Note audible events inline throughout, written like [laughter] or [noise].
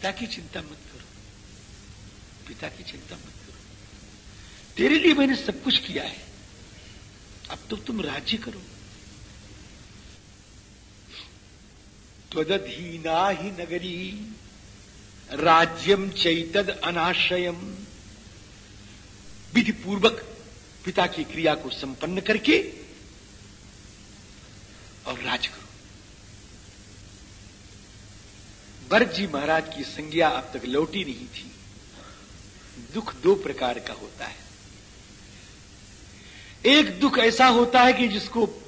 पिता की चिंता मत करो। पिता की चिंता मत करो। तेरे लिए मैंने सब कुछ किया है। अब तो तुम राज्य करो। त्वदधीना ही नगरी, राज्यम चैतद अनाश्रयम। विधि पूर्वक पिता की क्रिया को संपन्न करके और राज करो। भरत जी महाराज की संज्ञा अब तक लौटी नहीं थी। दुख दो प्रकार का होता है। एक दुख ऐसा होता है कि जिसको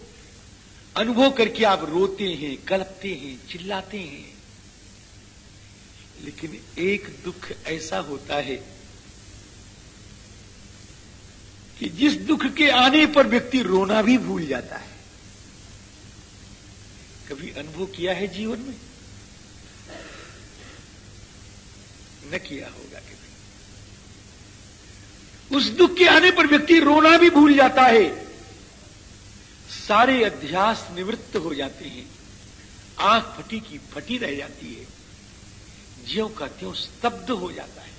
अनुभव करके आप रोते हैं कलपते हैं, चिल्लाते हैं। लेकिन एक दुख ऐसा होता है कि जिस दुख के आने पर व्यक्ति रोना भी भूल जाता है। कभी अनुभव किया है जीवन में? न किया होगा कभी उस दुख के आने पर व्यक्ति रोना भी भूल जाता है। सारे अध्यास निवृत्त हो जाते हैं। आँख फटी की फटी रह जाती है। ज्यो का त्यों स्तब्ध हो जाता है।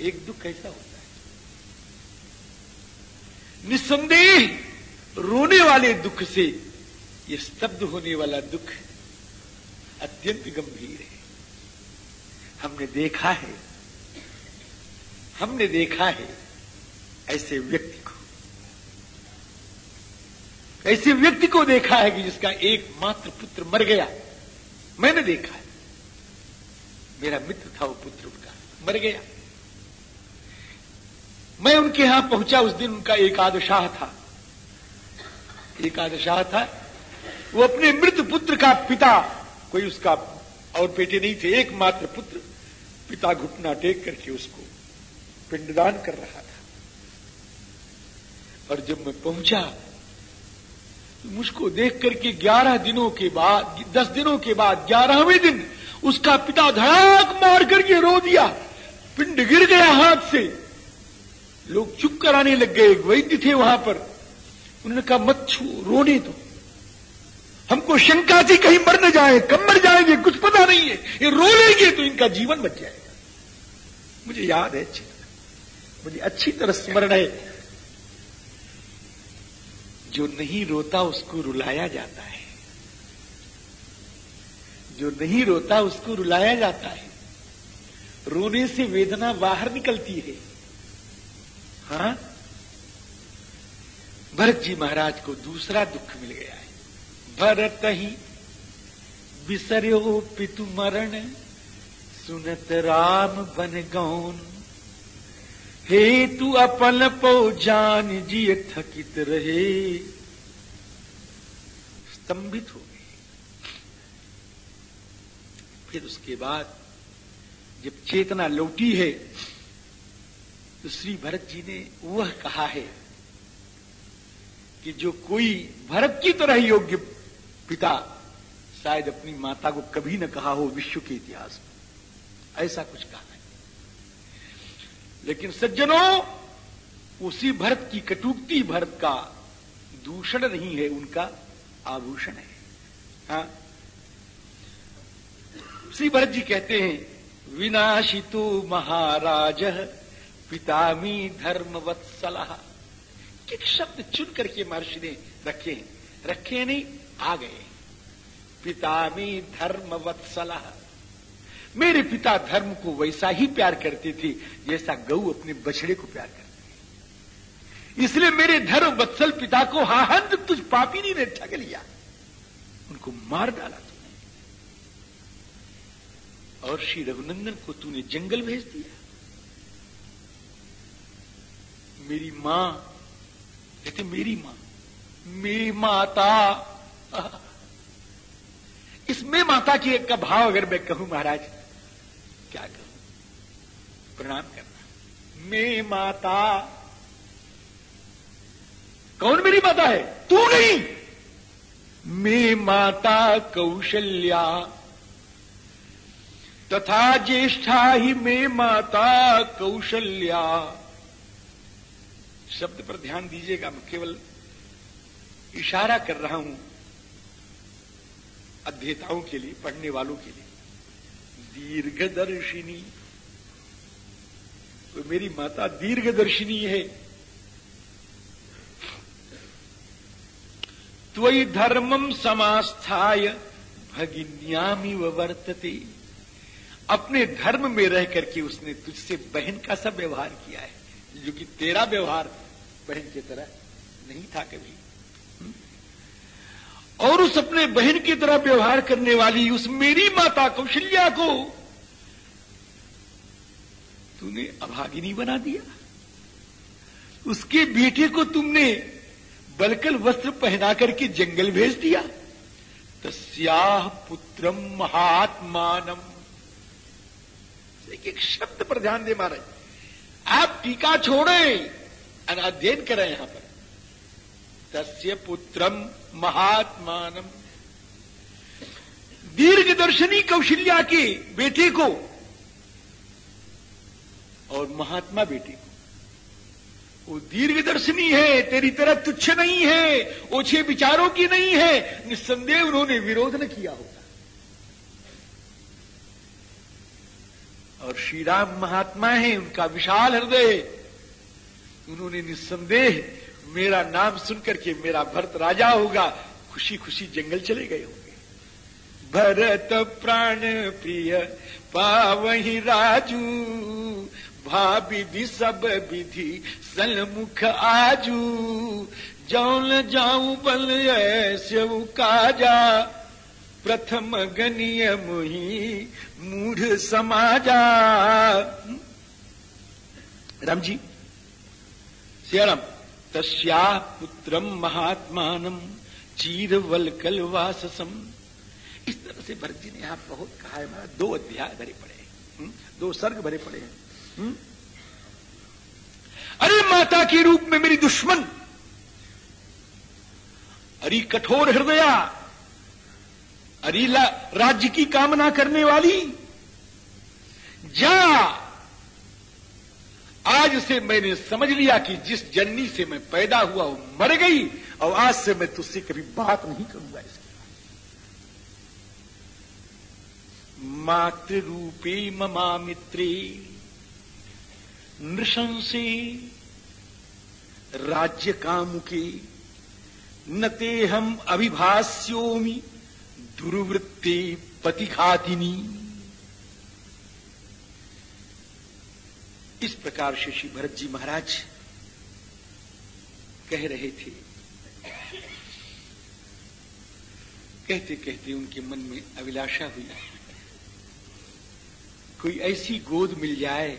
एक दुख कैसा होता है? निस्संदेह रोने वाले दुख से यह स्तब्ध होने वाला दुख अत्यंत गंभीर है। हमने देखा है। हमने देखा है ऐसे व्यक्ति को। ऐसे व्यक्ति को देखा है कि जिसका एकमात्र पुत्र मर गया। मैंने देखा है। मेरा मित्र था वो पुत्र उनका। मर गया। मैं उनके यहाँ पहुँचा उस दिन उनका एकादशाह था। एकादशाह था। वो अपने मृत पुत्र का पिता, कोई उसका और बेटे नहीं थे, एकमात्र पुत्र। पिता घुटना टेक करके उसको पिंडदान कर रहा था। और जब मैं पहुँचा तो मुझको देख करके ग्यारह दिनों के बाद, दस दिनों के बाद, ग्यारहवें दिन उसका पिता धड़ाक मार करके रो दिया। पिंड गिर गया हाथ से। लोग चुप कराने लग गए। वैद्य थे वहाँ पर। उन्होंने कहा, मत छू, रोने दो। हमको शंका थी कहीं मर न जाए, कब मर जाएँगे, कुछ पता नहीं है। ये रो लेंगे तो इनका जीवन बच जाएगा। मुझे याद है अच्छी तरह। मुझे अच्छी तरह स्मरण है। जो नहीं रोता, उसको रुलाया जाता है। जो नहीं रोता, उसको रुलाया जाता है। रोने से वेदना बाहर निकलती है। हाँ? भरत जी महाराज को दूसरा दुख मिल गया। भरत ही बिसर्यो पितु मरण, सुनत राम बन गौन। हे तू अपन पो जान, जिय थकित रहे। स्तंभित हो गए फिर उसके बाद जब चेतना लौटी है तो श्री भरत जी ने वह कहा है कि जो कोई भरत की तरह योग्य पिता शायद अपनी माता को कभी न कहा हो विश्व के इतिहास में। ऐसा कुछ कहा है। लेकिन सज्जनों, उसी भरत की कटुक्ति भरत का दूषण नहीं है, उनका आभूषण है। हाँ? श्री भरत जी कहते हैं विनाशितो महाराज, पितामी धर्म वत्सला किक शब्द चुन करके महर्षि ने रखे हैं। रखे नहीं आ गए। पितामी धर्म वत्सला मेरे पिता धर्म को वैसा ही प्यार करते थे, जैसा गऊ अपने बछड़े को प्यार करती इसलिए मेरे धर्म वत्सल पिता को हाहंत तुझ पापी ने ठग लिया। उनको मार डाला तूने। और श्री रघुनंदन को तूने जंगल भेज दिया। मेरी माँ, कहते मेरी माँ, मेरी माता [laughs] इसमें माता की एक का भाव अगर मैं कहूँ महाराज, क्या कहूँ? प्रणाम करना। मैं माता। कौन मेरी माता है? तू नहीं। मैं माता कौशल्या। तथा ज्येष्ठा ही मैं माता कौशल्या। शब्द पर ध्यान दीजिएगा, मैं केवल इशारा कर रहा हूँ। अध्येताओं के लिए, पढ़ने वालों के लिए। दीर्घदर्शिनी। तो मेरी माता दीर्घदर्शिनी है। त्वयि धर्मम समास्थाय भगिन्यामी वर्तते। अपने धर्म में रह करके उसने तुझसे बहन का सा व्यवहार किया है, जो कि तेरा व्यवहार बहन की तरह नहीं था कभी? और उस अपने बहन की तरह व्यवहार करने वाली उस मेरी माता कौशल्या को तूने अभागिनी बना दिया। उसके बेटे को तुमने बलकल वस्त्र पहना करके जंगल भेज दिया। तस्या पुत्रम महात्मानम एक शब्द पर ध्यान दे मारे आप टीका छोड़े अध्ययन करें यहाँ पर। तस्य पुत्रम महात्मानम। दीर्घदर्शनी कौशल्या के बेटे को और महात्मा बेटे को। वो दीर्घदर्शनी है, तेरी तरह तुच्छ नहीं है, ओछे विचारों की नहीं है, निस्संदेह उन्होंने विरोध न किया होगा और श्री राम महात्मा है, उनका विशाल हृदय, उन्होंने निस्संदेह मेरा नाम सुनकर के मेरा भरत राजा होगा खुशी खुशी जंगल चले गए होंगे। भरत प्राण प्रिय, पावही राजू भा विधि सब विधि, सलमुख आजू। जौन जाऊ बल ऐसे काजा प्रथम गनीय मुही मूढ़ समाजा। राम जी सियाराम तस्या पुत्रम चीर वलकल वाससम इस तरह से भरत जी ने यहाँ बहुत कहा है, महाराज, दो अध्याय भरे पड़े हैं दो सर्ग भरे पड़े हैं अरे माता के रूप में मेरी दुश्मन, अरे कठोर हृदया अरे राज्य की कामना करने वाली, जा आज से मैंने समझ लिया कि जिस जननी से मैं पैदा हुआ, वो मर गई, और आज से मैं तुझसे कभी बात नहीं करूँगा इसके मातृरूपे ममा मित्रे, नृशंसे, राज्य कामुके, न ते हम अभिभाष्योमी, दुर्वृत्ति पतिघातिनी। इस प्रकार से श्री भरत जी महाराज कह रहे थे? कहते कहते उनके मन में अभिलाषा हुई। कोई ऐसी गोद मिल जाए,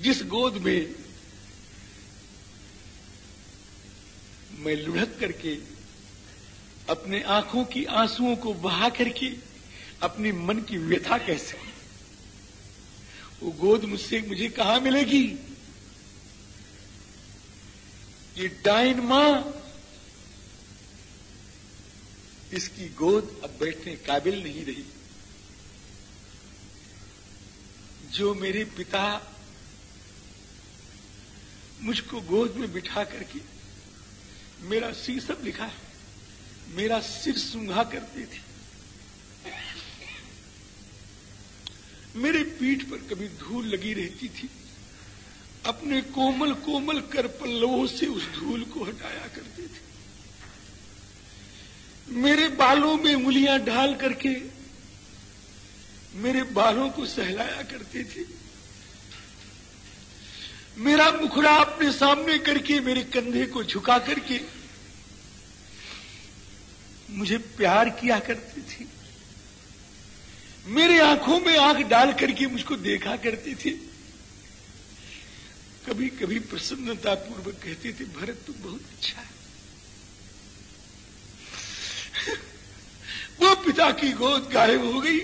जिस गोद में मैं लुढ़क करके, अपने आँखों की आंसुओं को बहा करके, अपने मन की व्यथा कह सकूँ। वो गोद मुझसे मुझे कहा मिलेगी? ये डाइन माँ, इसकी गोद अब बैठने काबिल नहीं रही। जो मेरे पिता मुझको गोद में बिठा करके मेरा सिर सब लिखा है, मेरा सिर सूंघा करते थी मेरे पीठ पर कभी धूल लगी रहती थी। अपने कोमल कोमल कर पल्लवों से उस धूल को हटाया करते थे। मेरे बालों में उंगलियाँ ढाल करके मेरे बालों को सहलाया करते थे। मेरा मुखड़ा अपने सामने करके, मेरे कंधे को झुका करके मुझे प्यार किया करती थी। मेरे आँखों में आँख डाल करके मुझको देखा करती थी। कभी कभी प्रसन्नता पूर्वक कहती थी, भरत, तुम बहुत अच्छा है। वो पिता की गोद गायब हो गई।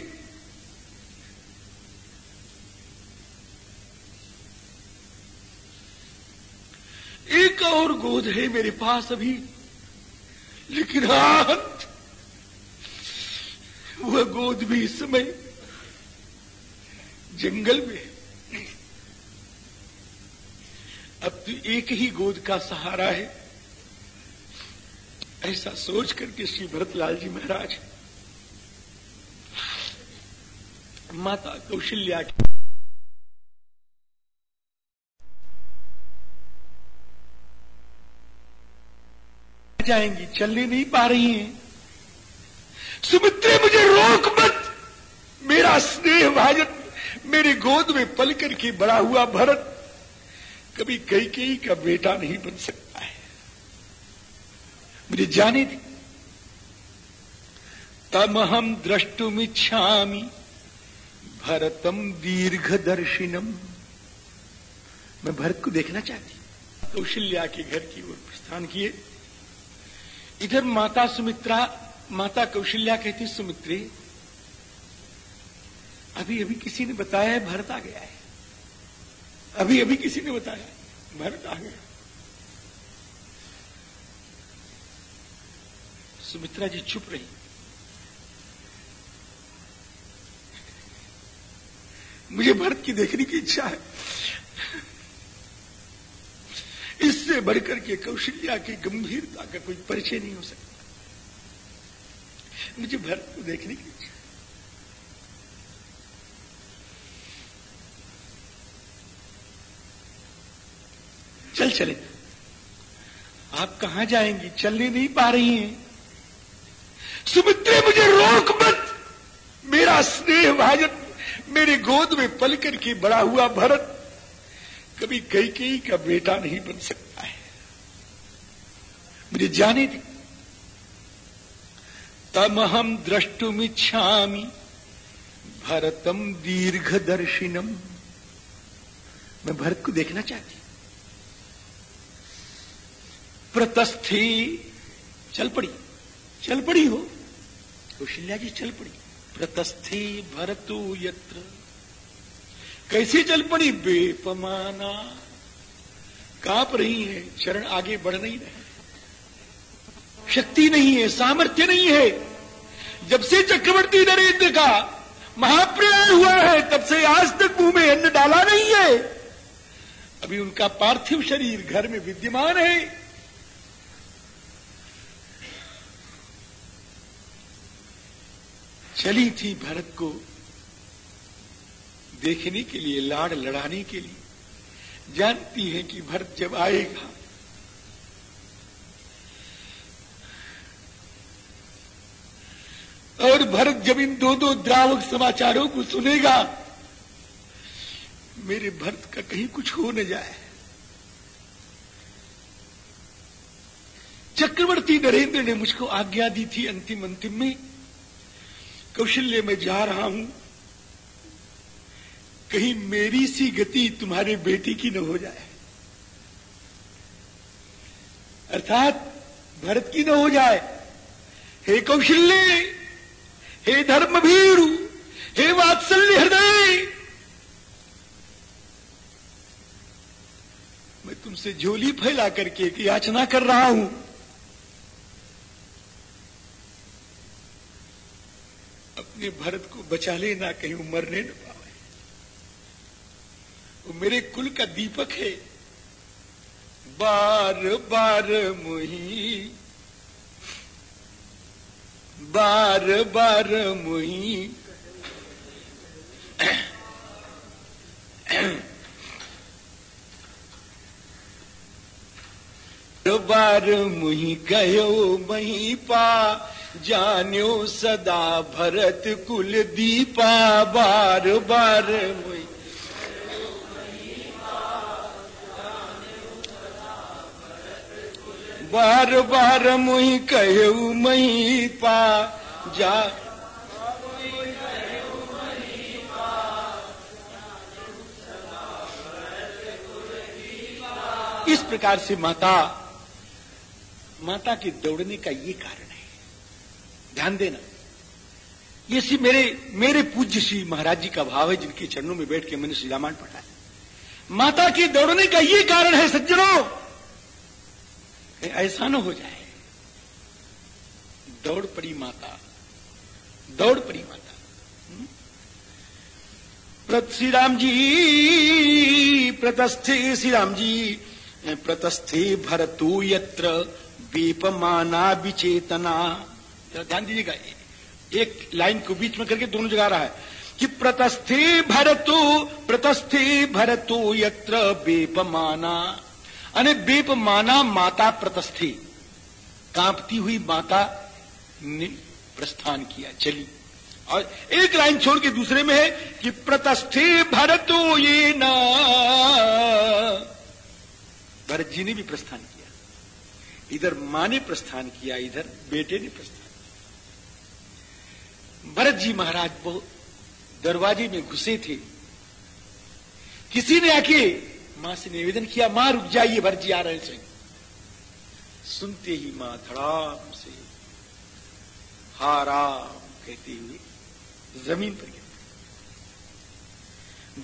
एक और गोद है मेरे पास अभी, लेकिन हाथ वह गोद भी इस समय जंगल में अब तो एक ही गोद का सहारा है। ऐसा सोच करके श्री भरतलाल जी महाराज, माता कौशल्या की जाएँगी, चलने नहीं पा रही हैं। सुमित्रे, मुझे रोक मत। मेरा स्नेह भाजन, मेरे गोद में पल करके बड़ा हुआ भरत। कभी कई कई का बेटा नहीं बन सकता है। मुझे जाने दी। तम हम द्रष्टुमिच्छामी, भरतम दीर्घ दर्शिनम मैं भरत को देखना चाहती कौशल्या के घर की ओर प्रस्थान किए। इधर माता सुमित्रा माता कौशल्या कहती, सुमित्रे अभी अभी किसी ने बताया है, भरत आ गया है। अभी अभी किसी ने बताया भरत आ गया सुमित्रा जी चुप रही। मुझे भरत की देखने की इच्छा है। इससे बढ़कर के कौशल्या की गंभीरता का कोई परिचय नहीं हो सकता। मुझे भरत को देखने की इच्छा। चल चले। आप कहाँ जाएँगी? चलने नहीं पा रही हैं। सुमित्रे, मुझे रोक मत। मेरा स्नेह भाजन, मेरे गोद में पल करके बड़ा हुआ भरत। कभी कई कई का बेटा नहीं बन सकता है। मुझे जाने दी। तम हम द्रष्टुमिच्छामी। भरतम दीर्घ दर्शिनम मैं भरत को देखना चाहती प्रतस्थी, चल पड़ी। चल पड़ी हो। कौशल्या जी, चल पड़ी। प्रतस्थी भरतु यत्र। कैसी चल पड़ी, बेपमाना। काँप रही है चरण आगे बढ़ नहीं रहे। शक्ति नहीं है, सामर्थ्य नहीं है। जब से चक्रवर्ती नरेंद्र का महाप्रयाण हुआ है, तब से आज तक मुँह में अन्न डाला नहीं है। अभी उनका पार्थिव शरीर घर में विद्यमान है। चली थी भरत को देखने के लिए, लाड़ लड़ाने के लिए। जानती है कि भरत जब आएगा और भरत जब इन दो दो द्रावक समाचारों को सुनेगा, मेरे भरत का कहीं कुछ हो न जाए। चक्रवर्ती नरेंद्र ने मुझको आज्ञा दी थी अंतिम अंतिम में, कौशल्य में जा रहा हूँ। कहीं मेरी सी गति तुम्हारे बेटी की न हो जाए। अर्थात भरत की न हो जाए। हे कौशल्य! हे धर्मभीरु, हे वात्सल्य हृदय! मैं तुमसे झोली फैला करके एक याचना कर रहा हूँ। अपने भरत को बचा लेना कहीं मरने न पावे। वो मेरे कुल का दीपक है। बार बार मुही बार बार मुही बार मुही गयो मही पा जान्यो सदा भरत कुल दीपा बार बार मुही बार बार मुही कहू मही पा जा। इस प्रकार से माता माता के दौड़ने का ये कारण है। ध्यान देना, ये सी मेरे मेरे पूज्य श्री महाराज जी का भाव है, जिनके चरणों में बैठ के मैंने श्री रामायण पढ़ा है। माता के दौड़ने का ये कारण है, सज्जनों ऐसा न हो जाए। दौड़ पड़ी माता। दौड़ पड़ी माता। प्रत श्री राम जी, प्रतस्थे श्री राम जी, प्रतस्थे भरतु यत्र बीपमाना विचेतना। ध्यान दीजिएगा, एक लाइन को बीच में करके दोनों जगह रहा है कि प्रतस्थे भरतो प्रतस्थे भरतो यत्र बेपमाना अने बेपमाना माता प्रतस्थी। कांपती हुई माता ने प्रस्थान किया, चली। और एक लाइन छोड़ के दूसरे में है कि प्रतस्थे भरतो ये न। भरत जी ने भी प्रस्थान किया। इधर माँ ने प्रस्थान किया, इधर बेटे ने प्रस्थान किया। भरत जी महाराज बहुत दरवाजे में घुसे थे। किसी ने आके माँ से निवेदन किया, माँ रुक जाइए भरत जी आ रहे थे सुनते ही माँ धड़ाम से हाराम कहते हुए ज़मीन पर गिर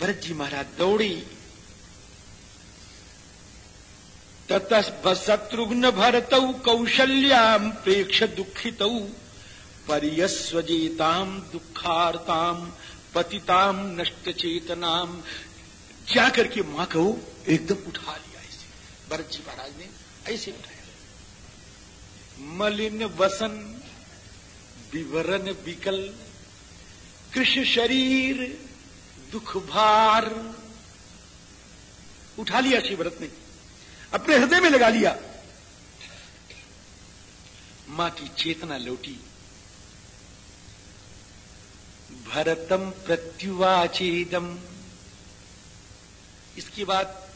भरत जी महाराज दौड़े। शत्रुघ्न भरत कौशल्याम प्रेक्ष दुखित परियस्वजेताम दुखार्ताम पतिताम नष्ट चेतनाम जाकर के माँ को एकदम उठा लिया ऐसे। भरत जी महाराज ने ऐसे उठाया। मलिन वसन, विवरण विकल, कृष्ण शरीर, दुख भार। उठा लिया श्री भरत ने। अपने हृदय में लगा लिया। माँ की चेतना लौटी। भरतम प्रत्युवाचेदम इसके बाद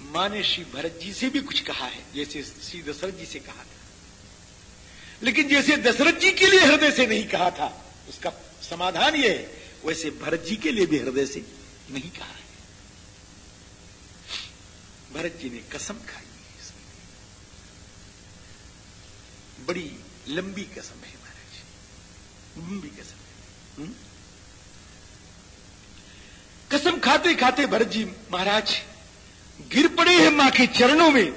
माँ ने श्री भरत जी से भी कुछ कहा है, जैसे श्री दशरथ जी से कहा था। लेकिन जैसे दशरथ जी के लिए हृदय से नहीं कहा था, उसका समाधान यह है, वैसे भरत जी के लिए भी हृदय से नहीं कहा है। भरत जी ने कसम खाई बड़ी लंबी कसम है महाराज लंबी कसम है। हुँ? कसम खाते खाते भरत जी महाराज, गिर पड़े हैं माँ के चरणों में।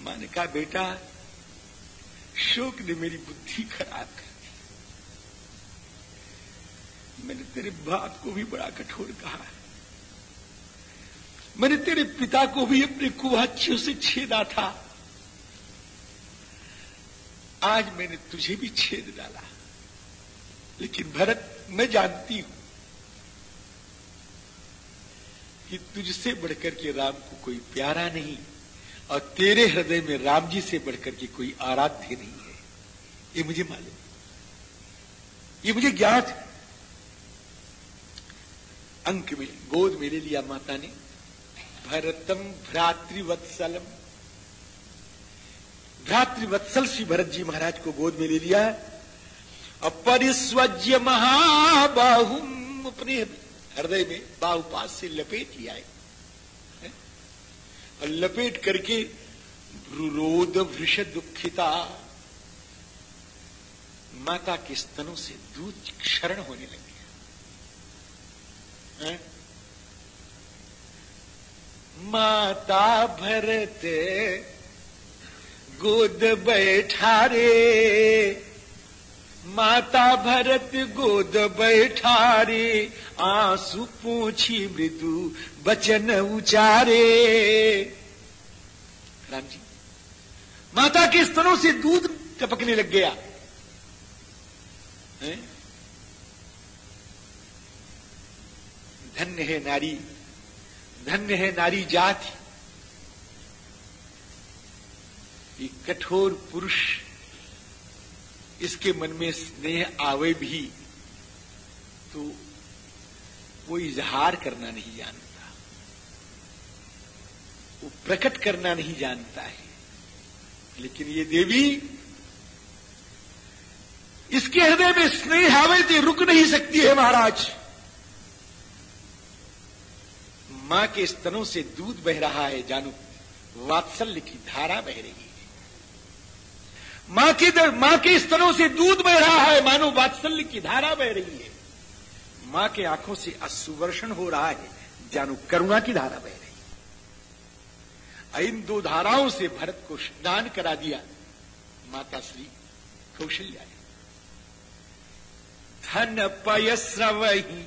माँ ने कहा, बेटा, शोक ने मेरी बुद्धि खराब कर दी। मैंने तेरे बाप को भी बड़ा कठोर कहा। मैंने तेरे पिता को भी अपने कुवाचियों से छेदा था। आज मैंने तुझे भी छेद डाला। लेकिन भरत, मैं जानती हूँ कि तुझसे बढ़कर के राम को कोई प्यारा नहीं, और तेरे हृदय में राम जी से बढ़कर के कोई आराध्य नहीं है। ये मुझे मालूम ये मुझे ज्ञात अंक में गोद में ले लिया माता ने, भरतम भ्रातृवत्सलम। भ्रातृवत्सल श्री भरत जी महाराज को गोद में ले लिया अपरिस्वज्य महाबाहुम अपने हृदय में बाहुपास से लपेट लिया है। और लपेट करके रुरोद वृष दुखिता, माता के स्तनों से दूध क्षरण होने लग। गया माता भरत, गोद बैठा रे माता भरत गोद बैठा रे आँसू पूछी मृदु बचन उचारे। राम जी माता के स्तनों से दूध टपकने लग गया। है? धन्य है नारी, धन्य है नारी जाति। कठोर पुरुष इसके मन में स्नेह आवे भी तो वो इजहार करना नहीं जानता। वो प्रकट करना नहीं जानता है। लेकिन ये देवी, इसके हृदय में स्नेह आवे तो रुक नहीं सकती है महाराज। माँ के स्तनों से दूध बह रहा है, जानू। वात्सल्य की धारा बह रही है। माँ की दर, माँ के स्तनों से दूध बह रहा है मानो वात्सल्य की धारा बह रही है। माँ के आँखों से असुवर्षण हो रहा है जानो करुणा की धारा बह रही है। इन दो धाराओं से भरत को स्नान करा दिया। माता श्री कौशल्या ने धन पयस्रवही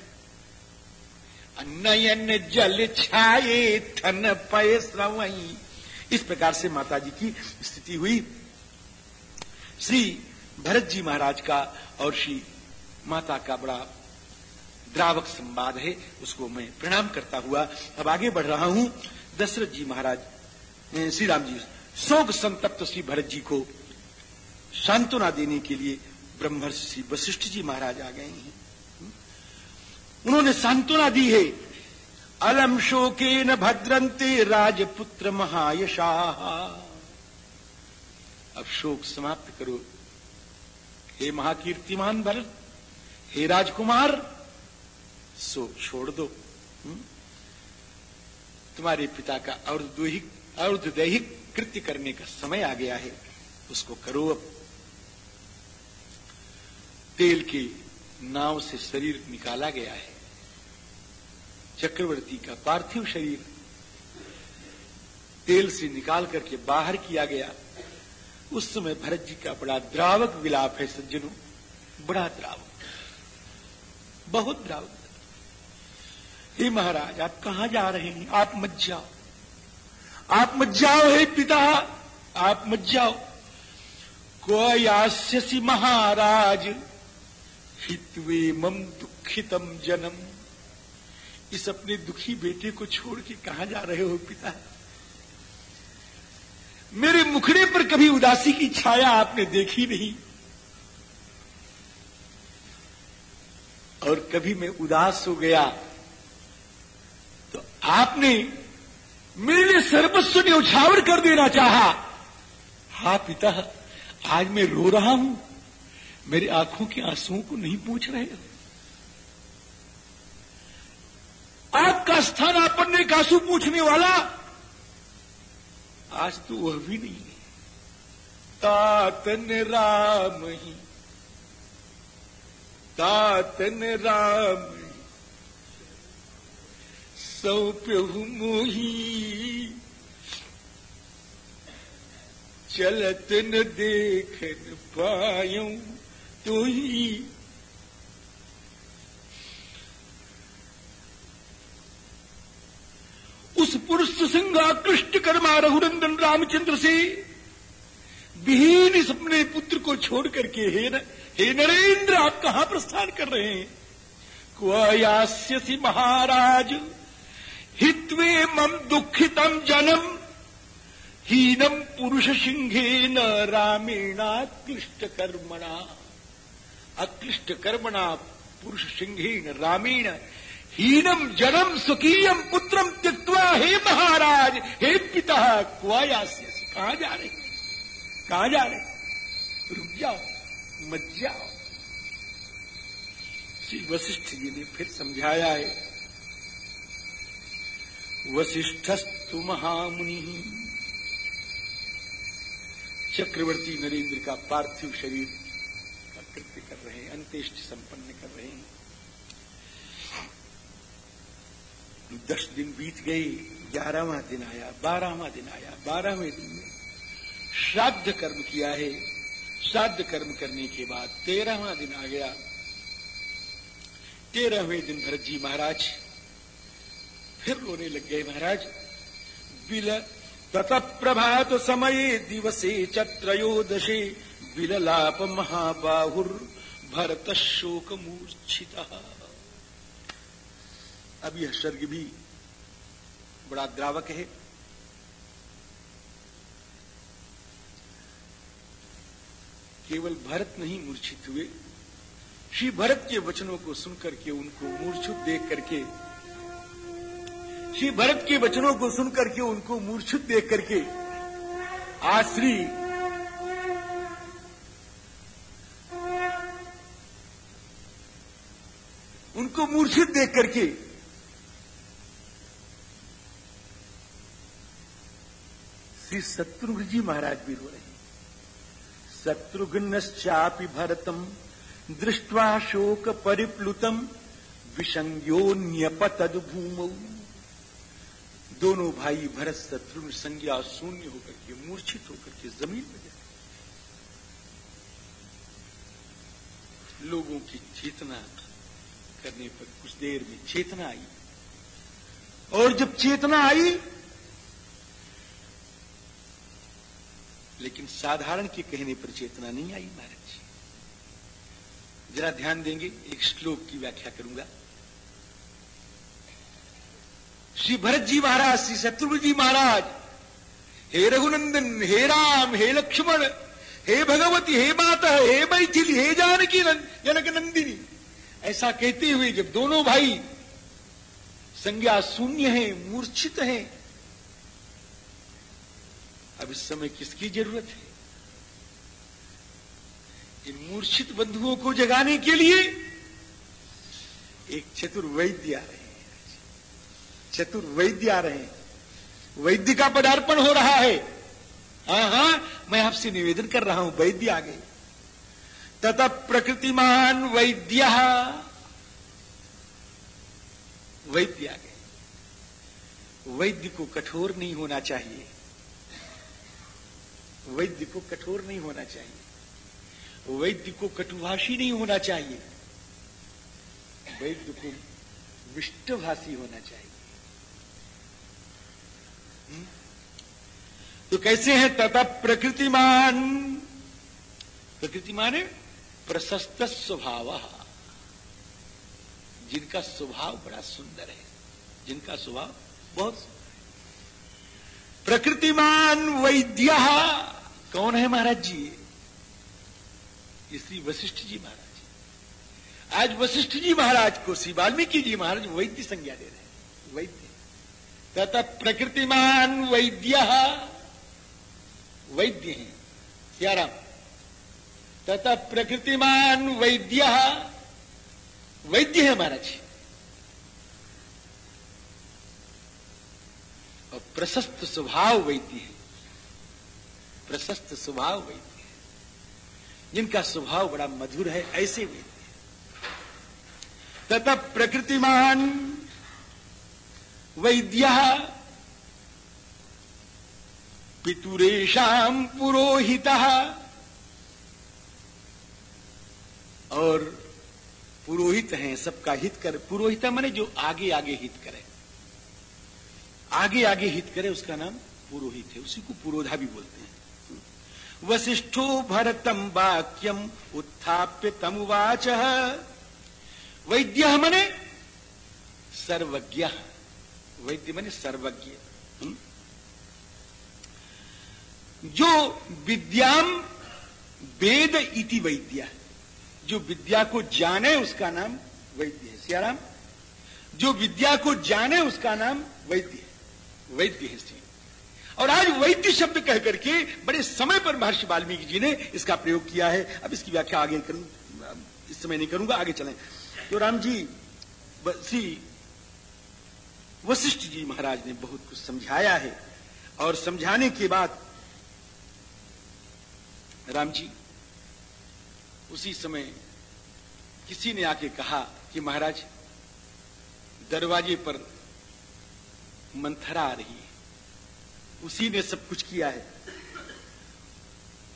नयन जल छाए पय श्रवही। इस प्रकार से माता जी की स्थिति हुई। श्री भरत जी महाराज का और श्री माता का बड़ा द्रावक संवाद है, उसको मैं प्रणाम करता हुआ अब आगे बढ़ रहा हूँ। दशरथ जी महाराज श्री राम जी, शोक संतप्त श्री भरत जी को सांत्वना देने के लिए ब्रह्मर्षि श्री वशिष्ठ जी महाराज आ गए हैं। उन्होंने सांत्वना दी है, अलम शोके न भद्रंते राजपुत्र महायशाह अब शोक समाप्त करो। हे महाकीर्तिमान भरत हे राजकुमार, शोक छोड़ दो हुँ? तुम्हारे पिता का अर्धदैहिक अर्धदैहिक कृत्य करने का समय आ गया है। उसको करो अब। तेल की नाव से शरीर निकाला गया है। चक्रवर्ती का पार्थिव शरीर तेल से निकाल करके बाहर किया गया। उस समय भरत जी का बड़ा द्रावक विलाप है सज्जनों। बड़ा द्रावक। बहुत द्रावक। हे महाराज, आप कहा जा रहे हैं? आप मत जाओ। आप मत जाओ, हे पिता। आप मत जाओ। कोयास्यसी महाराज, हित्वे मम दुखितम जन्म। इस अपने दुखी बेटे को छोड़ के कहा जा रहे हो पिता? मेरे मुखड़े पर कभी उदासी की छाया आपने देखी नहीं। और कभी मैं उदास हो गया तो आपने मेरे लिए सर्वस्व ने उछावर कर देना चाहा। हा पिता, आज मैं रो रहा हूँ। मेरी आँखों के आंसुओं को नहीं पूछ रहे आपका स्थान आपने कासू पूछने वाला आज तो वह भी नहीं है। तातन राम ही, तातन राम सौप्यहु मोही। चलत न देखन पायू तो ही उस पुरुष सिंह आकृष्ट कर्मा रघुनंदन रामचंद्र से विहीन इस अपने पुत्र को छोड़ करके हे न, हे नरेंद्र आप कहाँ प्रस्थान कर रहे हैं? क्वयास्यसी महाराज हित्वे मम दुखितम जनम हीनम पुरुष सिंहे न रामेणाक्लिष्ट कर्मणा। अक्लिष्ट कर्मणा पुरुष सिंहेन रामेण हीनम जन्म स्वकीयम पुत्रम त्यक्वा हे महाराज, हे पिता क्वायास्य कहा जा रहे? कहा जा रहे? रुक जाओ, मत जाओ। श्री वशिष्ठ जी ने फिर समझाया है, वशिष्ठस्तु महामुनि। चक्रवर्ती नरेंद्र का पार्थिव शरीर कृत्य कर रहे हैं, अंत्येष्ट संपन्न कर रहे हैं दस दिन बीत गए, ग्यारहवा दिन आया, बारहवा दिन आया, बारहवें दिन में श्राद्ध कर्म किया है। श्राद्ध कर्म करने के बाद तेरहवा दिन आ गया। तेरहवें दिन भरत जी महाराज फिर रोने लग गए महाराज। बिल तत प्रभात समय दिवसे चत्रयोदशे बिललाप महाबाहुर भरत शोक मूर्छित अब यह सर्ग भी बड़ा द्रावक है। केवल भरत नहीं मूर्छित हुए। श्री भरत के वचनों को सुनकर के उनको मूर्छित देख करके, श्री भरत के वचनों को सुनकर के उनको मूर्छित देख करके आज श्री उनको मूर्छित देख करके श्री शत्रुघ्न जी महाराज भी रो रहे शत्रुघ्नश्चापि भरतम, दृष्टवा शोक परिप्लुतम विसंज्ञोन्यपतद भूमौ दोनों भाई भरत शत्रुघ्न संज्ञा शून्य होकर के, मूर्छित होकर के ज़मीन में गिरे लोगों की चेतना करने पर कुछ देर में चेतना आई। और जब चेतना आई लेकिन साधारण के कहने पर चेतना नहीं आई, महाराज जी। जरा ध्यान देंगे, एक श्लोक की व्याख्या करूँगा। श्री भरत जी महाराज, श्री शत्रुघ्न जी महाराज, हे रघुनंदन, हे राम, हे लक्ष्मण, हे भगवती, हे माता, हे मैथिली, हे जानकी जनक नंदिनी। ऐसा कहते हुए जब दोनों भाई संज्ञा शून्य है, मूर्छित है अब इस समय किसकी ज़रूरत है? इन मूर्छित बंधुओं को जगाने के लिए एक चतुर्वैद्य आ रहे हैं। चतुर्वैद्य आ रहे हैं। वैद्य का पदार्पण हो रहा है। हाँ हाँ मैं आपसे निवेदन कर रहा हूँ, वैद्य आ गए। तथा प्रकृतिमान वैद्य वैद्य आ गए। वैद्य को कठोर नहीं होना चाहिए। वैद्य को कठोर नहीं होना चाहिए। वैद्य को कटुभाषी नहीं होना चाहिए। वैद्य को विष्टभाषी होना चाहिए। हम्म? तो कैसे हैं तथा प्रकृतिमान? प्रकृतिमान है प्रशस्त स्वभाव। जिनका स्वभाव बड़ा सुंदर है, जिनका स्वभाव बहुत प्रकृतिमान वैद्य कौन है महाराज जी? श्री वशिष्ठ जी महाराज। आज वशिष्ठ जी महाराज को, श्री वाल्मीकि जी महाराज वैद्य संज्ञा दे रहे हैं। वैद्य। तथा प्रकृतिमान वैद्य। वैद्य हैं। सियाराम। तथा प्रकृतिमान वैद्य। वैद्य है महाराज और प्रशस्त स्वभाव वैद्य है। प्रशस्त स्वभाव वैद्य जिनका स्वभाव बड़ा मधुर है, ऐसे वैद्य तथा प्रकृतिमान वैद्य पितुरेशम पुरोहित और पुरोहित हैं, सबका हित कर। पुरोहित मैंने जो आगे आगे हित करे। आगे आगे हित करे, उसका नाम पुरोहित है। उसी को पुरोधा भी बोलते हैं। वशिष्ठो भरतम वाक्यम उत्थाप्य तमुवाच वैद्य मने सर्वज्ञ। वैद्य मने सर्वज्ञ? जो विद्याम वेद इति वैद्य। जो विद्या को जाने उसका नाम वैद्य है। सियाराम, जो विद्या को जाने उसका नाम वैद्य है। वैद्य है और आज वैद्य शब्द कह करके बड़े समय पर महर्षि वाल्मीकि जी ने इसका प्रयोग किया है। अब इसकी व्याख्या आगे करूँ, इस समय नहीं करूँगा, आगे चलें। तो राम जी श्री वशिष्ठ जी महाराज ने बहुत कुछ समझाया है और समझाने के बाद राम जी, उसी समय किसी ने आके कहा कि महाराज, दरवाजे पर मंथरा आ रही उसी ने सब कुछ किया है।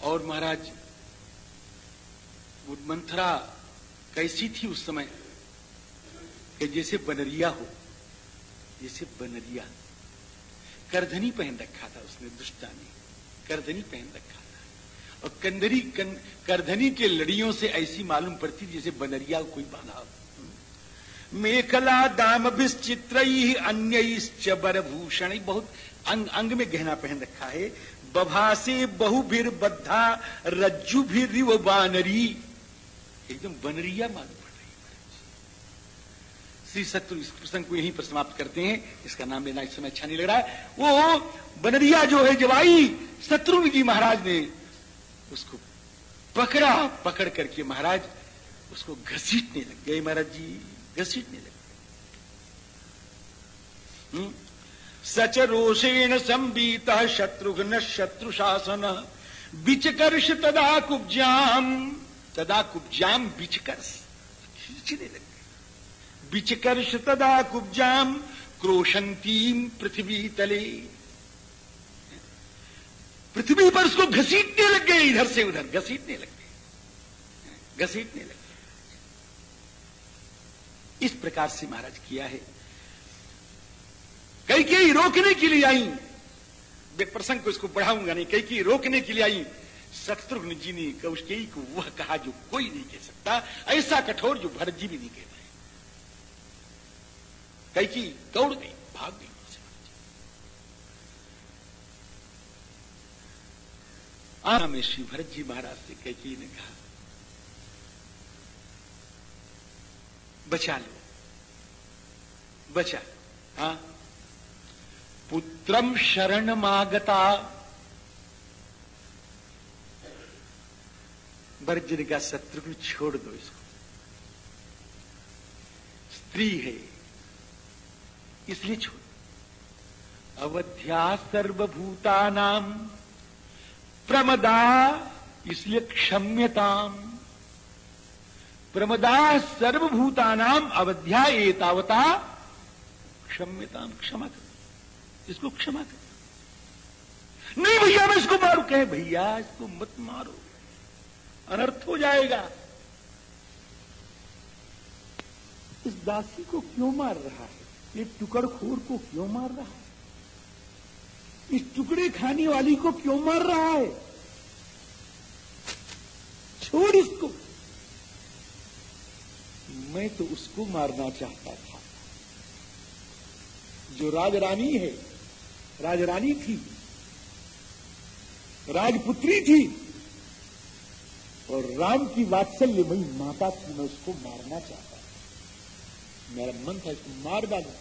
और महाराज वो मंथरा कैसी थी उस समय? कि जैसे बनरिया हो जैसे बनरिया। करधनी पहन रखा था उसने दुष्टा ने। करधनी पहन रखा था। और कंदरी कं, करधनी के लड़ियों से ऐसी मालूम पड़ती जैसे बनरिया कोई बांधा हो। मेखला दाम चित्र अन्य बरभूषण बहुत अंग अंग में गहना पहन रखा है। बभासे बहुभिर बद्धा, रज्जु भी रिव बानरी। एकदम बनरिया मालूम पड़ रही श्री शत्रु इस प्रसंग को यहीं पर समाप्त करते हैं। इसका नाम लेना इस समय अच्छा नहीं लग रहा है। वो बनरिया जो है जवाई शत्रु जी महाराज ने उसको पकड़ा, पकड़ करके महाराज उसको घसीटने लग गए महाराज जी। घसीटने लग गए। हम्म? सच रोषेण संबीत शत्रुघ्न शत्रु शासन बिचकर्ष तदा कुब्जाम। तदा कुब्जाम बिचकर्ष। खींचने लगे विचकर्ष तदा कुब्जाम क्रोशंतीम पृथ्वी तले। पृथ्वी पर उसको घसीटने लग गए, इधर से उधर, घसीटने लग गए। घसीटने लग गए। इस प्रकार से महाराज किया है। कई कई रोकने के लिए आई। वे प्रसंग को इसको बढ़ाऊँगा नहीं कई कई रोकने के लिए आई। शत्रुघ्न जी ने कौशकेयी को वह कहा जो कोई नहीं कह सकता, ऐसा कठोर जो भरत जी भी नहीं कह कई की दौड़ गई, भाग गई आना में श्री भरत जी महाराज से कैकी ने कहा, बचा लो, बचा, हा? पुत्रम शरण मागता वर्जन का शत्रु छोड़ दो इसको। स्त्री है, इसलिए छोड़। अवध्या सर्वभूता नाम प्रमदा इसलिए क्षम्यताम प्रमदा सर्वभूता नाम अवध्या एतावता क्षम्यताम क्षमा कर। इसको क्षमा कर। नहीं भैया, मैं इसको मारू। कहे, भैया, इसको मत मारो। अनर्थ हो जाएगा। इस दासी को क्यों मार रहा है? ये टुकड़खोर को क्यों मार रहा है? इस टुकड़े खाने वाली को क्यों मार रहा है? छोड़ इसको। मैं तो उसको मारना चाहता था। जो राजरानी है राजरानी थी, राजपुत्री थी, और राम की वात्सल्य वात्सल्यमयी माता थी, मैं उसको मारना चाहता था। मेरा मन था इसको मार डालू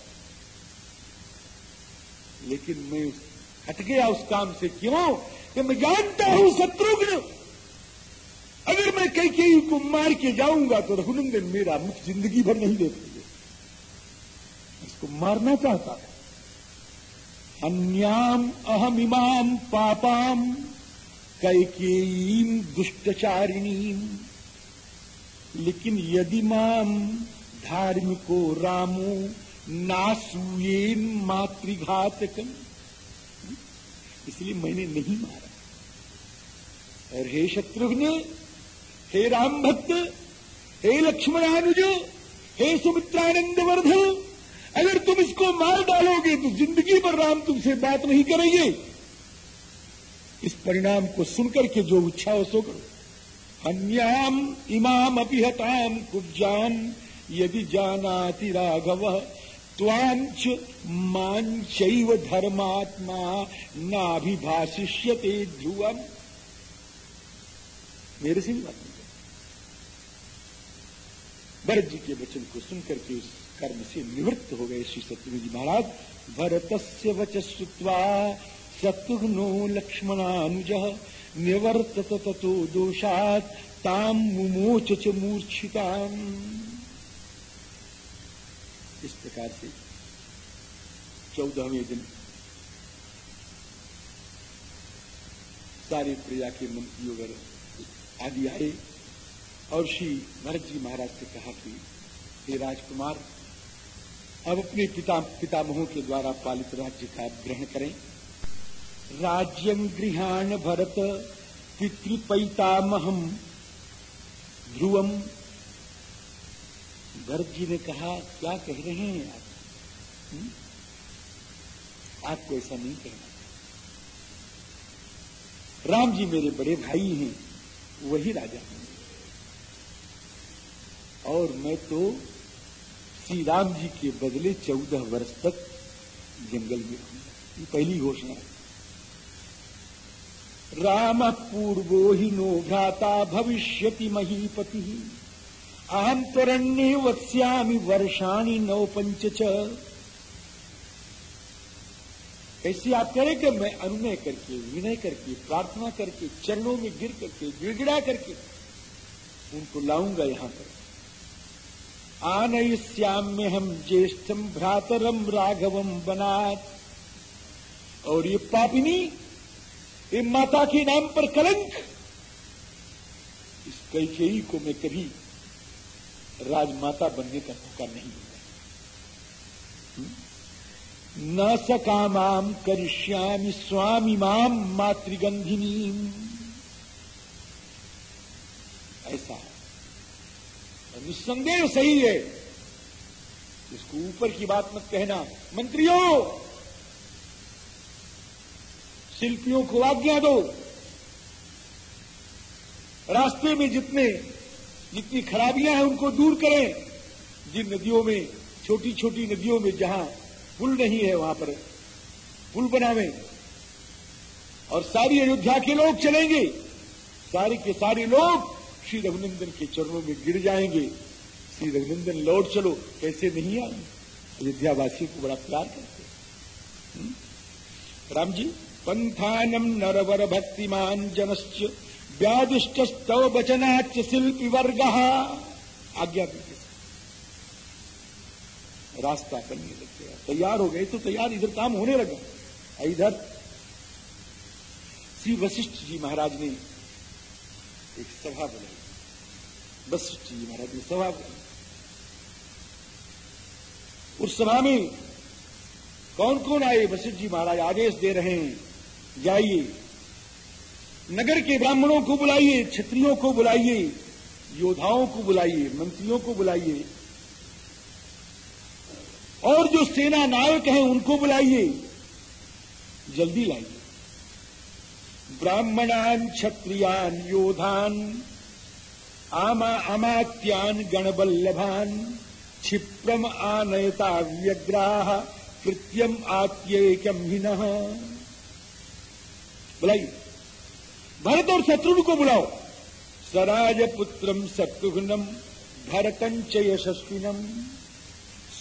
लेकिन मैं हट गया उस काम से। क्यों? कि मैं जानता हूँ शत्रुघ्न। अगर मैं कई कई को मार के जाऊँगा तो रघुनंदन मेरा मुख ज़िंदगी भर नहीं देखेंगे इसको मारना चाहता था। अन्याम अहम इमाम पापाम, कैकेयीम दुष्टचारिणीम। लेकिन यदि माम धार्मिको रामो नासूयेन मातृघातकम, इसलिए मैंने नहीं मारा। और हे शत्रुघ्न, हे राम भक्त हे लक्ष्मणानुज, हे सुमित्रानंद वर्धन अगर तुम इसको मार डालोगे तो ज़िंदगी भर राम तुमसे बात नहीं करेंगे। इस परिणाम को सुनकर के जो इच्छा हो सो करो। अन्याम इमाम अपिहताम कुब्जान, यदि जानाति राघव, त्वांच मांचैव धर्मात्मा, नाभिभाषिष्यते ध्रुवम। मेरे से भी बात नहीं भरत जी के वचन को सुनकर के उस कर्म से निवृत्त हो गए श्री सत्यु जी महाराज। भरत वच श्रुवा शत्रुघ्नो लक्ष्मणानुज। निवर्तत ततो दोषात ताम मुमोच च इस प्रकार से चौदहवें दिन सारे प्रजा के मंत्री वगैरह आदि आए और श्री भरत जी महाराज से कहा कि, हे राजकुमार अब अपने पिता पितामहों के द्वारा पालित राज्य का ग्रहण करें। राज्यम गृहाण भरत पितृपैतामहम ध्रुवम भरत जी ने कहा, क्या कह रहे हैं आप? हुँ? आपको ऐसा नहीं कहना राम जी मेरे बड़े भाई हैं, वही राजा हैं। और मैं तो श्री राम जी के बदले चौदह वर्ष तक जंगल में ये पहली घोषणा है। राम पूर्वो ही नो भ्राता भविष्यति महीपति। अहम तरण्य वत्स्यामि वर्षाणी नौ पंच ऐसी आप करें कि मैं अनुनय करके, विनय करके, प्रार्थना करके, चरणों में गिर करके, गिड़गिड़ा करके उनको लाऊँगा यहाँ पर। आनयिष्याम में हम ज्येष्ठम भ्रातरम राघवम बनात और ये पापिनी, ये माता के नाम पर कलंक। इस कैकेयी को मैं कभी राजमाता बनने का मौका नहीं न सकामाम करिष्यामि स्वामी माम मातृगंधिनी ऐसा है। निस्संदेह सही है, इसको ऊपर की बात मत कहना। मंत्रियों, शिल्पियों को आज्ञा दो। रास्ते में जितने, जितनी खराबियाँ हैं उनको दूर करें। जिन नदियों में छोटी छोटी नदियों में जहाँ पुल नहीं है, वहाँ पर पुल बनावे। और सारी अयोध्या के लोग चलेंगे। सारे के सारे लोग श्री रघुनंदन के चरणों में गिर जाएँगे। श्री रघुनंदन लौट चलो, कैसे नहीं आए? अयोध्यावासी को बड़ा प्यार करते हम्म? राम जी, पंथानम नरवर भक्तिमान जनश्च व्यादिष्ट स्तव बचनाच शिल्पी वर्ग। आज्ञा दीजिए रास्ता करने लग गया। तैयार हो गए तो तैयार, इधर काम होने लगा। इधर श्री वशिष्ठ जी महाराज ने एक सभा बुलाई वशिष्ठ जी महाराज ने सभा बुलाई उस सभा में कौन कौन आए? वशिष्ठ जी महाराज, आदेश दे रहे हैं। जाइए। नगर के ब्राह्मणों को बुलाइए, क्षत्रियों को बुलाइए, योद्धाओं को बुलाइए, मंत्रियों को बुलाइए। और जो सेना नायक हैं, उनको बुलाइए। जल्दी लाइए। ब्राह्मणान, क्षत्रियान, योधान, आमा अमात्यान गणबल्लभान क्षिप्रम आनयता व्यग्राह कृत्यम आत्येकम हिन। बुलाइए भरत और शत्रुघ्न को बुलाओ। सराज पुत्रम शत्रुघ्नम भरतंच यशस्विनम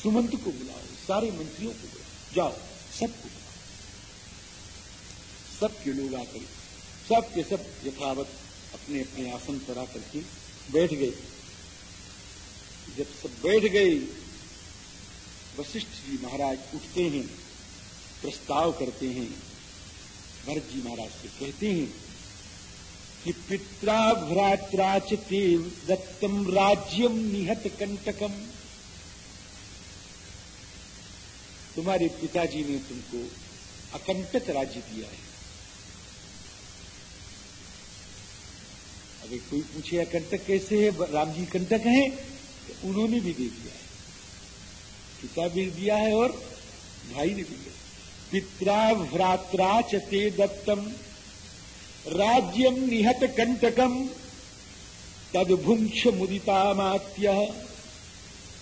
सुमंत को बुलाओ, सारे मंत्रियों को बुलाओ। जाओ, सबको बुलाओ। सबके लोग आकर सब के सब यथावत अपने अपने आसन पर आकर के बैठ गए। जब सब बैठ गए, वशिष्ठ जी महाराज उठते हैं, प्रस्ताव करते हैं, भरत जी महाराज से कहते हैं कि पित्रा भ्रात्रा चे दत्तम राज्यम निहत कंटकम। तुम्हारे पिताजी ने तुमको अकंटक राज्य दिया है। अगर कोई पूछे कंटक कैसे है राम जी कंटक हैं तो उन्होंने भी दे दिया है पिता भी दिया है और भाई ने भी दिया। पित्रा भ्रात्रा चे दत्तम, राज्यम निहत कंटकम तदभुंक्ष मुदितामात्य,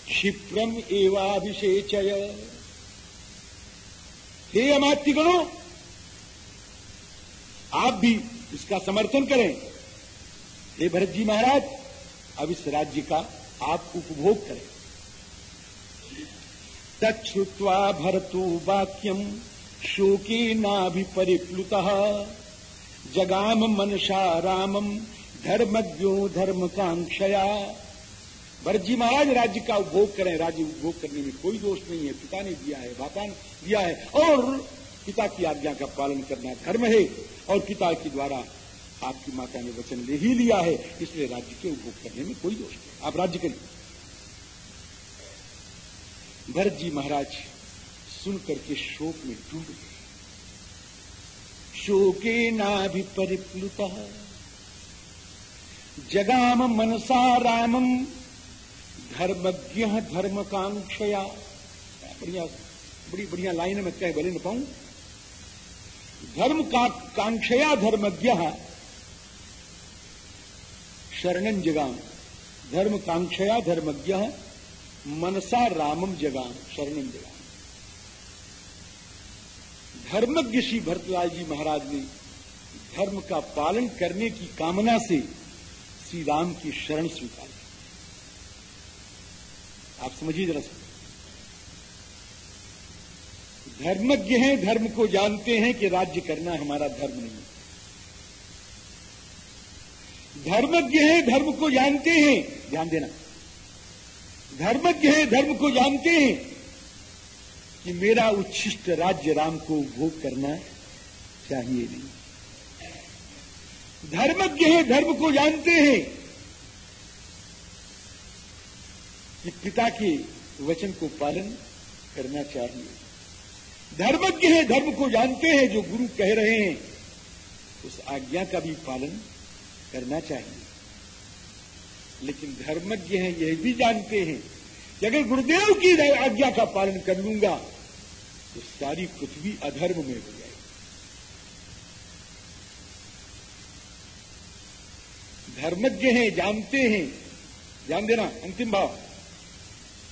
क्षिप्रम एवाभिषेचय। हे अमात्य गणों आप भी इसका समर्थन करें। हे भरत जी महाराज, अब इस राज्य का आप उपभोग करें। तत्वा भरतो वाक्यम शोके नाभिपरिप्लुत जगाम मनसा रामम धर्मज्ञो धर्म कांक्षया भरत जी महाराज, राज्य का उपभोग करें। राज्य उपभोग करने में कोई दोष नहीं है। पिता ने दिया है, बापा ने दिया है। और पिता की आज्ञा का पालन करना धर्म है और पिता के द्वारा आपकी माता ने वचन ले ही लिया है, इसलिए राज्य के उपभोग करने में कोई दोष नहीं। आप राज्य करिए भरत जी महाराज सुन करके शोक में डूब गए। शोके नाभिपरिप्लुत जगाम मनसा रामम धर्मज्ञ धर्म कांक्षया। बढ़िया, बड़ी बढ़िया लाइन में कह भले न पाऊँ। धर्म का कांक्षया धर्मज्ञ शरणन जगाम। धर्म कांक्षया धर्मज्ञ, मनसा रामम जगाम। शरणन जगाम। धर्मज्ञ श्री भरतलाल जी महाराज ने धर्म का पालन करने की कामना से श्री राम की शरण स्वीकार की। आप समझिए जरा समझ धर्मज्ञ हैं, धर्म को जानते हैं कि राज्य करना हमारा धर्म नहीं धर्मज्ञ है, धर्म को जानते हैं। ध्यान देना। धर्मज्ञ है, धर्म को जानते हैं कि मेरा उच्छिष्ट राज्य राम को भोग करना चाहिए नहीं। धर्मज्ञ है, धर्म को जानते हैं कि पिता के वचन को पालन करना चाहिए। धर्मज्ञ है, धर्म को जानते हैं, जो गुरु कह रहे हैं, उस आज्ञा का भी पालन करना चाहिए। लेकिन धर्मज्ञ हैं, यह भी जानते हैं कि अगर गुरुदेव की आज्ञा का पालन कर लूँगा तो सारी पृथ्वी अधर्म में हो जाएगी। धर्मज्ञ हैं, जानते हैं। ध्यान देना, अंतिम भाव।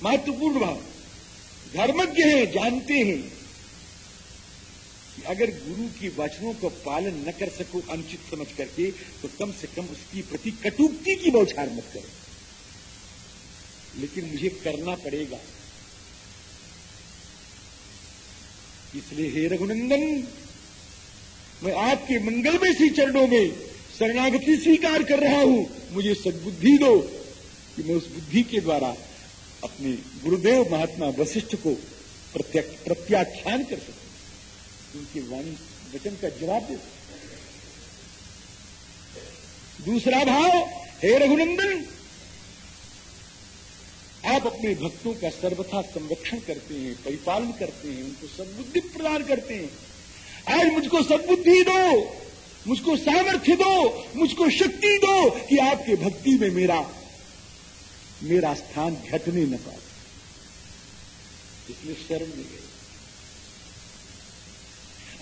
महत्वपूर्ण भाव। धर्मज्ञ हैं, जानते हैं। कि अगर गुरु के वचनों को पालन न कर सको अनुचित समझ करके तो कम से कम उसकी प्रति कटुक्ति की बौछार मत करो। लेकिन मुझे करना पड़ेगा। इसलिए हे रघुनंदन, मैं आपके मंगलमय सी चरणों में शरणागति स्वीकार कर रहा हूँ। मुझे सद्बुद्धि दो कि मैं उस बुद्धि के द्वारा अपने गुरुदेव महात्मा वशिष्ठ को प्रत्याख्यान कर सकूँ। उनके वाणी वचन का जवाब दे दूसरा भाव, हे रघुनंदन, आप अपने भक्तों का सर्वथा संरक्षण करते हैं, परिपालन करते हैं, उनको सद्बुद्धि प्रदान करते हैं। आज मुझको सद्बुद्धि दो, मुझको सामर्थ्य दो, मुझको शक्ति दो कि आपके भक्ति में मेरा मेरा स्थान घटने न पाए। इसलिए शर्म नहीं गए।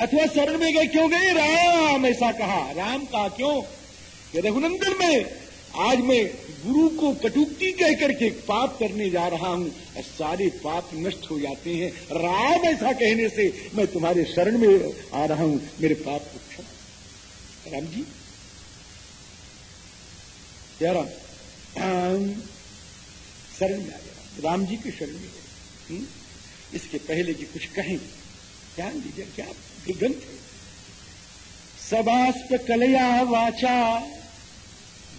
अथवा शरण में गए, क्यों गए? राम, ऐसा कहा। राम कहा, क्यों? रघुनंदन में, आज मैं गुरु को कटुक्ति कह करके पाप करने जा रहा हूँ। सारे पाप नष्ट हो जाते हैं। राम, ऐसा कहने से मैं तुम्हारे शरण में आ रहा हूँ। मेरे पाप को क्षमा राम जी। क्या राम शरण में आ गया। राम जी की शरण में गए। हम्म? इसके पहले कि कुछ कहें। ध्यान दीजिए, क्या ग्रंथ। सबास्प कलया वाचा।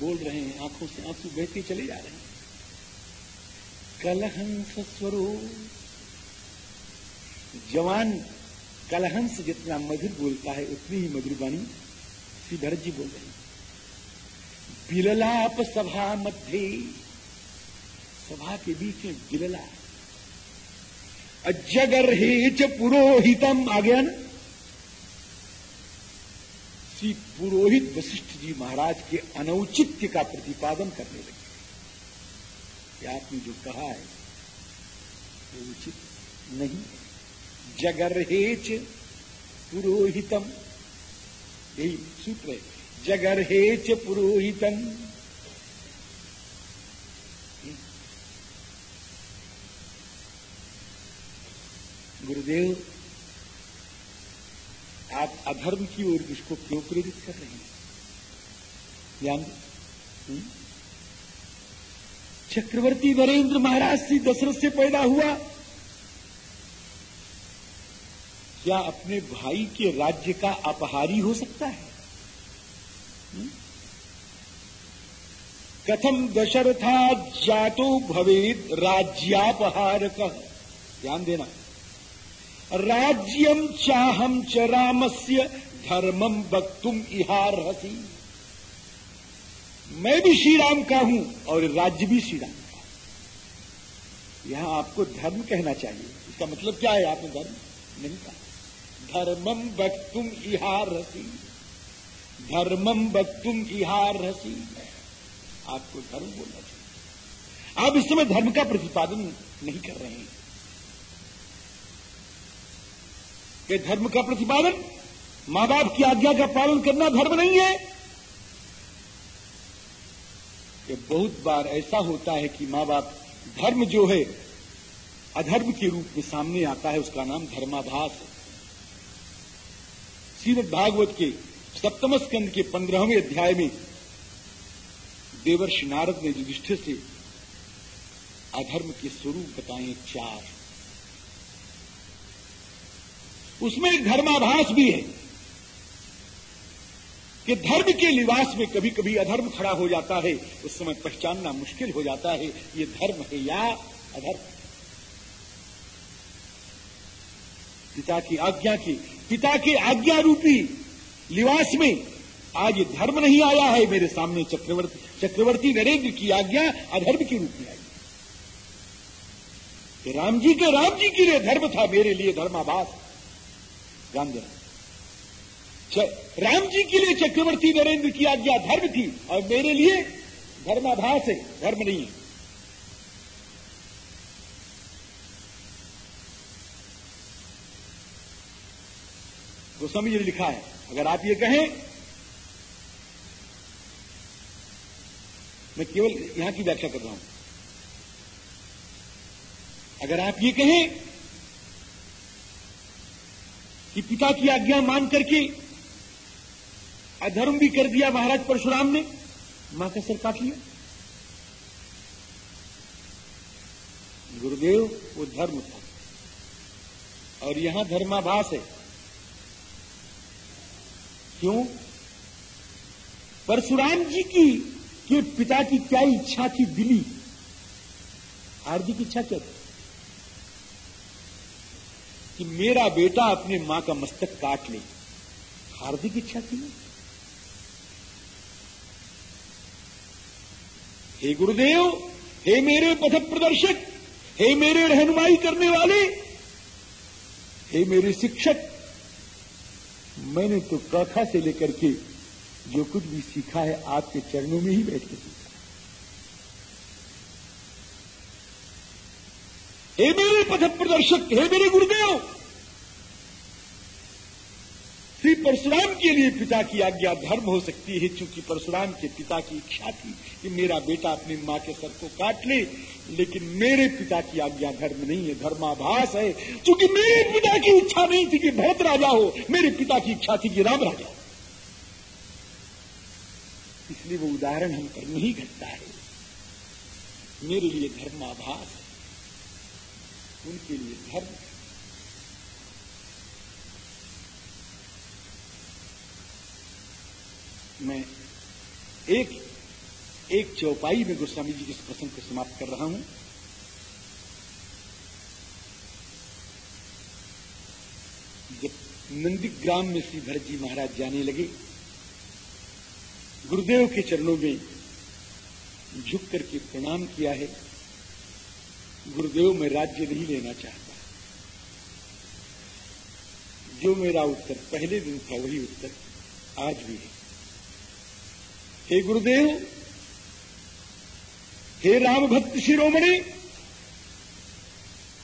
बोल रहे हैं, आँखों से आँसू बहते चले जा रहे हैं। कलहंस स्वरूप। जवान कलहंस जितना मधुर बोलता है, उतनी ही मधुर बाणी श्री जी बोल रहे हैं। बिललाप सभा मध्य। सभा के बीच में गिलला जगर हेच पुरोहितम आ गया ना श्री पुरोहित वशिष्ठ जी महाराज के अनौचित्य का प्रतिपादन करने लगे। आपने जो कहा है वो उचित नहीं। जगर हेच पुरोहितम, यही सूत्र है। जगर हेच पुरोहितम। गुरुदेव आप अधर्म की ओर इसको क्यों प्रेरित कर रहे हैं? ध्यान हम्म? चक्रवर्ती नरेंद्र महाराज श्री दशरथ से पैदा हुआ। क्या अपने भाई के राज्य का अपहारी हो सकता है? हम्म? कथम दशरथा जातो भवेद राज्यापहारक। ध्यान देना। राज्यम चाहम च रामस्य धर्मम वक्तुम इहार हसी मैं भी श्री राम का हूँ और राज्य भी श्री राम का। यहाँ आपको धर्म कहना चाहिए। इसका मतलब क्या है? आपने धर्म? नहीं कहा। धर्मम वक्तुम इहार हसी धर्मम वक्तुम इहार हसी आपको धर्म बोलना चाहिए। आप इस समय धर्म का प्रतिपादन नहीं कर रहे हैं। कि धर्म का प्रतिपादन माँ बाप की आज्ञा का पालन करना धर्म नहीं है। कि बहुत बार ऐसा होता है कि माँ बाप धर्म जो है, अधर्म के रूप में सामने आता है, उसका नाम धर्माभास श्रीमद भागवत के सप्तम स्कंद के पंद्रहवें अध्याय में देवर्षि नारद ने युधिष्ठिर से अधर्म के स्वरूप बताए चार। उसमें एक धर्माभास भी है कि धर्म के लिबास में कभी कभी अधर्म खड़ा हो जाता है, उस समय पहचानना मुश्किल हो जाता है, ये धर्म है या अधर्म? पिता की आज्ञा की, पिता के आज्ञा रूपी लिबास में आज धर्म नहीं आया है, मेरे सामने चक्रवर्ती चक्रवर्ती नरेंद्र की आज्ञा अधर्म के रूप में आई। राम जी के राम जी के लिए धर्म था, मेरे लिए धर्माभास। ध्यान देना राम जी के लिए चक्रवर्ती नरेंद्र की आज्ञा धर्म थी और मेरे लिए धर्माभास है, धर्म नहीं है। गोस्वामी जी ने लिखा है, अगर आप ये कहें, मैं केवल यहाँ की व्याख्या कर रहा हूँ। अगर आप ये कहें कि पिता की आज्ञा मान करके अधर्म भी कर दिया महाराज परशुराम ने। माँ का सर काट लिया। गुरुदेव, वो धर्म था। और यहाँ धर्माभास है। क्यों? परशुराम जी की, कि पिता की क्या इच्छा थी दिली? हार्दिक इच्छा क्या थी? कि मेरा बेटा अपने माँ का मस्तक काट ले। हार्दिक इच्छा थी हे गुरुदेव, हे मेरे पथ प्रदर्शक हे मेरे रहनुमाई करने वाले, हे मेरे शिक्षक, मैंने तो कथा से लेकर के जो कुछ भी सीखा है आपके चरणों में ही बैठ के। सीखा हे मेरे पथ प्रदर्शक, हे मेरे गुरुदेव! श्री परशुराम के लिए पिता की आज्ञा धर्म हो सकती है चूँकि परशुराम के पिता की इच्छा थी कि मेरा बेटा अपनी माँ के सर को काट ले, लेकिन मेरे पिता की आज्ञा धर्म नहीं है, धर्माभास है। क्योंकि मेरे पिता की इच्छा नहीं थी कि भरत राजा हो, मेरे पिता की इच्छा थी कि राम राजा हो। इसलिए वो उदाहरण हम पर नहीं घटता है। मेरे लिए धर्माभास उनके लिए धर्म मैं एक एक चौपाई में गोस्वामी जी के इस प्रसंग को समाप्त कर रहा हूँ। जब नंदीग्राम में श्री भरत जी महाराज जाने लगे, गुरुदेव के चरणों में झुक करके प्रणाम किया है। गुरुदेव, मैं राज्य नहीं लेना चाहता। जो मेरा उत्तर पहले दिन था, वही उत्तर आज भी है। हे गुरुदेव, हे राम भक्त शिरोमणि,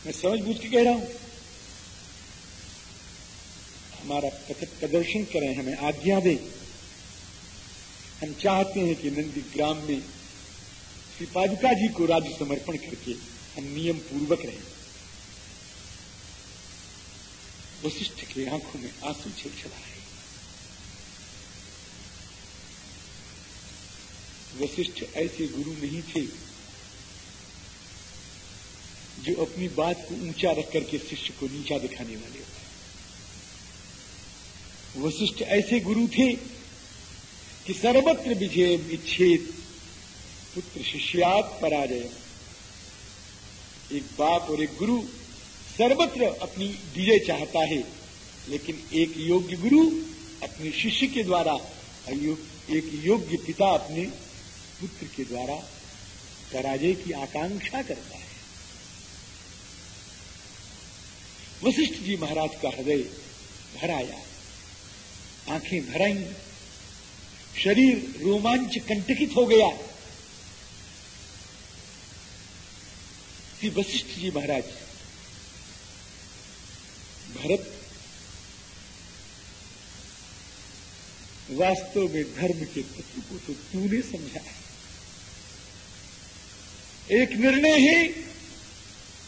मैं समझ बूझ के कह रहा हूँ, हमारा कथक प्रदर्शन करें, हमें आज्ञा दें। हम चाहते हैं कि नंदी ग्राम में श्री पादुका जी को राज्य समर्पण करके हम नियम पूर्वक रहे। वशिष्ठ के आँखों में आँसू छिलछला है वशिष्ठ ऐसे गुरु नहीं थे जो अपनी बात को ऊँचा रख करके शिष्य को नीचा दिखाने वाले होते। वशिष्ठ ऐसे गुरु थे कि सर्वत्र विजय, विच्छेद, पुत्र शिष्यात पराजय। एक बाप और एक गुरु सर्वत्र अपनी विजय चाहता है, लेकिन एक योग्य गुरु अपने शिष्य के द्वारा एक योग्य पिता अपने पुत्र के द्वारा पराजय की आकांक्षा करता है। वशिष्ठ जी महाराज का हृदय भराया आँखें भराई शरीर रोमांच कंटकित हो गया। कि वशिष्ठ जी महाराज। भरत वास्तव में धर्म के तत्व को तो तूने समझा है। एक निर्णय है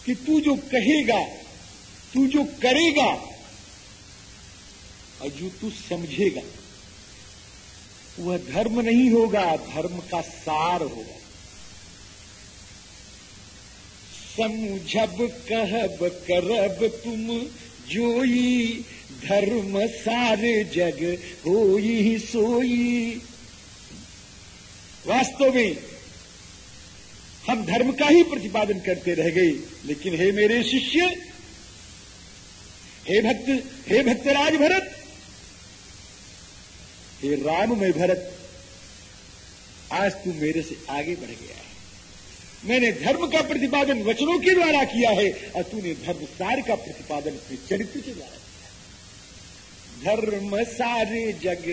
कि तू जो कहेगा, तू जो करेगा और जो तू समझेगा। वह धर्म नहीं होगा, धर्म का सार होगा। समझब कहब करब तुम, जोई धर्म सारे जग हो ही सोई। वास्तव में हम धर्म का ही प्रतिपादन करते रह गए, लेकिन हे मेरे शिष्य, हे भक्त, हे भक्तराज भरत, हे राम में भरत, आज तू मेरे से आगे बढ़ गया है। मैंने धर्म का प्रतिपादन वचनों के द्वारा किया है और तूने धर्म सार का प्रतिपादन अपने चरित्र के द्वारा किया धर्म सारे जग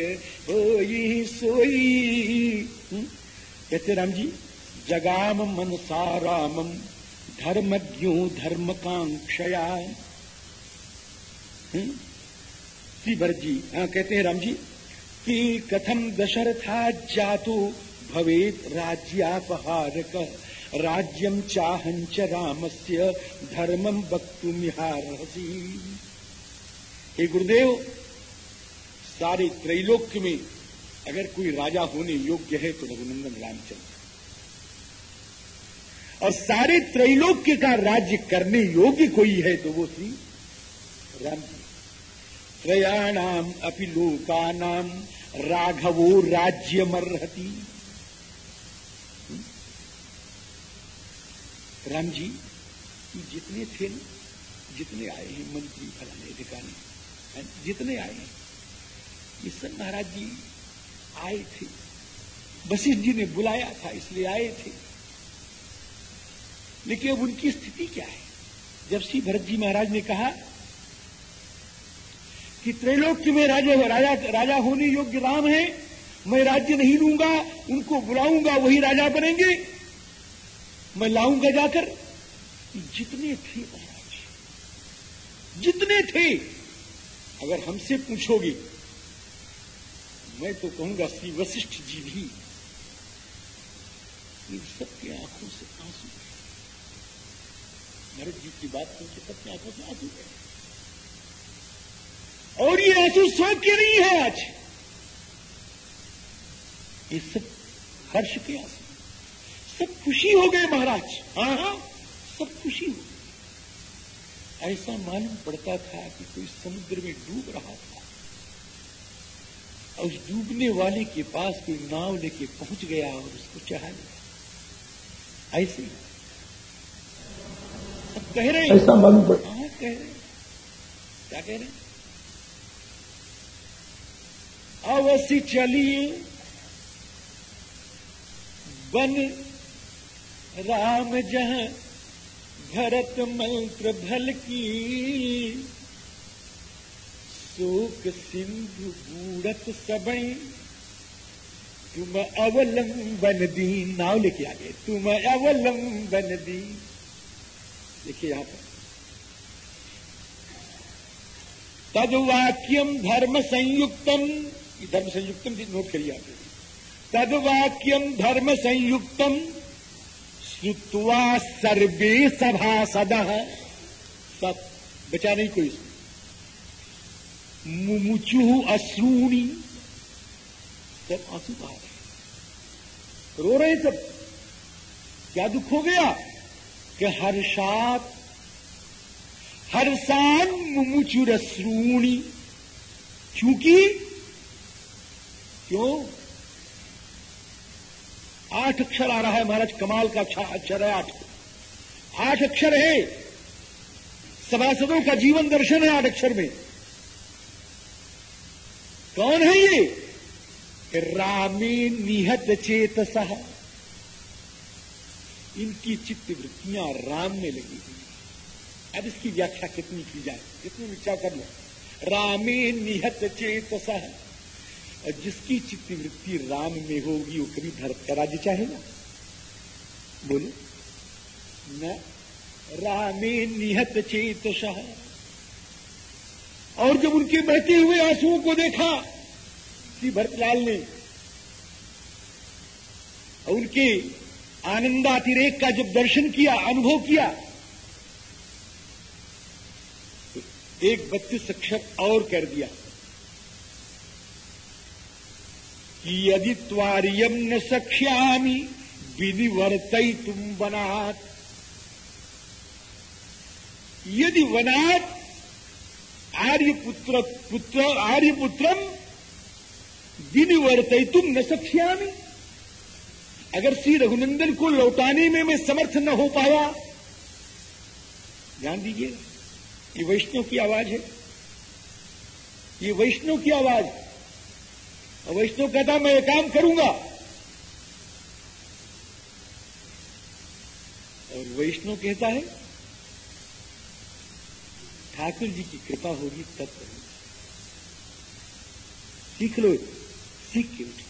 हो सोई? कहते राम जी, जगाम मनसा रामम धर्मज्ञो धर्मकांक्षया हम्म? श्री भरत जी हाँ कहते हैं राम जी, कि कथम दशरथा जातो, भवेत राज्यापहारक राज्यम चाहंच रामस्य धर्मम वक्तुमिहारहसी हे गुरुदेव, सारे त्रैलोक्य में अगर कोई राजा होने योग्य है तो रघुनंदन रामचंद्र। और सारे त्रैलोक्य का राज्य करने योग्य कोई है तो वो श्री राम त्रयाणाम अपि लोकानाम राघवो राज्य मरहती राम जी, जितने थे जितने आए हैं मंत्री, फलाने ठिकाने जितने आए हैं, ये सब महाराज जी आए थे। वशिष्ठ जी ने बुलाया था, इसलिए आए थे। लेकिन अब उनकी स्थिति क्या है? जब श्री भरत जी महाराज ने कहा कि त्रैलोक्य में राजा राजा राजा होने योग्य राम है, मैं राज्य नहीं लूँगा, उनको बुलाऊँगा, वही राजा बनेंगे। मैं लाऊँगा जाकर। जितने थे महाराज जितने थे, अगर हमसे पूछोगे, मैं तो कहूँगा श्री वशिष्ठ जी भी इन सबकी आँखों से आँसू गए भरत जी की बात सुन के सबकी आँखों से आँसू गए और ये आँसू सौख्य नहीं है आज। ये सब हर्ष के आँसू। सब खुशी हो गए महाराज। हाँ। हाँ सब खुशी हो ऐसा मालूम पड़ता था कि कोई समुद्र में डूब रहा था। और उस डूबने वाले के पास कोई नाव लेके पहुँच गया और उसको चढ़ा लिया। ऐसे अब कह रहे हैं। ऐसा मालूम पड़ा हाँ कह रहे क्या कह रहे अवश्य चलिए। बन राम जहाँ भरत मंत्र भल की। शोक सिंधु बूढ़त सबई। तुम अवलंबन दी। नाव लेके आ गए तुम अवलंबन दी। देखिए यहाँ पर। तदवाक्यम धर्म संयुक्तम। धर्म संयुक्तम नोट करिए आप। तदवाक्यम धर्म संयुक्तम। श्रुत्वा सर्वे सभा सदा। सब, बचा नहीं कोई मुमुचु अश्रूणी। सब आँसू बहा रहे रो रहे सब। क्या दुख हो गया? कि हर्षात हर्षान मुमुचुर अश्रूणी क्योंकि, क्यों? आठ अक्षर आ रहा है महाराज, कमाल का अच्छा अक्षर है आठ। आठ अक्षर है। सभासदों का जीवन दर्शन है आठ अक्षर में। कौन है ये? रामी निहत चेत सह इनकी चित्त वृत्तियाँ राम में लगी हुई अब इसकी व्याख्या कितनी की जाए? कितनी विचार कर लो। रामे निहत चेत सह जिसकी चित्त वृत्ति राम में होगी, वो कभी भरत का राज्य चाहेगा? बोलो, न रामे निहत चेत और जब उनके बहते हुए आंसुओं को देखा, श्री भरतलाल ने उनके आनंदातिरेक का जब दर्शन किया, अनुभव किया तो एक बत्तीस अक्षर और कर दिया। यदि त्वार्यम न सख्यामी विनिवर्त तुम बनात यदि वनात, आर्यपुत्र पुत्र आर्यपुत्रम विनिवर्त तुम न सख्यामी। अगर श्री रघुनंदन को लौटाने में मैं समर्थ न हो पाया, ध्यान दीजिए, ये वैष्णव की आवाज़ है। ये वैष्णव की आवाज़ और वैष्णव कहता मैं ये काम करूँगा। और वैष्णव कहता है, ठाकुर जी की कृपा होगी तब करूँगा सीख लो सीख के उठे।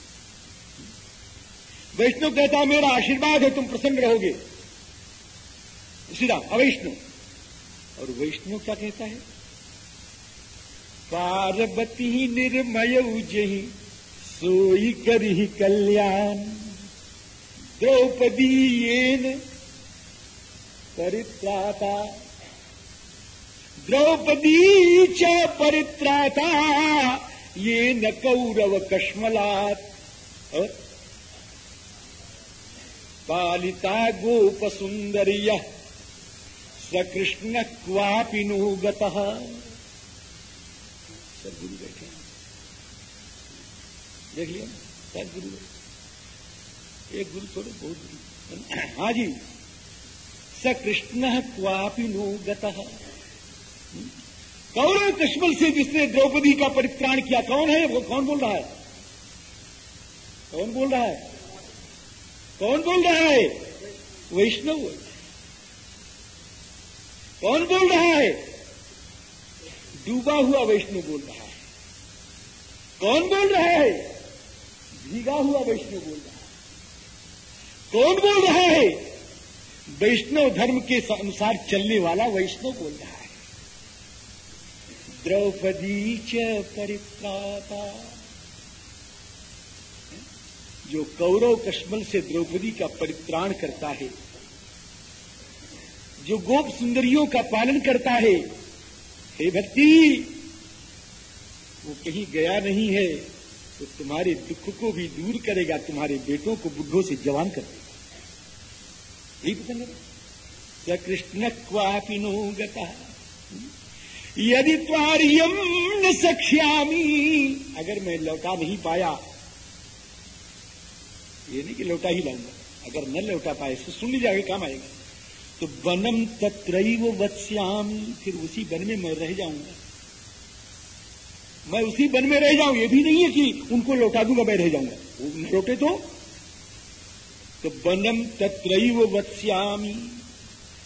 वैष्णव कहता मेरा आशीर्वाद है, तुम प्रसन्न रहोगे। सीधा अवैष्णव और वैष्णव क्या कहता है? पार्वती निर्मय उजही सोई करी कल्याण। द्रौपदी येन परित्राता। द्रौपदी च परित्राता, ये न कौरव कश्मलात। पालिता गोप सुंदरिय सकृष्ण क्वापि नो गुरु बैठे देख लिया। सब गुरु। एक गुरु थोड़े, बहुत गुरु। हाँ जी। स कृष्ण क्वापि नो गतः। कौरव कश्मल से जिसने द्रौपदी का परित्राण किया? कौन है? वो कौन बोल रहा है? कौन बोल रहा है? कौन बोल रहा है? वैष्णव। कौन बोल रहा है? डूबा हुआ वैष्णव बोल रहा है। कौन बोल रहा है? भीगा हुआ वैष्णव बोल रहा है। कौन बोल रहा है? वैष्णव धर्म के अनुसार चलने वाला वैष्णव बोल रहा है। द्रौपदी च परित्राता। जो कौरव कश्मल से द्रौपदी का परित्राण करता है, जो गोप सुंदरियों का पालन करता है, हे भक्ति, वो कहीं गया नहीं है। तो तुम्हारे दुख को भी दूर करेगा, तुम्हारे बेटों को बुद्धों से जवान कर देगा। यही पसंद है कृष्ण क्वापिनो गता? यदि त्वारियम न सख्यामी, अगर मैं लौटा नहीं पाया, ये नहीं कि लौटा ही लाऊँगा, अगर न लौटा पाए तो सुन लीजिए आगे काम आएगा। तो वनम तत्रैव वत्स्यामी, फिर उसी वन में मैं रह जाऊँगा। मैं उसी वन में रह जाऊँ, ये भी नहीं है कि उनको लौटा दूँगा, मैं रह जाऊँगा। लौटे तो? तो वनम तत्रैव वत्स्यामी।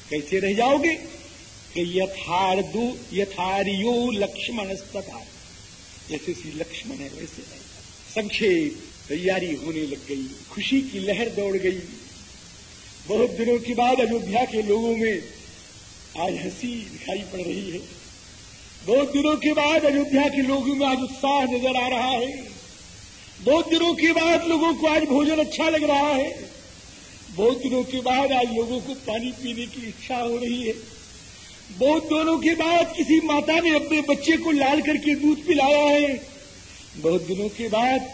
कैसे रह जाओगे? यथार्दो, यथारियो लक्ष्मण तथा जैसे श्री लक्ष्मण है, वैसे संक्षेप, तैयारी होने लग गई, खुशी की लहर दौड़ गई। बहुत दिनों के बाद अयोध्या के लोगों में आज हँसी दिखाई पड़ रही है। बहुत दिनों के बाद अयोध्या के लोगों में आज उत्साह नज़र आ रहा है। बहुत दिनों के बाद लोगों को आज भोजन अच्छा लग रहा है। बहुत दिनों के बाद आज लोगों को पानी पीने की इच्छा हो रही है। बहुत दिनों के बाद किसी माता ने अपने बच्चे को लाल करके दूध पिलाया है। बहुत दिनों के बाद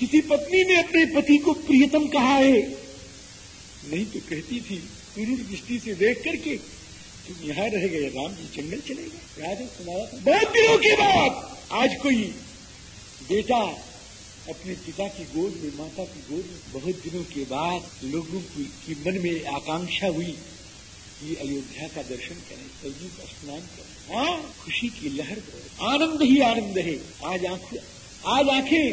किसी पत्नी ने अपने पति को प्रियतम कहा है। नहीं तो कहती थी कुरूर दृष्टि से देख करके तुम यहाँ रह गए राम जी जंगल चले गए। है सुनाया था बहुत दिनों के बाद आज कोई बेटा अपने पिता की गोद में माता की गोद में बहुत दिनों के बाद लोगों की, मन में आकांक्षा हुई कि अयोध्या का दर्शन करें सरजू का स्नान करें। हाँ खुशी की लहर आनंद ही आनंद है आज आँख आज आँखें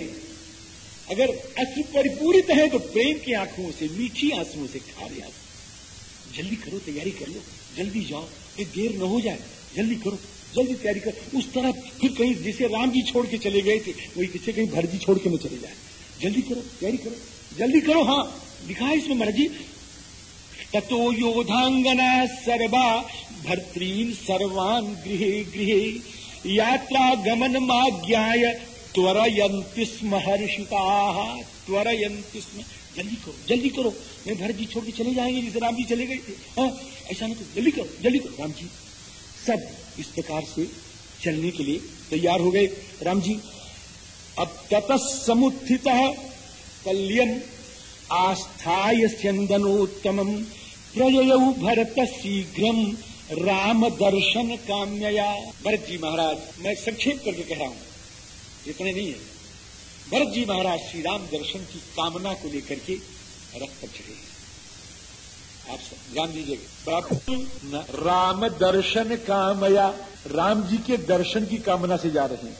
अगर अश्रु परिपूरित है तो प्रेम की आँखों से मीठी आंसुओं से खारे आँसू। जल्दी करो तैयारी कर लो। जल्दी जाओ ये देर न हो जाए, जल्दी करो, जल्दी तैयारी करो। उस तरह फिर कहीं जैसे राम जी छोड़ के चले गए थे, वही किसी कहीं भरत जी छोड़ के न चले जाए। जल्दी करो, तैयारी करो, जल्दी करो हाँ। लिखा इसमें महाराज जी, ततो योधांगना सर्वा, भर्तृन सर्वान गृह गृह यात्रा गमन माज्ञाय त्वरयंति स्म हर्षिता त्वरयंति स्म जल्दी करो जल्दी करो। मैं भरत जी छोड़ के चले जाएँगे, जैसे राम जी चले गए थे। हाँ ऐसा नहीं करो जल्दी करो जल्दी करो। राम जी, सब इस प्रकार से चलने के लिए तैयार हो गए। राम जी, अब तत समुत्थित कल्यम आस्थाय स्यंदनोत्तम प्रययौ भरत शीघ्रम राम दर्शन काम्यया। भरत जी महाराज, मैं संक्षेप करके कह रहा हूँ, इतने नहीं है। भरत जी महाराज श्री राम दर्शन की कामना को लेकर के रथ पर चढ़े आप ध्यान दीजिएगा राम दर्शन कामया राम जी के दर्शन की कामना से जा रहे हैं।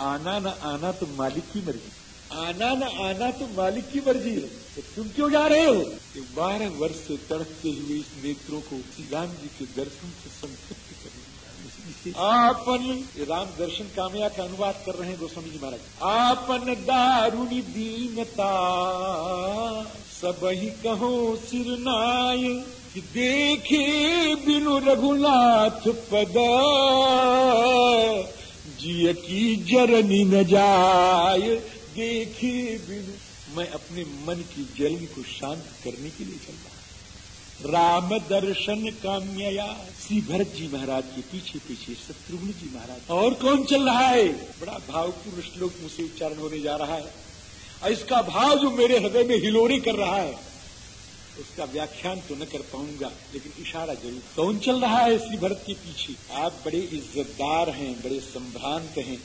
आना न आना तो मालिक की मर्ज़ी। आना न आना तो मालिक की मर्ज़ी। है तो तुम क्यों जा रहे हो? बारह वर्ष से तड़पते हुए इस नेत्रों को श्री राम जी के दर्शन से संतुष्ट करें आपन राम दर्शन कामया का अनुवाद कर रहे हैं गोस्वामी जी महाराज। आपन दारुणी दीनता सब ही कहो सिरनाय कि देखे बिनु रघुनाथ पद, जिय की जरनी न जाय, देखे बिनु। मैं अपने मन की जलन को शांत करने के लिए चल रहा राम दर्शन काम्यया। श्री भरत जी महाराज के पीछे पीछे शत्रुघ्न जी महाराज। और कौन चल रहा है? बड़ा भावपूर्ण श्लोक मुझसे उच्चारण होने जा रहा है। और इसका भाव जो मेरे हृदय में हिलोरी कर रहा है, उसका व्याख्यान तो न कर पाऊँगा, लेकिन इशारा ज़रूर। कौन चल रहा है श्री भरत के पीछे? आप बड़े इज्जतदार हैं, बड़े संभ्रांत हैं।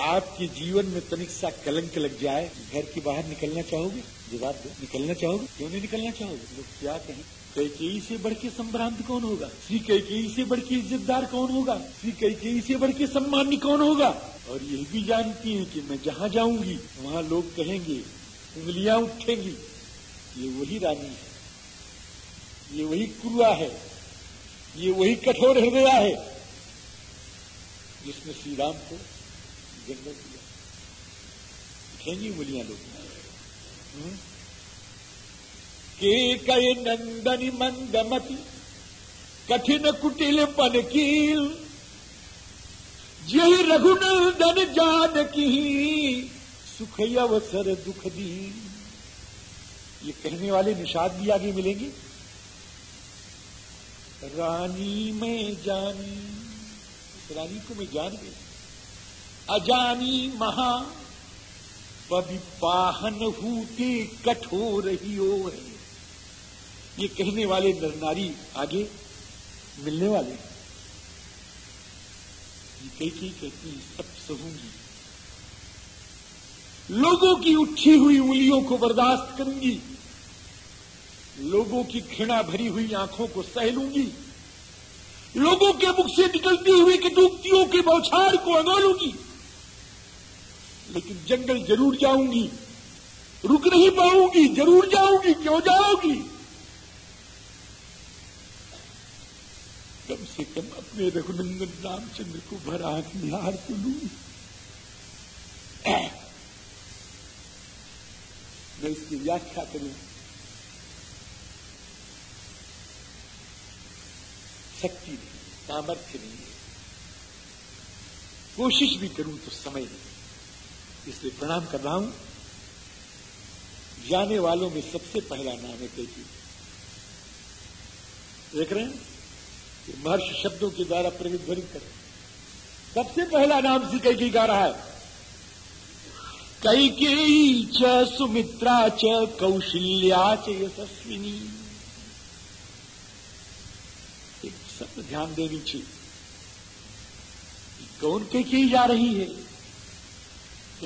आपके जीवन में तनिक सा कलंक लग जाए, घर के बाहर निकलना चाहोगे? जवाब दो निकलना चाहोगे? क्यों नहीं निकलना चाहोगे? लोग क्या कहें? कैकेयी से बढ़ के संभ्रांत कौन होगा? श्री कैकेयी से बढ़ के इज्जतदार कौन होगा? श्री कैकेयी से बढ़ के सम्मान्य कौन होगा? और यह भी जानती है कि मैं जहाँ जाऊँगी, वहाँ लोग कहेंगे, उंगलियाँ उठेंगी। ये वही रानी है। ये वही कुरुआ है। ये वही कठोर हृदय है। जिसने श्री राम को जन्म दिया। उठेंगी उंगलियाँ लोग? के कय नंदनी मंदमती, कठिन कुटिल पन कील जय रघुनंदन जान की सुख अवसर दुख दी ये कहने वाले निषाद भी आगे मिलेंगे। रानी में जानी रानी को मैं जान गई अजानी महा पाहन हूते कठोर ही हो है। ये कहने वाले नर नारी आगे मिलने वाले ये कई कई कहती सब सहूँगी लोगों की उठी हुई उंगलियों को बर्दाश्त करूँगी। लोगों की घृणा भरी हुई आँखों को सह लूँगी। लोगों के मुख से निकलती हुई कटुक्तियों के बौछार को अगोलूँगी लेकिन जंगल ज़रूर जाऊँगी। रुक नहीं पाऊँगी, ज़रूर जाऊँगी, क्यों जाऊँगी? कम से कम अपने रघुनंदन रामचंद्र को भर निहार तो लू। मैं इसकी व्याख्या करूँ। शक्ति नहीं, सामर्थ्य नहीं है। कोशिश भी करूँ तो समय नहीं। इसलिए प्रणाम कर रहा हूँ। जाने वालों में सबसे पहला नाम है कैकी देख रहे हैं महर्ष शब्दों के द्वारा प्रतिध्वनित कर सबसे पहला नाम सी कैकी गा रहा है। कैकेयी च सुमित्रा च कौशल्या च यशस्विनी। एक सब ध्यान देनी चाहिए कौन के की जा रही है?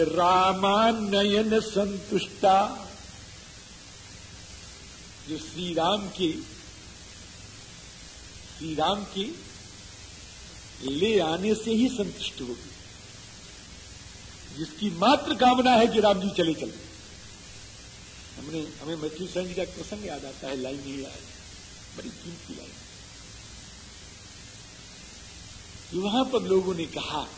रामानयन संतुष्टा। जो श्री राम के श्री राम के ले आने से ही संतुष्ट होगी। जिसकी मात्र कामना है कि राम जी चले चले। हमने, हमें मैथ्यू सैन जी का प्रसंग याद आता है, लाइन ही। आया बड़ी कीमती लाइन। वहाँ पर लोगों ने कहा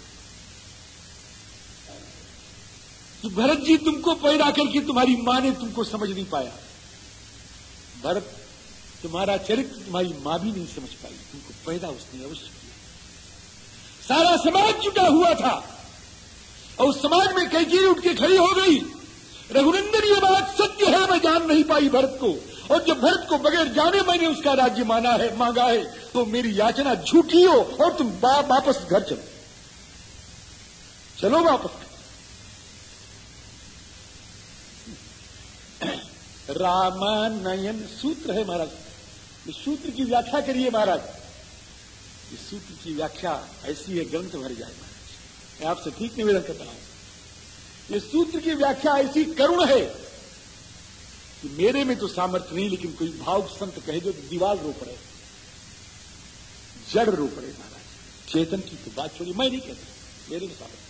कि भरत जी तुमको पैदा करके तुम्हारी माँ ने तुमको समझ नहीं पाया। भरत, तुम्हारा चरित्र तुम्हारी माँ भी नहीं समझ पाई। तुमको पैदा उसने अवश्य किया। सारा समाज जुटा हुआ था। और उस समाज में कैकी उठ के खड़ी हो गई। रघुनंदन, ये बात सत्य है, मैं जान नहीं पाई भरत को। और जब भरत को बगैर जाने मैंने उसका राज्य माना है, मांगा है तो मेरी याचना झूठी हो और तुम वापस घर चलो। चलो वापस। रामानयन सूत्र है महाराज। इस सूत्र की व्याख्या करिए महाराज। इस सूत्र की व्याख्या ऐसी है, ग्रंथ भर जाए महाराज। मैं आपसे ठीक निवेदन करता हूँ। इस सूत्र की व्याख्या ऐसी करुण है कि मेरे में तो सामर्थ्य नहीं, लेकिन कोई भाव संत कहे जो दीवार रो पड़े, जड़ रो पड़े महाराज। चेतन की तो बात छोड़ी मैं नहीं कहता, मेरे में सामर्थ्य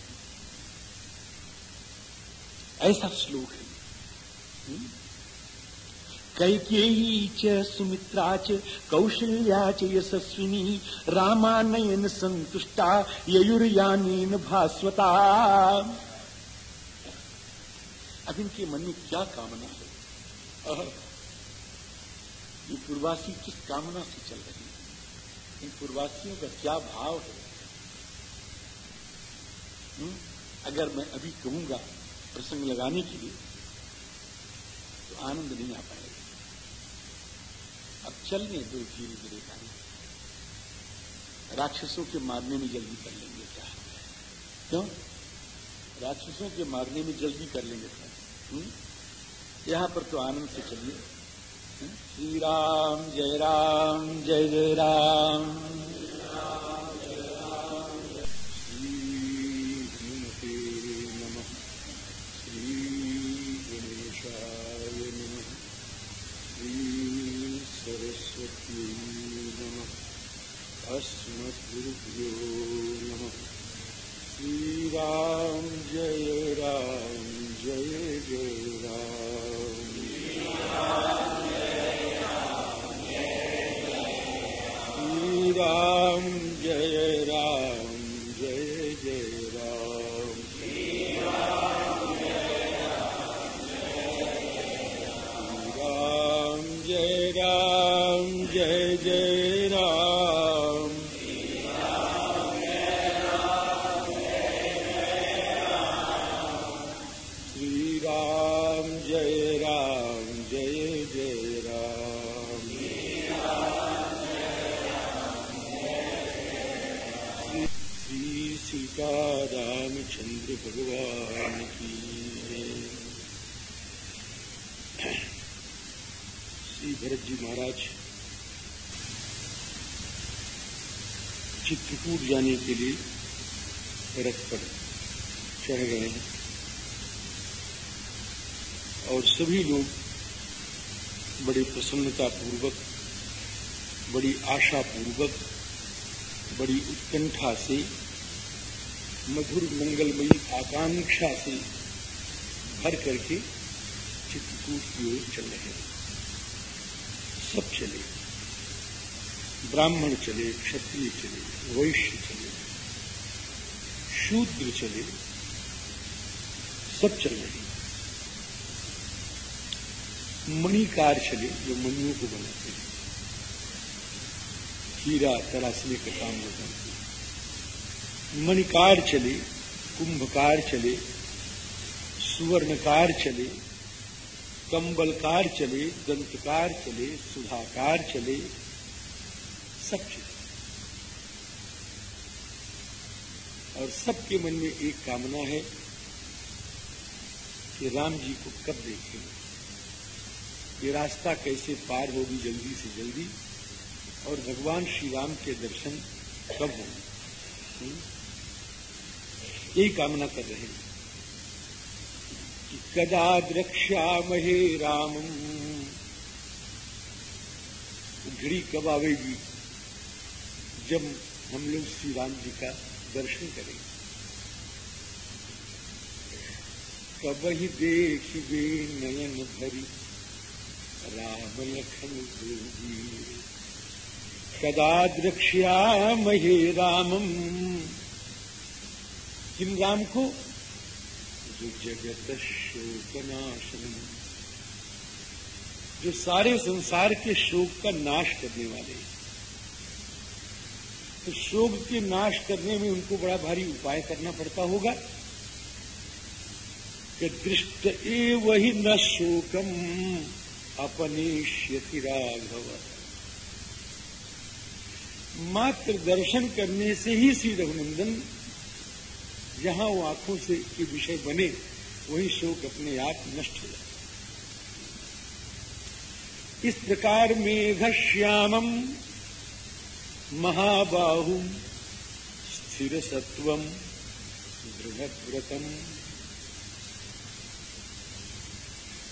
ऐसा श्लोक है। हम्म? कैकेयी च, सुमित्रा च, कौशल्या च, यशस्विनी, रामानयन संतुष्टा, ययुर्यानीन भास्वता अब इनके मन में क्या कामना है ये पूर्वासी किस कामना से चल रही है इन पूर्वासियों का क्या भाव है हुँ? हम्म? अगर मैं अभी कहूँगा प्रसंग लगाने के लिए तो आनंद नहीं आ पाएगा अब चलने दो धीरे धीरे गाड़ी राक्षसों के मारने में जल्दी कर लेंगे क्या? क्यों? राक्षसों के मारने में जल्दी कर लेंगे क्या? हम्म? यहाँ पर तो आनंद से चलिए। हम्म? श्री राम जय राम, जय जय राम। अस्मद्गुरुभ्यो नमः श्रीराम जय राम जय जय राम श्रीराम जय राम जय जय राम राम जय राम जय जय राम भगवान की। श्री भरत जी महाराज, चित्रकूट जाने के लिए रथ पर चढ़ गए हैं। और सभी लोग बड़ी प्रसन्नता पूर्वक बड़ी आशा पूर्वक बड़ी उत्कंठा से मधुर मंगलमयी आकांक्षा से भर करके चित्रकूट की ओर चल रहे सब चले। ब्राह्मण चले, क्षत्रिय चले, वैश्य चले, शूद्र चले, सब चल रहे मणिकार चले, जो मणियों को बनाते हैं। हीरा तरासने का काम होता है। मणिकार चले, कुंभकार चले, सुवर्णकार चले, कंबलकार चले, दंतकार चले, सुधाकार चले, सब चले। और सबके मन में एक कामना है कि राम जी को कब देखेंगे ये रास्ता कैसे पार होगी जल्दी से जल्दी, और भगवान श्री राम के दर्शन कब होंगे? हम्म? यही कामना कर रहे हैं। कदा द्रक्ष्यामहे रामम। घड़ी कब आवेगी? जब हम लोग श्री राम जी का दर्शन करेंगे। कब ही देखिए नयन भरी राम लखन जोगी कदा द्रक्ष्यामहे रामम। किन राम को जो जगत शोकनाशन जो सारे संसार के शोक का नाश करने वाले। तो शोक के नाश करने में उनको बड़ा भारी उपाय करना पड़ता होगा। कि दृष्ट एव ही न शोकम अपनेश्यति राघव। मात्र दर्शन करने से ही श्री रघुनंदन जहाँ वो आँखों से के विषय बने, वही शोक अपने आप नष्ट हो जाए इस प्रकार मेघ श्यामम महाबाहु स्थिर सत्वम दृढ़व्रतम।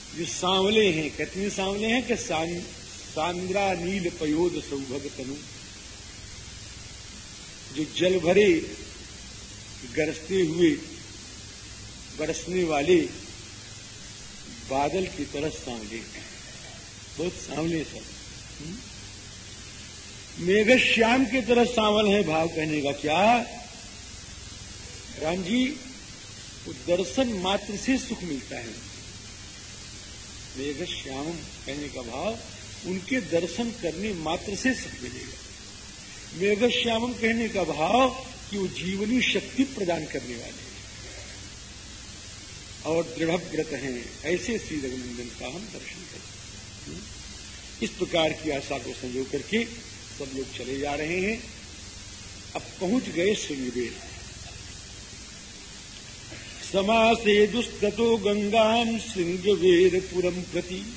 जो सांवले हैं कितने सांवले हैं कि सांद्रा नील पयोद सौभग तनु जो जल भरे गरजते हुए बरसने वाले बादल की तरह सांवले बहुत सांवले सब। हम्म? मेघ श्याम की तरह सांवल है, भाव कहने का क्या? राम जी, वो दर्शन मात्र से सुख मिलता है। मेघ श्याम कहने का भाव, उनके दर्शन करने मात्र से सुख मिलेगा। मेघ श्यामम कहने का भाव कि वो जीवनी शक्ति प्रदान करने वाले हैं। और दृढ़ व्रत हैं, ऐसे श्री रघुनंदन का हम दर्शन करें। इस प्रकार की आशा को संजो करके सब लोग चले जा रहे हैं। अब पहुँच गए श्रृंगवेर समासे दुस्ततो गंगाम श्रृंगवेरपुरम प्रति।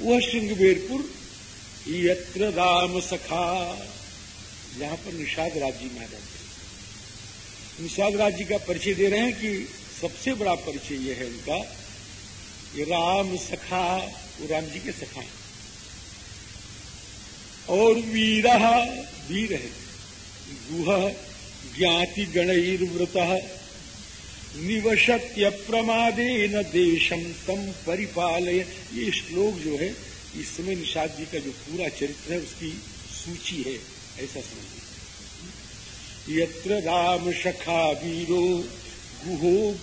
वह श्रृंगवेरपुर यत्र राम सखा यहाँ पर निषाद राज्य महाराज थे निषाद राज जी का परिचय दे रहे हैं कि सबसे बड़ा परिचय यह है उनका ये राम सखा, वो राम जी के सखा और वीरा वीर है गुह, ज्ञाति गणैर्वृत निवशत्य प्रमादे न देशम तम परिपालय। ये श्लोक जो है, इस समय निषाद जी का जो पूरा चरित्र है, उसकी सूची है। ऐसा समझिए यत्र राम सखा वीरो गुहो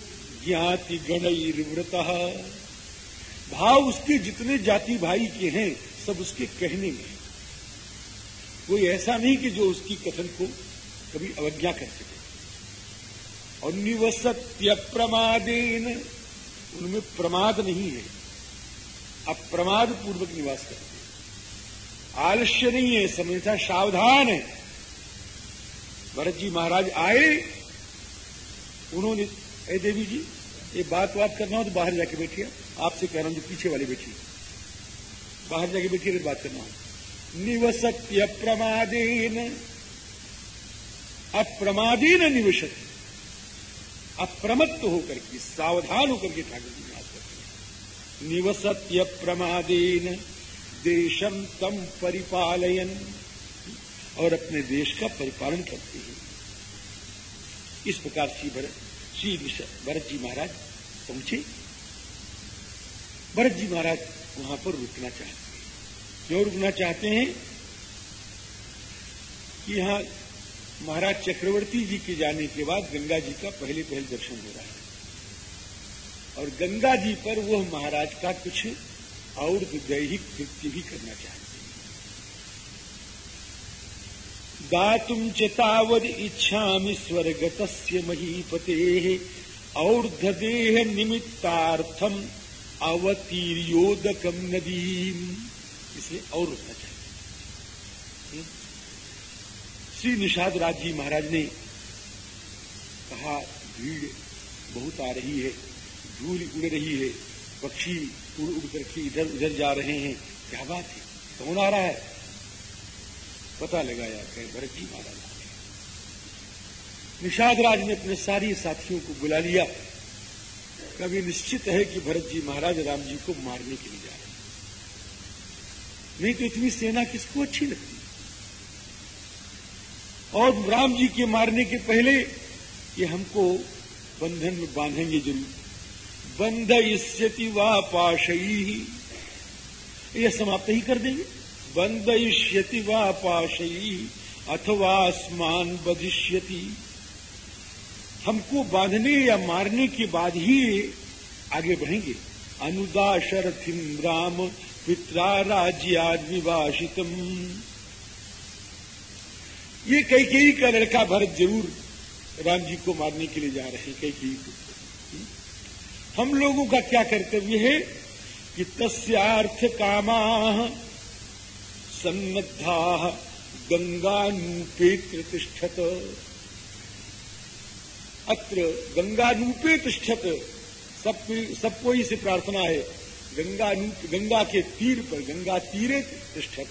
ज्ञाति गणैर्वृत। भाव उसके जितने जाति भाई के हैं, सब उसके कहने में कोई ऐसा नहीं कि जो उसकी कथन को कभी अवज्ञा कर सके। और निवसत्य प्रमादेन। उनमें प्रमाद नहीं है। अप्रमाद पूर्वक निवास करते आलस्य नहीं है, समझता सावधान है। भरत जी महाराज आए, उन्होंने, ए देवी जी, ये बात बात करना हो तो बाहर जाके बैठिए, आपसे कह रहा हूँ जो पीछे वाले बैठिए बाहर जाके बैठिए बात करना हो। निवसत्य प्रमादेन। अप्रमादीन निवसत अप्रमत्त होकर के, सावधान होकर के ठाकुर जी बात करते निवसत्य प्रमादेन। देशम तम परिपालयन। और अपने देश का परिपालन करते हैं। इस प्रकार श्री भरत श्री भरत जी महाराज पहुँचे। भरत जी महाराज वहाँ पर रुकना चाहते हैं। क्यों रुकना चाहते हैं? कि यहाँ महाराज चक्रवर्ती जी के जाने के बाद गंगा जी का पहले पहले दर्शन हो रहा है। और गंगा जी पर वह महाराज का कुछ और दैहिक कृत्य भी करना चाहते दातुम च इच्छा स्वर्गत महीपते और्धदेह निमित्तार्थम अवतीर्योदकम नदीम। इसलिए और रुकना चाहिए। हम्म? श्री निषाद राज जी महाराज ने कहा, भीड़ बहुत आ रही है, धूल उड़ रही है, पक्षी उड़ उड़ करके इधर उधर जा रहे हैं। क्या बात है? कौन आ रहा है? पता लगाया कहीं भरत जी महाराज निषाद राज ने अपने सारी साथियों को बुला लिया। कभी निश्चित है कि भरत जी महाराज राम जी को मारने के लिए जा रहे नहीं तो इतनी सेना किसको अच्छी लगती? और राम जी के मारने के पहले ये हमको बंधन में बांधेंगे ज़रूर। बंध इस्यति वा पाशई यह समाप्त ही कर देंगे। बंदयिष्यति वा पाशई अथवा स्मान बधिष्यति। हमको बांधने या मारने के बाद ही आगे बढ़ेंगे। अनुदाशरथिम राम पित्रा राज्याद विभाषितम ये कई का लड़का भरत ज़रूर राम जी को मारने के लिए जा रहे हैं कई को। हम लोगों का क्या कर्तव्य है? कि तस्थ कामा सन्नद्धा गंगानूपे तिष्ठत अत्र गंगानूपे तिष्ठत। सब सबको इसे प्रार्थना है। गंगा गंगा के तीर पर, गंगा तीरे तिष्ठत।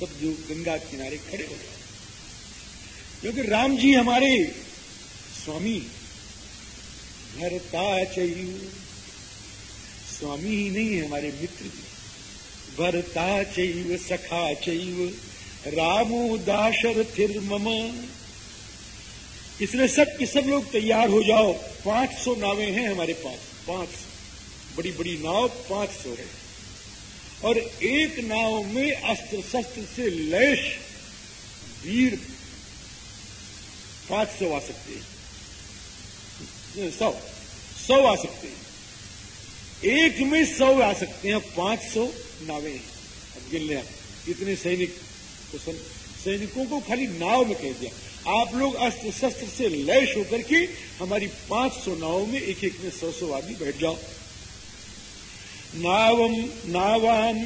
सब जो गंगा किनारे खड़े हो जाए क्योंकि राम जी हमारे स्वामी भरता चाहिए। स्वामी ही नहीं है हमारे मित्र। भी भरता चैव सखा चैव रामो दाशरथिर्मम इसलिए सब के सब लोग तैयार हो जाओ। पाँच सौ नावें हैं हमारे पास। पाँच सौ। बड़ी बड़ी नाव पाँच सौ है। और एक नाव में अस्त्र शस्त्र से लैश वीर पाँच सौ आ सकते हैं। सौ। सौ आ सकते हैं। एक में सौ आ सकते हैं, पाँच सौ नावे अब गिन लिया इतने सैनिक तो सैनिकों को खाली नाव में कह दिया। आप लोग अस्त्र शस्त्र से लैश होकर के हमारी पाँच सौ नाव में एक एक में सौ सौ आदमी बैठ जाओ। नावम नावाम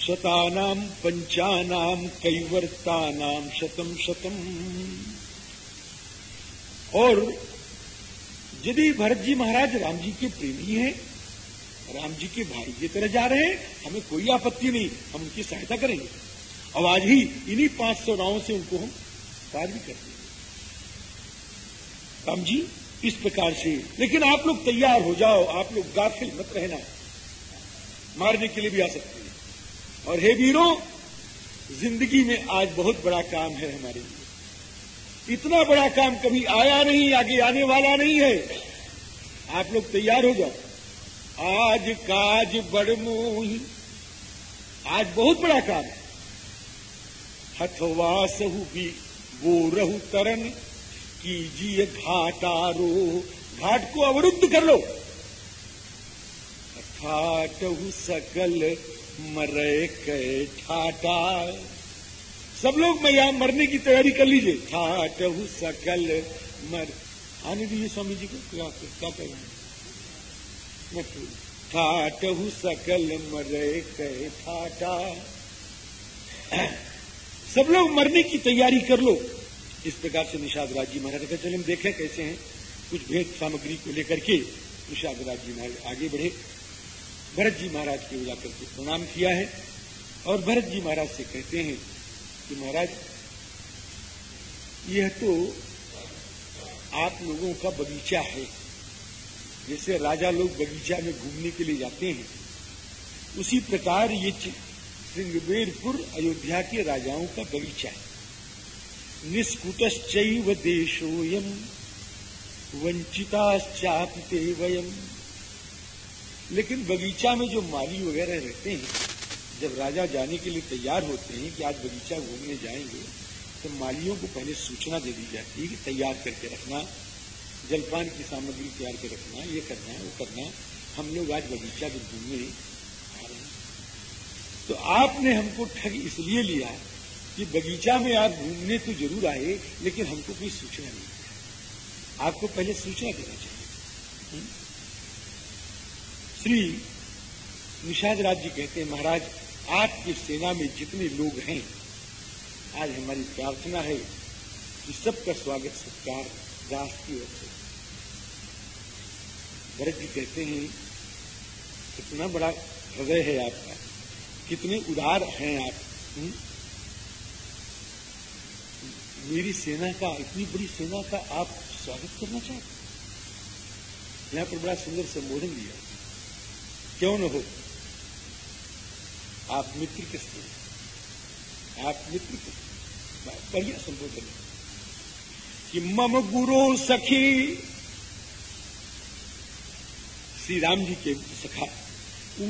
शतानाम पंचानाम कैवर्तानाम शतम शतम। और यदि भरत जी महाराज राम जी के प्रेमी हैं, राम जी के भाई की तरह जा रहे हैं, हमें कोई आपत्ति नहीं, हम उनकी सहायता करेंगे। अब आज ही इन्हीं पाँच सौ रावों से उनको हम पार भी कर देंगे राम जी, इस प्रकार से, लेकिन आप लोग तैयार हो जाओ, आप लोग गाफिल मत रहना, मारने के लिए भी आ सकते हैं। और हे वीरों, ज़िंदगी में आज बहुत बड़ा काम है हमारे लिए। इतना बड़ा काम कभी आया नहीं, आगे आने वाला नहीं है। आप लोग तैयार हो जाओ। आज काज बड़ मोही आज बहुत बड़ा काम। है हथवा सहु भी वो रहु तरन कीजिए घाटारो घाट को अवरुद्ध कर लो। ठाटहु सकल मरे के ठाटा। सब लोग मैं यहाँ मरने की तैयारी कर लीजिए। ठाटहु सकल मर। आने दीजिए स्वामी जी को। क्या क्या कह रहे हैं? ठाटहु सकल मरे कहे ठाटा सब लोग मरने की तैयारी कर लो। इस प्रकार से निषाद राज जी महाराज कहते चले हम देखें कैसे हैं। कुछ भेद सामग्री को लेकर के निषाद राज जी महाराज आगे बढ़े। भरत जी महाराज के जाकर के प्रणाम किया है और भरत जी महाराज से कहते हैं कि महाराज, यह तो आप लोगों का बगीचा है। जैसे राजा लोग बगीचा में घूमने के लिए जाते हैं, उसी प्रकार ये श्रृंगवेरपुर अयोध्या के राजाओं का बगीचा है। निष्कुटश्चैव देशोयम वंचिताश्चापिते वयम। लेकिन बगीचा में जो माली वगैरह रहते हैं जब राजा जाने के लिए तैयार होते हैं कि आज बगीचा घूमने जाएँगे तो मालियों को पहले सूचना दे दी जाती है कि तैयार करके रखना, जलपान की सामग्री तैयार कर रखना, ये करना, वो करना। हम लोग आज बगीचा के घूमने आ रहे हैं। तो आपने हमको ठग इसलिए लिया कि बगीचा में आप घूमने तो ज़रूर आए, लेकिन हमको कोई सूचना नहीं आपको पहले सूचना देना चाहिए। हम्म? श्री निषाद राज जी कहते हैं, महाराज आपकी सेना में जितने लोग हैं, आज हमारी प्रार्थना है कि सबका स्वागत, सत्कार दास की ओर से भरत जी कहते हैं, कितना बड़ा हृदय है आपका, कितने उदार हैं आप हुँ? हम्म? मेरी सेना का, इतनी बड़ी सेना का आप स्वागत करना चाहते यहाँ पर बड़ा सुंदर संबोधन दिया क्यों न हो आप मित्र किसके आप मित्र किसके बढ़िया संबोधन कि मम गुरु सखी। श्री राम जी के सखा,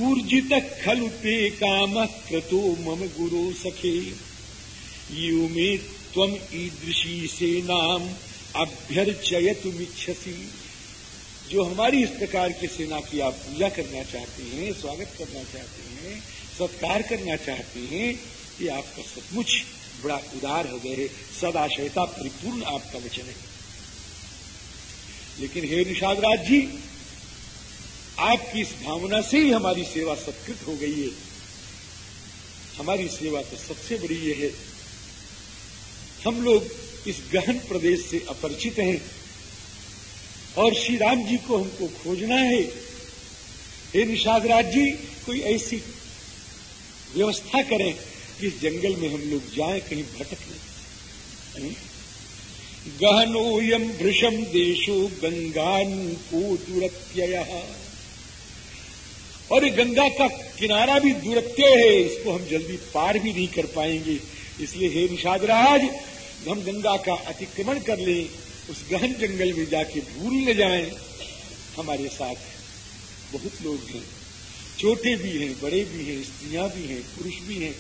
ऊर्जित खलु ते काम क्रतो मम गुरु सखे। यू में तम ईदृशी से नाम अभ्यर्चय तुम इच्छसी जो हमारी इस प्रकार की सेना की आप पूजा करना चाहते हैं, स्वागत करना चाहते हैं सत्कार करना चाहते हैं ये आपका सचमुच बड़ा उदार हो गए सदाशयता परिपूर्ण आपका वचन है। लेकिन हे निषाद राज जी, आपकी इस भावना से ही हमारी सेवा सत्कृत हो गई है। हमारी सेवा तो सबसे बड़ी यह है। हम लोग इस गहन प्रदेश से अपरिचित हैं और श्री राम जी को हमको खोजना है। हे निषाद राज जी, कोई ऐसी व्यवस्था करें कि इस जंगल में हम लोग जाएँ, कहीं भटक नहीं गहनोयम भृशम देशो गंगानुको दुरत्यय और ये गंगा का किनारा भी दूरत्य है, इसको हम जल्दी पार भी नहीं कर पाएँगे। इसलिए हे निषाद राज हम गंगा का अतिक्रमण कर लें, उस गहन जंगल में जाके भूल न जाएँ। हमारे साथ बहुत लोग हैं। छोटे भी हैं बड़े भी हैं स्त्रियाँ भी हैं पुरुष भी हैं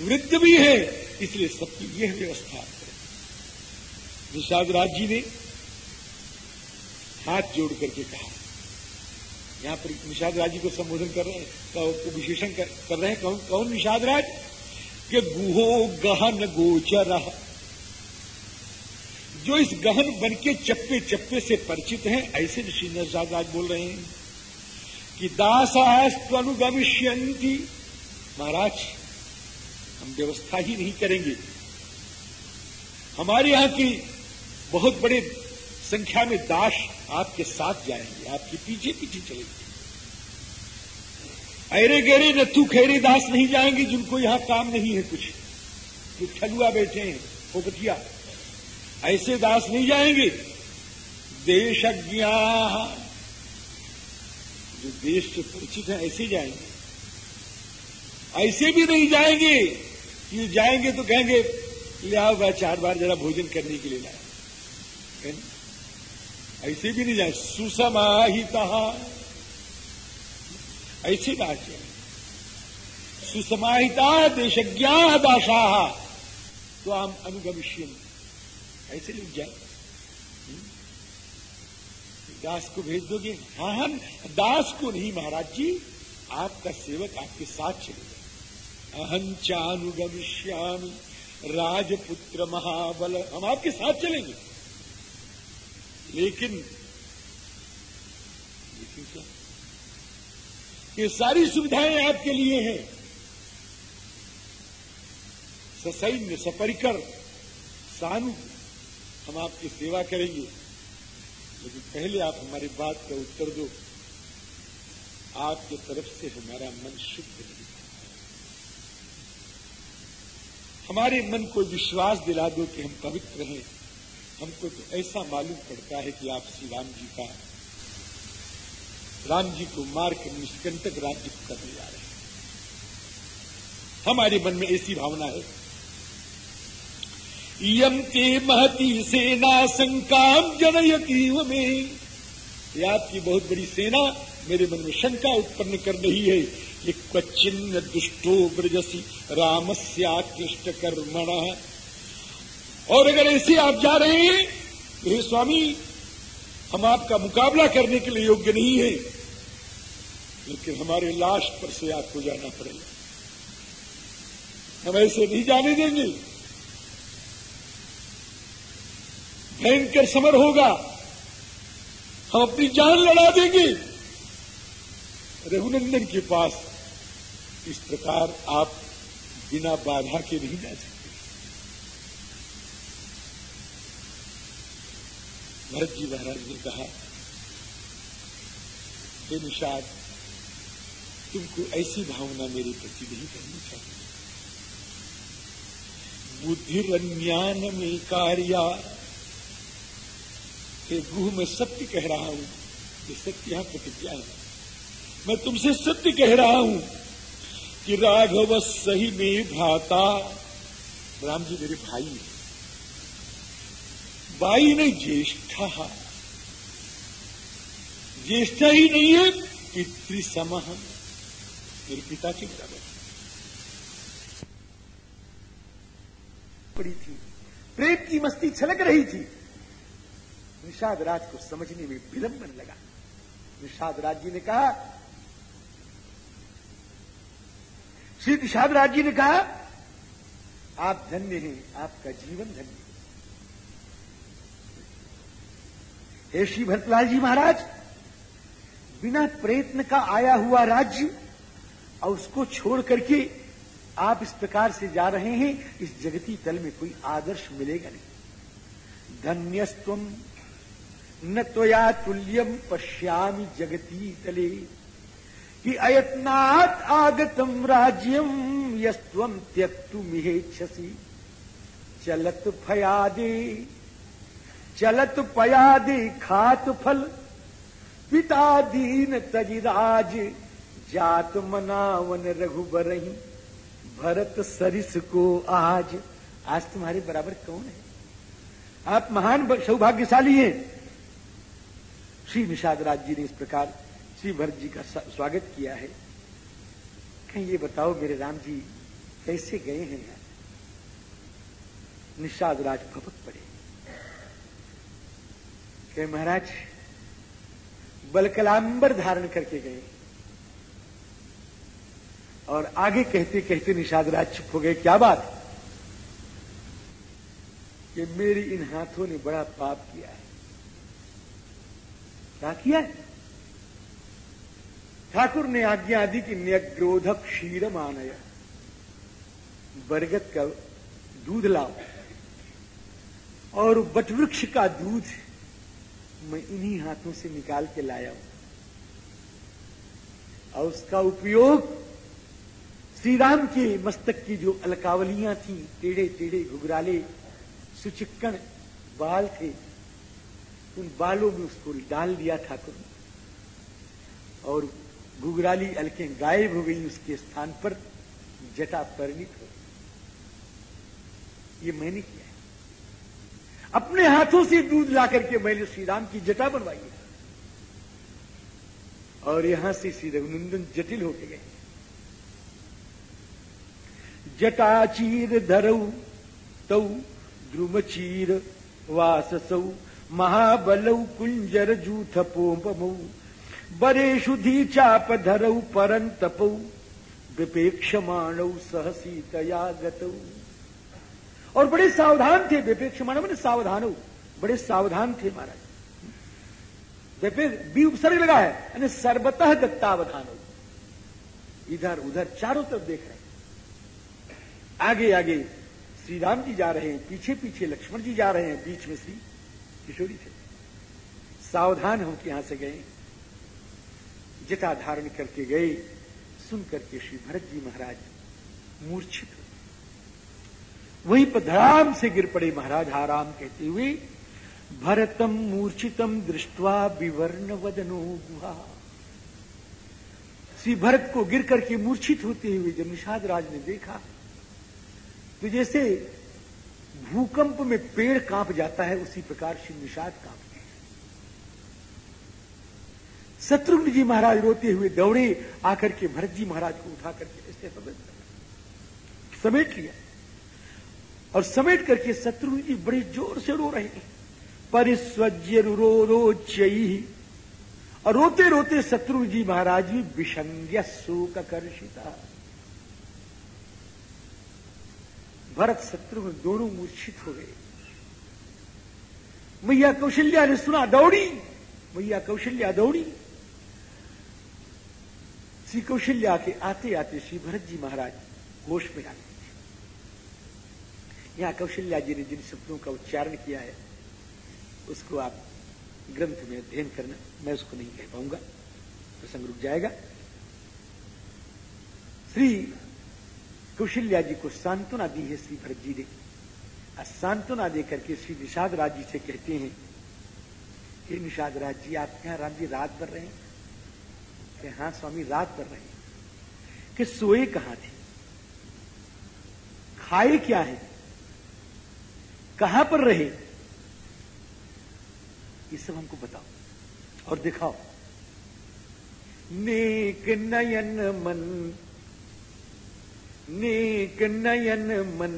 वृद्ध भी हैं इसलिए सबकी यह व्यवस्था है। निषाद राज जी ने हाथ जोड़ करके कहा यहाँ पर निषाद राज जी को संबोधन कर रहे हैं विशेषण कर, कर रहे हैं कौन कौन निषाद राज? के गुहो गहन गोचर जो इस गहन बन के चप्पे चप्पे से परिचित हैं ऐसे ऋषि निषाद राज बोल रहे हैं। कि दासास्तनुगमिष्यंती महाराज, हम व्यवस्था ही नहीं करेंगे। हमारे यहाँ की बहुत बड़े संख्या में दास आपके साथ जाएँगे, आपके पीछे पीछे चलेंगे। अरे गेरे नथु खेरे दास नहीं जाएँगे जिनको यहाँ काम नहीं है कुछ। जो ठलुआ बैठे हैं पोपटिया ऐसे दास नहीं जाएँगे। देशज्ञा जो देश से परिचित है, ऐसे जाएँगे। ऐसे भी नहीं जाएँगे ये जाएँगे तो कहेंगे, ले आओ भाई, चार बार जरा भोजन करने के लिए लाए। ऐसे भी नहीं जाए। सुसमाहिता। ऐसे बात जाए सुसमाहिता देशज्ञा दासा तो हम अनुगमिष्य ऐसे लोग जाए। दास को भेज दोगे? हाँ हम दास को नहीं, महाराज जी। आपका सेवक आपके साथ चलेगा अहम चानुगमिष्यामी, राजपुत्र महाबल, हम आपके साथ चलेंगे। लेकिन लेकिन क्या? ये सारी सुविधाएँ आपके लिए हैं। ससैन्य सपरिकर, सानु, हम आपकी सेवा करेंगे। लेकिन पहले आप हमारी बात का उत्तर दो। आपके तरफ़ से हमारा मन शुद्ध नहीं हमारे मन को विश्वास दिला दो कि हम पवित्र हैं। हमको तो ऐसा मालूम पड़ता है कि आप श्री राम जी का राम जी को मार कर निष्कंटक राज्य करने जा रहे हैं। हमारे मन में ऐसी भावना है यम ते महती सेना संकाम जनयती में ये आपकी बहुत बड़ी सेना मेरे मन में शंका उत्पन्न कर रही है। ये क्वचिन्न दुष्टो ब्रजसी राम रामस्याकृष्ट कर्मण। और अगर ऐसे आप जा रहे हैं तो हे स्वामी, हम आपका मुकाबला करने के लिए योग्य नहीं है। लेकिन हमारे लाश पर से आपको जाना पड़ेगा। हम ऐसे नहीं जाने देंगे। भयंकर समर होगा। हम अपनी जान लड़ा देंगे। रघुनंदन के पास इस प्रकार आप बिना बाधा के नहीं जा सकते। भरत जी महाराज ने कहा, हे निषाद, तुमको ऐसी भावना मेरे प्रति नहीं करनी चाहिए। बुद्धिरन्यान में कार्या हे गुह मैं सत्य कह रहा हूँ ये सत्य यहाँ प्रतिज्ञा है। मैं तुमसे सत्य कह रहा हूँ कि राघव सही में भाता। राम जी मेरे भाई हैं। बाई नहीं ज्येष्ठा। ज्येष्ठा ही नहीं है पितृ समह मेरे पिता के बराबर। पड़ी थी। प्रेम की मस्ती छलक रही थी। निषाद राज को समझने में विलंबन लगा। निषाद राज जी ने कहा, श्री निषाद राज जी ने कहा, आप धन्य हैं, आपका जीवन धन्य हे। श्री भरतलाल जी महाराज, बिना प्रयत्न का आया हुआ राज्य और उसको छोड़ करके आप इस प्रकार से जा रहे हैं, इस जगती तल में कोई आदर्श मिलेगा नहीं। धन्यस्तम न त्वया तुल्यम पश्यामी जगती तले कि अयत्नात् आगतम राज्यम यस्व त्यक्तु मिहेक्षसी चलत फयादे, चलत पयादे खात फल पिता दीन तजिराज जात मनावन रघुबर भरत सरिस को आज। आज तुम्हारे बराबर कौन है? आप महान सौभाग्यशाली हैं। श्री निषाद राज जी ने इस प्रकार श्री भरत जी का स्वागत किया है। कहीं ये बताओ, मेरे राम जी, कैसे गए हैं यार निषाद राज भपक पड़े। कहे, महाराज, बलकलांबर धारण करके गए। और आगे कहते कहते निषाद राज चुप हो गए। क्या बात कि मेरी इन हाथों ने बड़ा पाप किया है। क्या किया ठाकुर ने आज्ञा दी कि न्यग्रोधक क्षीर मानय। बरगद का दूध लाओ। और बटवृक्ष का दूध मैं इन्हीं हाथों से निकाल के लाया हूँ। और उसका उपयोग श्री राम के मस्तक की जो अलकावलियाँ थी टेढ़े टेढ़े घुघराले, सुचिक्कण, बाल थे उन बालों में उसको डाल दिया ठाकुर ने और घुघराली अलके गायब हो गई उसके स्थान पर, जटा परिणित हो ये मैंने किया है। अपने हाथों से दूध ला करके मैंने श्री राम की जटा बनवाई है। और यहाँ से श्री रघुनंदन जटिल होके गए। जटाचीर धरऊ, तऊ ध्रुव चीर वाससौ महाबलौ कुंजर जूथ पोपमऊ बरेशु धी चाप धरऊ परंतपौ विपेक्षमाणौ सहसीतया गतऊ और बड़े सावधान थे विपेक्षमाण, मैंने सावधान। बड़े सावधान थे महाराज। बी उपसर्ग लगा है सर्वतः दत्तावधान। इधर उधर चारों तरफ़ देख रहे हैं। आगे आगे श्री राम जी जा रहे हैं, पीछे पीछे लक्ष्मण जी जा रहे हैं, बीच में श्री किशोरी थे। सावधान होकर यहाँ से गए। जटा धारण करके गए। सुन करके श्री भरत जी महाराज मूर्छित वहीं पर से गिर पड़े महाराज आराम कहते हुए, भरतम मूर्छितम दृष्टवा विवर्ण वदनो गुहा। श्री भरत को गिर करके मूर्छित होते हुए जब निषाद राज ने देखा। तो जैसे भूकंप में पेड़ काँप जाता है, उसी प्रकार श्री निषाद काँप गए। शत्रुघ्न जी महाराज रोते हुए दौड़े, आकर के भरत जी महाराज को उठा करके ऐसे समेट लिया। और समेट करके शत्रुघ्न जी बड़े ज़ोर से रो रहे हैं। परिस्वज्य रो रोचयी और रोते रोते शत्रुघ्न जी महाराज भी विषंग्य शोक कर्षिता भरत शत्रुघ्न दोनों मूर्छित हो गए। मैया कौशल्या ने सुना, दौड़ी। मैया कौशल्या, दौड़ी। श्री कौशल्या के आते आते श्री भरत जी महाराज होश में आ गए। यहाँ कौशल्या जी ने जिन शब्दों का उच्चारण किया है, उसको आप ग्रंथ में अध्ययन करना, मैं उसको नहीं कह पाऊँगा। प्रसंग रुक जाएगा। श्री कौशल्या जी को सांत्वना दी है श्री भरत जी ने। सांत्वना देकर के श्री निषाद राज जी से कहते हैं कि निषाद राज जी, आप यहाँ राम जी रात भर रहे हैं? हाँ स्वामी, रात भर रहे हैं। कि सोए कहाँ थे? खाए क्या है? कहाँ पर रहे? ये सब हमको बताओ और दिखाओ। नेक नयन मन नेक नयन मन,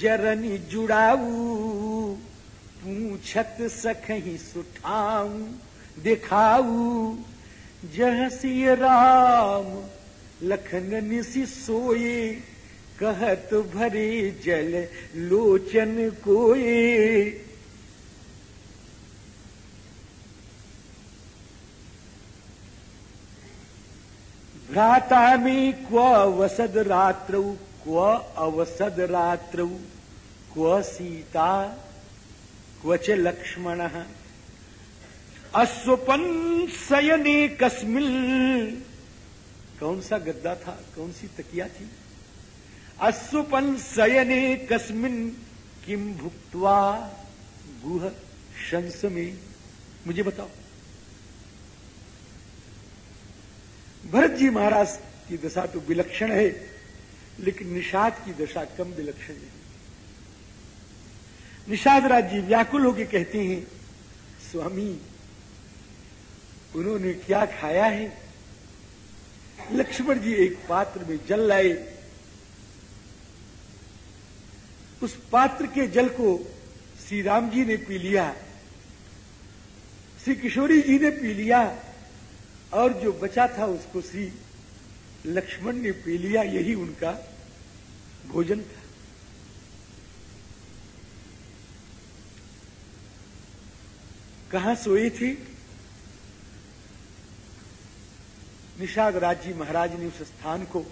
जरनी जुड़ाऊ पूछत सखही सुठाऊ, दिखाऊ जहसी राम लखन निसी सोए, कहत भरे जल लोचन कोए। भ्राता में क्व वसद रात्रौ, क्व अवसद रात्रौ, क्व सीता क्वच लक्ष्मण। अश्वपन सयने कस्मिल कौन सा गद्दा था? कौन सी तकिया थी? अश्वपन सयने कस्मिन किम भुक्तवा गुह शंस में? मुझे बताओ। भरत जी महाराज की दशा तो विलक्षण है, लेकिन निषाद की दशा कम विलक्षण है। निषाद राज जी व्याकुल होकर कहते हैं, स्वामी, उन्होंने क्या खाया है? लक्ष्मण जी एक पात्र में जल लाए। उस पात्र के जल को श्री राम जी ने पी लिया, श्री किशोरी जी ने पी लिया। और जो बचा था उसको श्री लक्ष्मण ने पी लिया, यही उनका भोजन था। कहा सोए थे? निषाद राज़ी महाराज ने उस स्थान को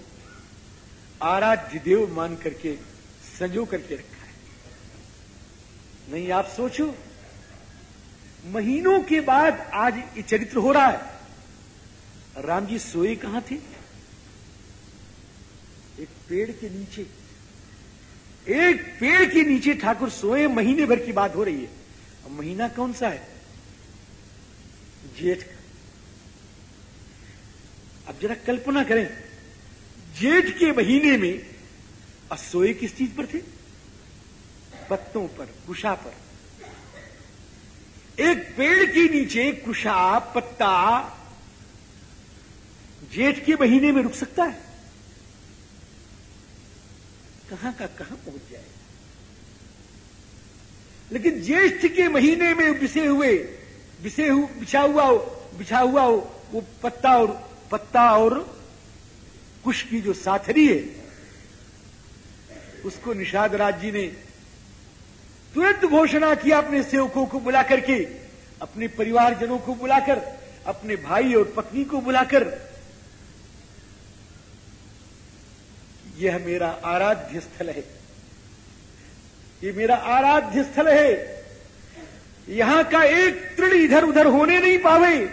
आराध्य देव मान करके संजो करके रखा है। नहीं, आप सोचो, महीनों के बाद आज ये चरित्र हो रहा है। राम जी सोए कहाँ थे? एक पेड़ के नीचे। एक पेड़ के नीचे ठाकुर सोए महीने भर की बात हो रही है। अब महीना कौन सा है? जेठ का। अब जरा कल्पना करें, जेठ के महीने में अब सोए किस चीज़ पर थे? पत्तों पर, कुशा पर। एक पेड़ के नीचे कुशा, पत्ता जेठ के महीने में रुक सकता है। कहाँ का कहाँ पहुँच जाए। लेकिन ज्येष्ठ के महीने में बिसे हुए बिसे हु, बिछा हुआ हो बिछा हुआ हो वो पत्ता और पत्ता और कुश की जो साथरी है उसको निषाद राज जी ने तुरंत घोषणा किया अपने सेवकों को बुला करके अपने परिवारजनों को बुलाकर अपने भाई और पत्नी को बुलाकर यह मेरा आराध्य स्थल है। ये मेरा आराध्य स्थल है। यहाँ का एक तृण इधर उधर होने नहीं पावे।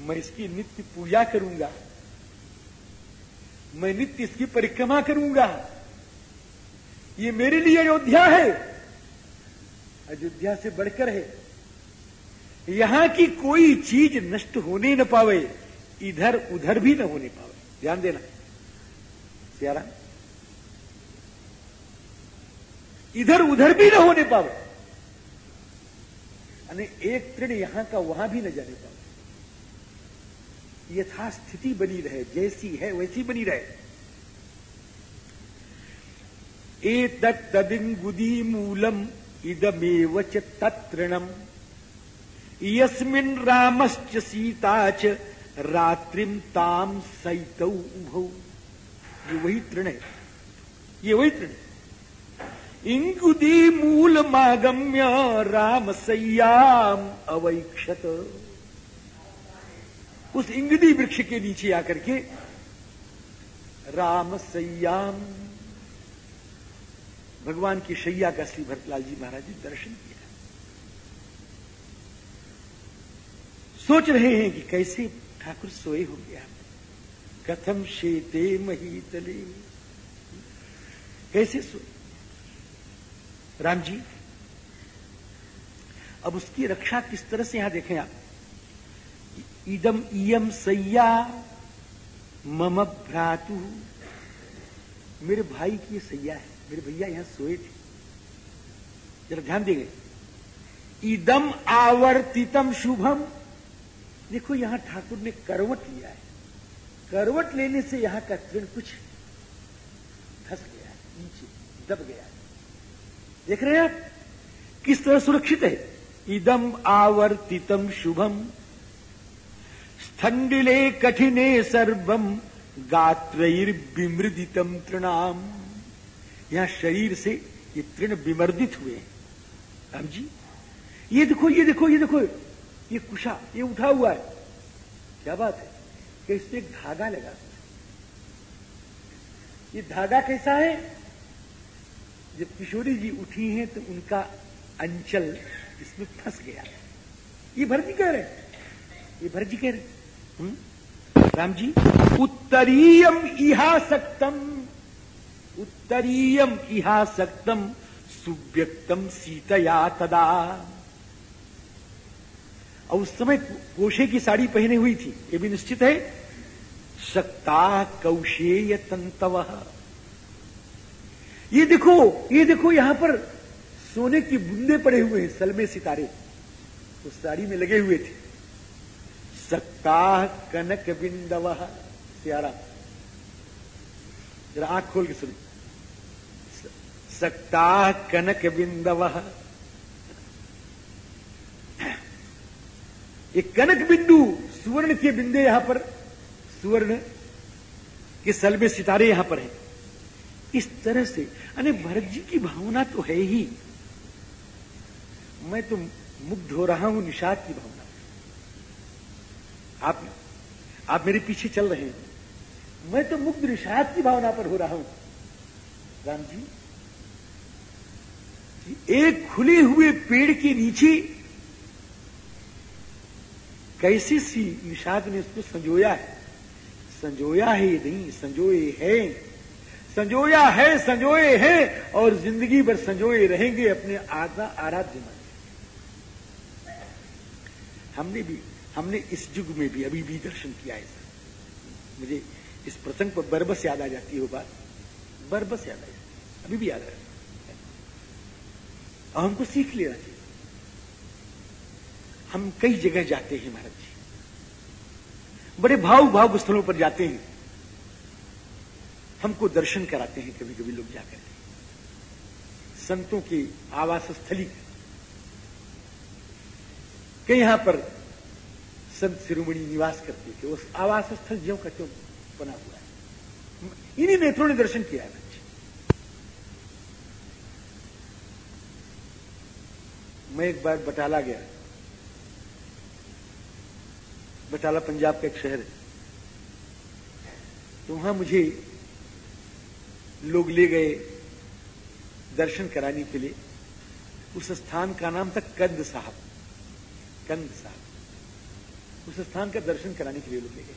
मैं इसकी नित्य पूजा करूँगा। मैं नित्य इसकी परिक्रमा करूँगा। ये मेरे लिए अयोध्या है। अयोध्या से बढ़कर है। यहाँ की कोई चीज़ नष्ट होने न पावे। इधर उधर भी न होने पावे। ध्यान देना। सियारा इधर उधर भी न होने पावे અને एक तृण यहाँ का वहाँ भी न जाने पावे यथा स्थिति बनी रहे, जैसी है वैसी बनी रहे। एतत्तदिङ्गुदी मूलम् इदमेव च तत्तृणम्। यस्मिन् रामश्च सीता च रात्रिम ताम सैत ये वही तृण है ये वही तृण इंगुदी मूल मागम्य राम सैयाम अवैक्षत। उस इंगदी वृक्ष के नीचे आकर के राम सैयाम भगवान की शैया का श्री भरतलाल जी महाराज जी दर्शन किया। सोच रहे हैं कि कैसे ठाकुर सोए हो गया। कथम शेते महीतले। कैसे सोए? राम जी, अब उसकी रक्षा किस तरह से यहाँ देखें आप? इदम इयम सैया मम भ्रातु। मेरे भाई की सैया है। मेरे भैया यहाँ सोए थे। जरा ध्यान देंगे। इदम आवर्तितम शुभम। देखो, यहाँ ठाकुर ने करवट लिया है। करवट लेने से यहाँ का तृण कुछ धस गया है, नीचे दब गया है। देख रहे हैं आप? किस तरह सुरक्षित है? इदम आवर्तितम शुभम, स्थंडिले कठिने सर्वम गात्रैर विमृदितम तृणाम। यहाँ शरीर से ये तृण विमर्दित हुए राम जी, ये देखो ये देखो ये देखो। ये कुशा ये उठा हुआ है। क्या बात है? कि इसमें एक धागा लगा ये धागा कैसा है? जब किशोरी जी उठी हैं तो उनका अंचल इसमें फंस गया। है ये भरजी कह रहे ये भरजी कह रहे हम्म? राम जी? उत्तरीयम इहा सक्तम उत्तरीयम इहासक्तम। सुव्यक्तम सीतया तदा। और उस समय कोशे की साड़ी पहने हुई थी, ये भी निश्चित है। सक्ता कौशेय तंतव। ये देखो ये देखो, यहाँ पर सोने की बूंदे पड़े हुए हैं, सलमे सितारे। उस साड़ी में लगे हुए थे। सक्ता कनक बिंदव, सियारा। जरा आँख खोल के सुनिए। सकता कनक बिंदव। ये कनक बिंदु सुवर्ण के बिंदे यहाँ पर, सुवर्ण के सल में सितारे यहाँ पर है। इस तरह से, अरे भरत जी की भावना तो है ही। मैं तो मुग्ध हो रहा हूँ, निषाद की भावना। आप आप मेरे पीछे चल रहे हैं। मैं तो मुग्ध, निषाद की भावना पर हो रहा हूँ। राम जी एक खुले हुए पेड़ के नीचे कैसी सी निषाद ने उसको संजोया है? संजोया है नहीं, संजोए है। संजोया है, संजोए हैं और ज़िंदगी भर संजोए रहेंगे अपने आधा आराध्य मन। हमने भी, हमने इस युग में भी अभी भी दर्शन किया है सर मुझे इस प्रसंग पर बरबस याद आ जाती है बात। बरबस याद आ जाती अभी भी याद आ और हमको सीख लेना हम कई जगह जाते हैं महाराज जी। बड़े भाव भाव स्थलों पर जाते हैं। हमको दर्शन कराते हैं कभी कभी लोग जाकर के। संतों की आवास स्थली। के यहाँ पर संत शिरोमणि निवास करते थे, उस आवास स्थल ज्यो का क्यों बना हुआ है। इन्हीं नेत्रों ने दर्शन किया है मैं एक बार बटाला गया। बटाला पंजाब का एक शहर है। तो वहाँ मुझे लोग ले गए दर्शन कराने के लिए। उस स्थान का नाम था कंद साहब। कंद साहब। उस स्थान का दर्शन कराने के लिए लोग ले गए।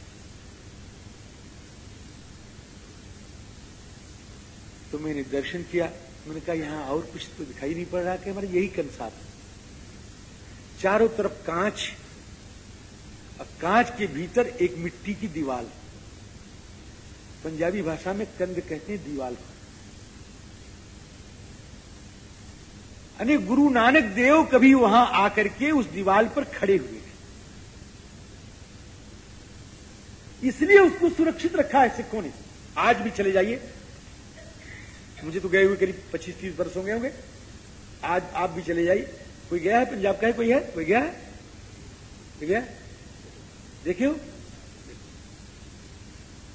तो मैंने दर्शन किया। मैंने कहा, यहाँ और कुछ तो दिखाई नहीं पड़ रहा कि हमारे यही कंद साहब चारों तरफ़ कांच और कांच के भीतर एक मिट्टी की दीवार पंजाबी भाषा में कंद कहते हैं दीवाल। को अने गुरु नानक देव कभी वहाँ आकर के उस दीवार पर खड़े हुए हैं। इसलिए उसको सुरक्षित रखा है सिखों ने। आज भी चले जाइए। मुझे तो गए हुए करीब पच्चीस, तीस वर्ष हो गए होंगे। आज आप भी चले जाइए। कोई गया है? पंजाब का है? कोई है? कोई गया है? कोई गया देखियो?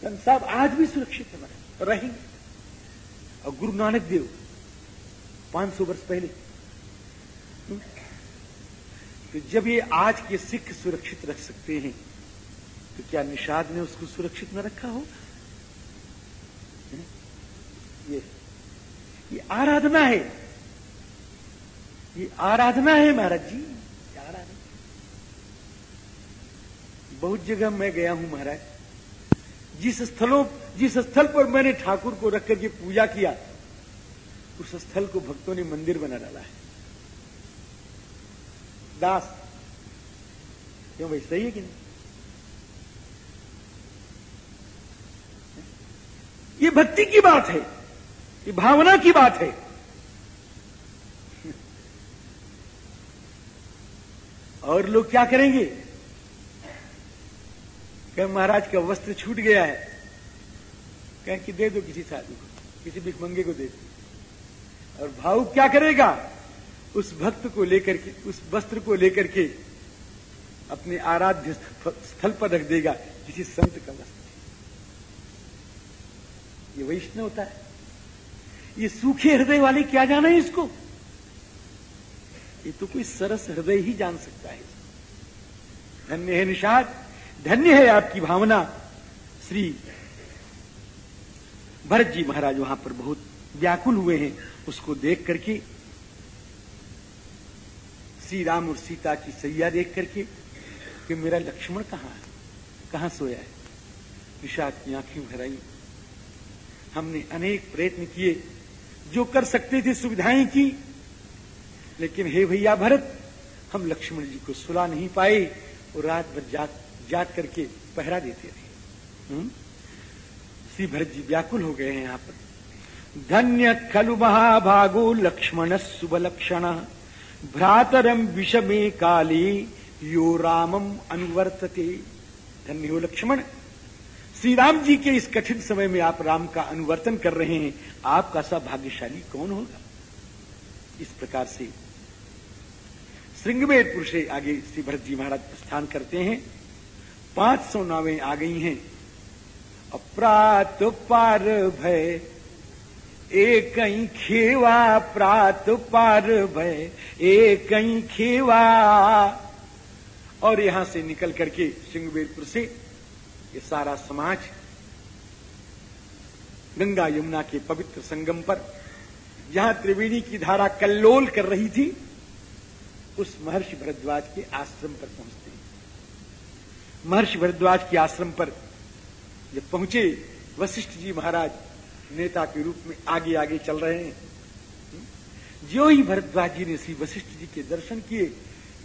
साहब आज भी सुरक्षित है रहेंगे। और गुरु नानक देव 500 वर्ष पहले तो जब ये आज के सिख सुरक्षित रख सकते हैं तो क्या निषाद ने उसको सुरक्षित न रखा हो? ये ये आराधना है। ये आराधना है महाराज जी आराधना बहुत जगह मैं गया हूँ महाराज। जिस स्थलों, जिस स्थल पर मैंने ठाकुर को रखकर करके पूजा किया, उस स्थल को भक्तों ने मंदिर बना डाला है। दास, क्यों भाई, सही है कि नहीं? ये भक्ति की बात है, ये भावना की बात है। और लोग क्या करेंगे? कह, महाराज का वस्त्र छूट गया है। कह कि, दे दो किसी साधु को, किसी भिखमंगे को दे दो। और भाव क्या करेगा? उस भक्त को लेकर के, उस वस्त्र को लेकर के अपने आराध्य स्थल पर रख देगा, किसी संत का वस्त्र। ये वैष्णव होता है। ये सूखे हृदय वाले क्या जाना है इसको? ये तो कोई सरस हृदय ही जान सकता है। धन्य है निषाद। धन्य है आपकी भावना। श्री भरत जी महाराज वहाँ पर बहुत व्याकुल हुए हैं। उसको देख करके, श्री राम और सीता की सैया देख करके कि मेरा लक्ष्मण कहाँ है? कहाँ सोया है? निषाद की आँखें भराई हमने अनेक प्रयत्न किए, जो कर सकते थे, सुविधाएँ की। लेकिन हे भैया भरत, हम लक्ष्मण जी को सुला नहीं पाए और रात भर जाग जाग करके पहरा देते रहे हम्म? श्री भरत जी व्याकुल हो गए हैं यहाँ पर। धन्य खलु महाभागो लक्ष्मण शुभ लक्षण। भ्रातरम विषमे काली यो रामम अनुवर्तते। धन्य हो लक्ष्मण। श्री राम जी के इस कठिन समय में आप राम का अनुवर्तन कर रहे हैं, आपका सा भाग्यशाली कौन होगा? इस प्रकार से श्रृंगवेदपुर से आगे श्री भरत जी महाराज प्रस्थान करते हैं। पाँच सौ नावें आ गई हैं। अप्रात पार भय एक खेवा प्रात पार भय एक खेवा। और यहाँ से निकल करके सिंहवेरपुर से ये सारा समाज गंगा यमुना के पवित्र संगम पर, जहाँ त्रिवेणी की धारा कल्लोल कर रही थी, उस महर्षि भरद्वाज के आश्रम पर पहुँचते हैं महर्षि भरद्वाज के आश्रम पर जब पहुँचे, वशिष्ठ जी महाराज नेता के रूप में आगे आगे चल रहे हैं। जो ही भरद्वाज जी ने श्री वशिष्ठ जी के दर्शन किए,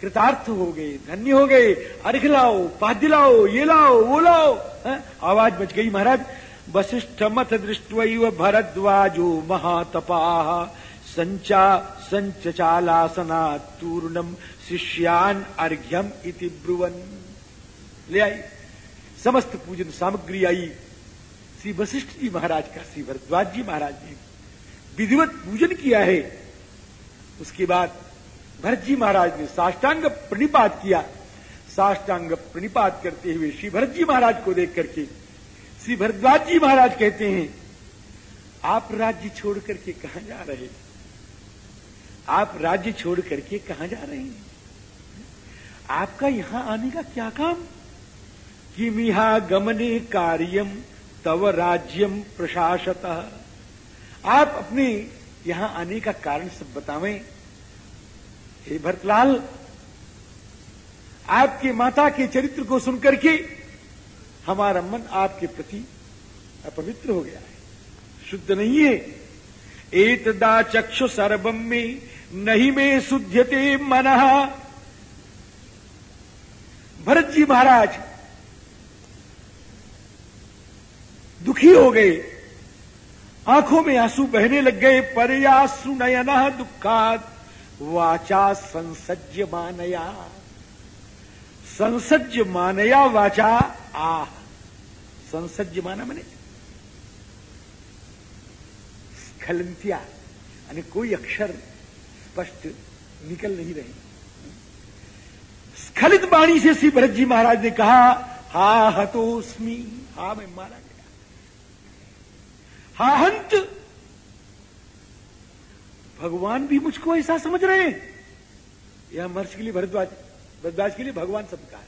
कृतार्थ हो गए, धन्य हो गए, अर्घ लाओ, पाद्य लाओ, ये लाओ, वो लाओ, है? आवाज़ बच गई महाराज। वशिष्ठ मत दृष्ट भरद्वाजो महातपा, संचा संचालासना तूर्णम शिष्यान अर्घ्यम इति ब्रुवन। ले आई। समस्त पूजन सामग्री आई। श्री वशिष्ठ जी महाराज का, श्री भरद्वाज जी महाराज ने विधिवत पूजन किया है। उसके बाद भरत जी महाराज ने साष्टांग प्रणिपात किया। साष्टांग प्रणिपात करते हुए श्री भरत जी महाराज को देख करके श्री भरद्वाज जी महाराज कहते हैं, आप राज्य छोड़ करके कहा जा रहे हैं? आप राज्य छोड़ करके कहा जा रहे हैं? आपका यहाँ आने का क्या काम? कि मिहा गमने कार्यम तव राज्यम प्रशासत। आप अपने यहाँ आने का कारण सब बतावें। हे भरतलाल, आपके माता के चरित्र को सुनकर के हमारा मन आपके प्रति अपवित्र हो गया है। शुद्ध नहीं है। एतदा चक्षु सर्वम में नहीं में शुद्धते मन। भरत जी महाराज दुखी हो गए। आँखों में आँसू बहने लग गए, परयासु नयन दुखात। वाचा संसज्य मानया संसज्य मानया वाचा। आह संसज्य माना। मने स्खलंतिया यानी कोई अक्षर स्पष्ट निकल नहीं रहे। स्खलित बाणी से श्री भरत जी महाराज ने कहा, हा हतोस्मी, हा मैं मारा हा हंत भगवान भी मुझको ऐसा समझ रहे हैं। यह मर्ष के लिए भरद्वाज भरद्वाज के लिए भगवान सबका है।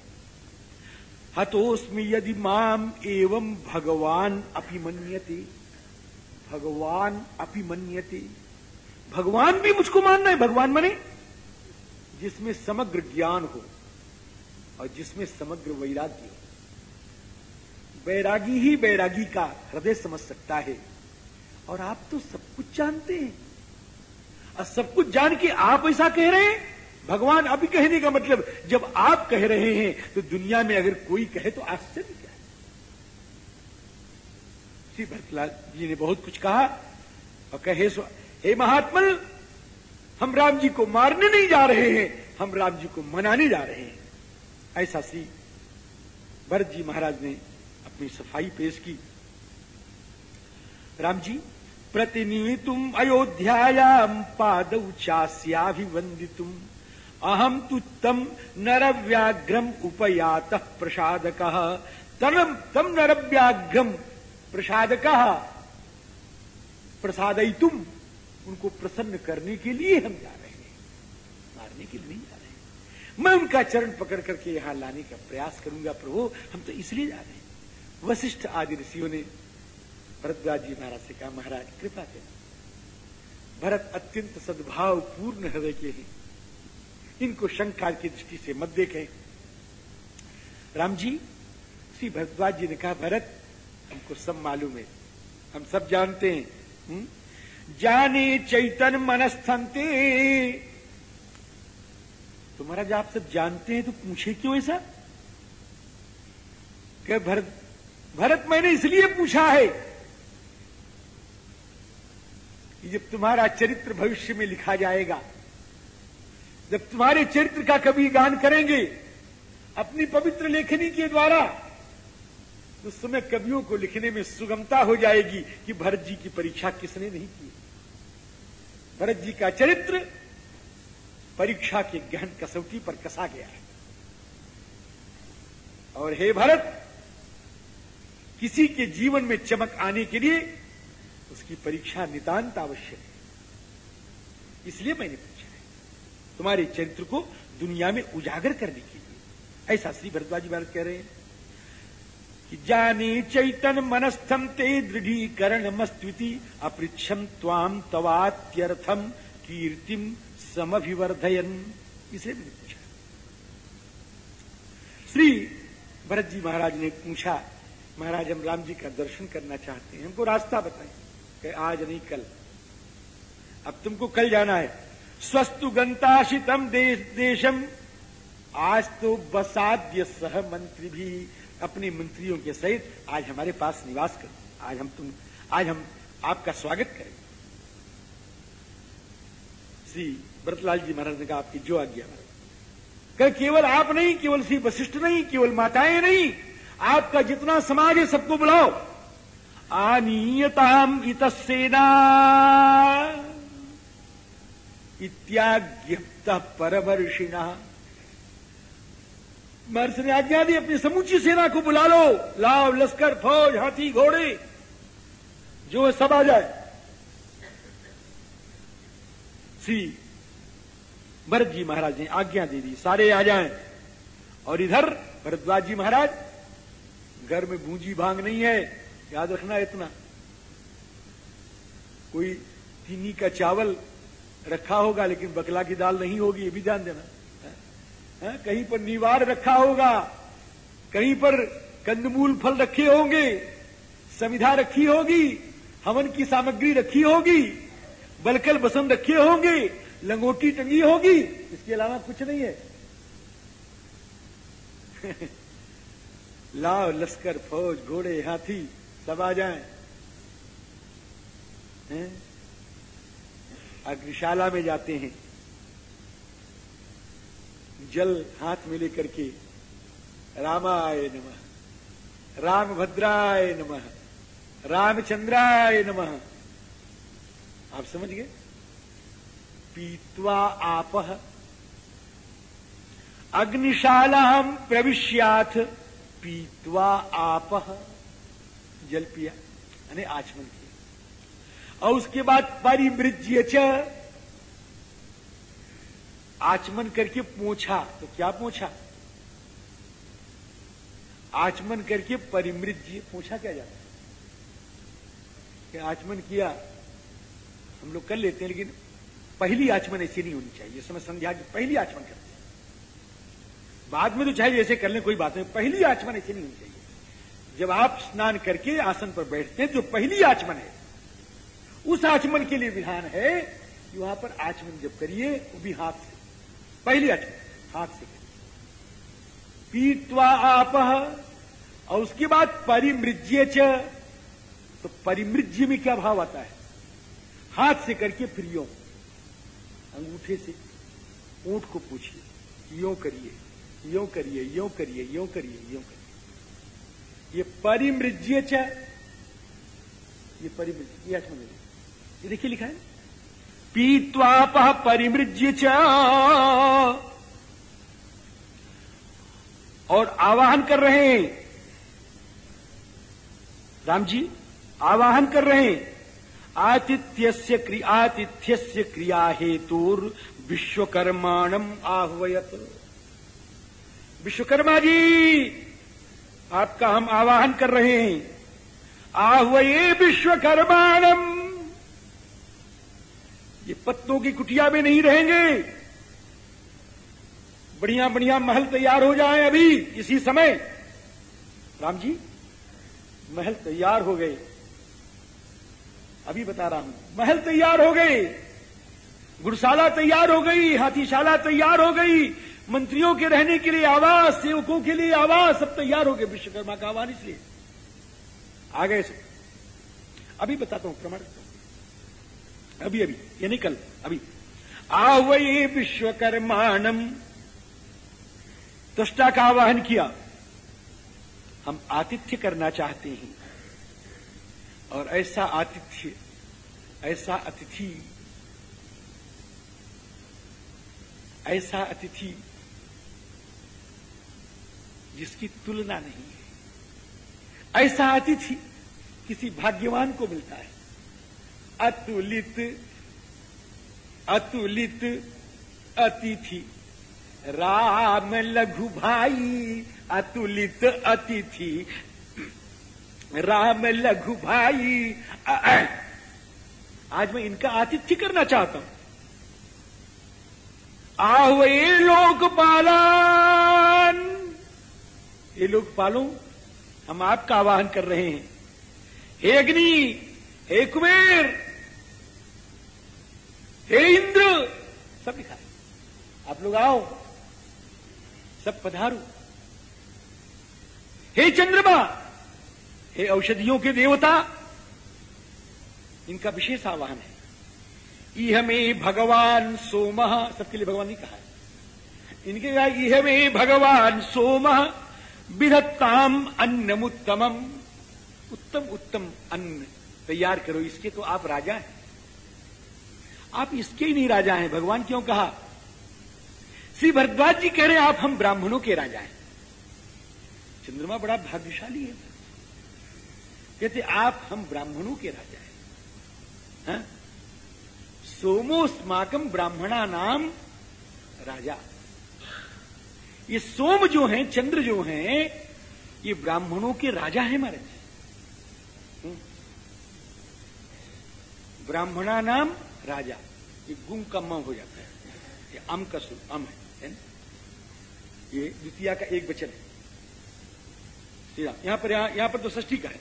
हतोस्मी यदि माम एवं भगवान अभिमन्यते। भगवान अभिमन्यते। भगवान भी मुझको मानना है, भगवान मने। जिसमें समग्र ज्ञान हो और जिसमें समग्र वैराग्य हो। बैरागी ही बैरागी का हृदय समझ सकता है। और आप तो सब कुछ जानते हैं। और सब कुछ जान के आप ऐसा कह रहे हैं? भगवान अभी कहने का मतलब जब आप कह रहे हैं तो दुनिया में अगर कोई कहे तो आश्चर्य क्या है? श्री भरतलाल जी ने बहुत कुछ कहा, और कहे, हे महात्मल, हम राम जी को मारने नहीं जा रहे हैं, हम राम जी को मनाने जा रहे हैं। ऐसा सी भरत जी महाराज ने अपनी सफ़ाई पेश की। राम जी प्रतिनिधितुम अयोध्यायाम पादौ चास्याभिवंदितुम अहम तु तम उपयात प्रसादक। तम तम नरव्याघ्रम प्रसादक। प्रसादयितुम उनको प्रसन्न करने के लिए हम जा रहे हैं। मारने के लिए नहीं जा रहे हैं। मैं उनका चरण पकड़ करके यहाँ लाने का प्रयास करूँगा, प्रभु, हम तो इसलिए जा रहे हैं। वशिष्ठ आदि ऋषियों ने भरद्वाज जी महाराज से कहा, महाराज, कृपा करें। भरत अत्यंत सद्भाव पूर्ण हृदय के हैं। इनको शंका की दृष्टि से मत देखें। राम जी, श्री भरद्वाज जी ने कहा, भरत, हमको सब मालूम है। हम सब जानते हैं? हम्म? जाने चैतन मनस्थंते। तो महाराज, आप सब जानते हैं तो पूछे क्यों ऐसा? क्या भरत भरत मैंने इसलिए पूछा है कि जब तुम्हारा चरित्र भविष्य में लिखा जाएगा, जब तुम्हारे चरित्र का कभी गान करेंगे, अपनी पवित्र लेखनी के द्वारा, उस समय कवियों को लिखने में सुगमता हो जाएगी कि भरत जी की परीक्षा किसने नहीं की। भरत जी का चरित्र परीक्षा के गहन कसौटी पर कसा गया है। और हे भरत, किसी के जीवन में चमक आने के लिए उसकी परीक्षा नितांत आवश्यक है। इसलिए मैंने पूछा है, तुम्हारे चरित्र को दुनिया में उजागर करने के लिए, ऐसा श्री भरद्वाजी महाराज कह रहे हैं कि जाने चैतन मनस्थम ते दृढ़ीकरण मस्तुति अपृक्षम त्वाम तवात्यर्थम कीर्तिम समभिवर्धयन। इसे मैंने पूछा। श्री भरत जी महाराज ने पूछा, महाराज हम राम जी का दर्शन करना चाहते हैं, हमको रास्ता बताएँ। कि आज नहीं कल। अब तुमको कल जाना है। स्वस्तु गंताशितम देश, देशम। आज तो बसाद्य सह मंत्री भी अपने मंत्रियों के सहित आज हमारे पास निवास कर आज हम तुम आज हम आपका स्वागत करें श्री व्रतलाल जी महाराज ने कहा आपकी जो आज्ञा महाराज कल केवल आप नहीं केवल श्री वशिष्ठ नहीं केवल माताएँ नहीं। आपका जितना समाज है सबको बुलाओ। आनीयताम इतसेना इत्याज्ञप्त परवर्षिणा महर्षि ने आज्ञा दी, अपनी समूची सेना को बुला लो। लाव लश्कर, फौज, हाथी, घोड़े, जो है सब आ जाए। श्री भरत जी महाराज ने आज्ञा दे दी, सारे आ जाएँ। और इधर, भरद्वाज जी महाराज, घर में भूंजी भाँग नहीं है। याद रखना इतना कोई चीनी का चावल रखा होगा, लेकिन बकला की दाल नहीं होगी, ये भी ध्यान देना है? है? कहीं पर निवार रखा होगा, कहीं पर कंदमूल फल रखे होंगे, समिधा रखी होगी, हवन की सामग्री रखी होगी, बलकल बसंत रखे होंगे, लंगोटी टंगी होगी, इसके अलावा कुछ नहीं है [laughs] लाओ लश्कर, फौज, घोड़े, हाथी सब आ जाए। अग्निशाला में जाते हैं। जल हाथ में लेकर के रामाय नमः। रामभद्राय नमः। रामचंद्राय नमः। आप समझ गए? पीत्वा आप। अग्निशाला हम प्रविश्याथ पीत्वा आप। जल पिया, यानी आचमन किया। और उसके बाद परिमृज्य च। आचमन करके पूछा तो क्या पूछा? आचमन करके परिमृज्य, पूछा क्या जाता कि आचमन किया, हम लोग कर लेते हैं, लेकिन पहली आचमन ऐसी नहीं होनी चाहिए। समय संध्या की पहली आचमन करते हैं। बाद में तो चाहे जैसे कर ले, कोई बात नहीं, पहली आचमन ऐसी नहीं होनी चाहिए। जब आप स्नान करके आसन पर बैठते हैं, जो पहली आचमन है, उस आचमन के लिए विधान है कि वहाँ पर आचमन जब करिए, वो भी हाथ से। पहली आचमन, हाथ से। करिए पीतवा आप, और उसके बाद परिमृज्य च। तो परिमृज्य में क्या भाव आता है? हाथ से करके फिर यो। अंगूठे से। ऊँट को पूछिए, यो करिए यो करिए यो करिए यो करिए यो करिए। ये परिमृज्य च। ये परिमृज्य, ये ये देखिए लिखा है। पीत्वाप परिमृज्य च। और आवाहन कर रहे हैं। राम जी आवाहन कर रहे हैं। आतिथ्य आतिथ्य क्रिया हेतुर विश्वकर्माणम आह्वयत। विश्वकर्मा जी! आपका हम आवाहन कर रहे हैं। आह्वये विश्वकर्माणम। ये पत्तों की कुटिया में नहीं रहेंगे। बढ़िया बढ़िया महल तैयार हो जाए अभी, इसी समय। राम जी, महल तैयार हो गए। अभी बता रहा हूँ, महल तैयार हो गए। गुड़शाला तैयार हो गई, हाथीशाला तैयार हो गई। मंत्रियों के रहने के लिए आवास सेवकों के लिए आवास सब तैयार हो गए विश्वकर्मा का आह्वान इसलिए। आ गए सब अभी बताता हूँ प्रमाण अभी अभी, ये नहीं कल, अभी। आवये विश्वकर्माणम तुष्टा का आवाहन किया। हम आतिथ्य करना चाहते हैं। और ऐसा आतिथ्य, ऐसा अतिथि ऐसा अतिथि जिसकी तुलना नहीं है। ऐसा अतिथि किसी भाग्यवान को मिलता है। अतुलित अतुलित अतिथि। राम लघु भाई, अतुलित अतिथि। राम लघु भाई आज मैं इनका आतिथ्य करना चाहता हूँ। आहो ये लोग पालन ये लोग पालो, हम आपका आवाहन कर रहे हैं। हे अग्नि, हे कुबेर, हे इंद्र, सब लिखा आप लोग आओ, सब पधारो। हे चंद्रमा, हे औषधियों के देवता, इनका विशेष आवाहन है। इह में भगवान सोम, सबके लिए भगवान ने कहा है। इनके कहा इह में भगवान सोम विधत्ताम अन्नमुत्तमम। उत्तम उत्तम अन्न तैयार करो, इसके तो आप राजा हैं। आप इसके ही नहीं राजा हैं, भगवान क्यों कहा? श्री भरद्वाज जी कह रहे हैं, आप हम ब्राह्मणों के राजा हैं। चंद्रमा बड़ा भाग्यशाली है। कहते, आप हम ब्राह्मणों के राजा हैं। हा? सोमोस्माकम ब्राह्मणा नाम राजा। ये सोम जो है चंद्र जो है ये ब्राह्मणों के राजा है महाराज। हम्म। ब्राह्मणा नाम राजा। ये गुम का म हो जाता है। ये अम का सु अम है, ये द्वितीय का एक वचन है। यहाँ पर यहाँ पर तो ष्ठी का है।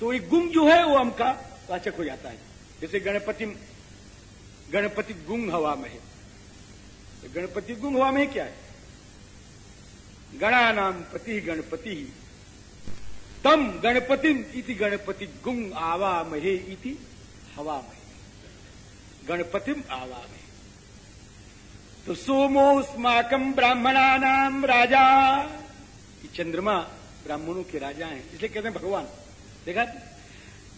तो एक गुम जो है वो अम का वाचक हो जाता है। जैसे गणपति गणपति गुंग हवा में है। तो गणपति गुंग हवा में क्या है? गणा नाम पति गणपति। तम गणपति इति गणपति गुंग आवा महे इति हवा महे गणपतिम आवा महे तो सोमोस्माकम ब्राह्मणा नाम राजा। चंद्रमा ब्राह्मणों के राजा हैं, इसलिए कहते हैं भगवान। देखा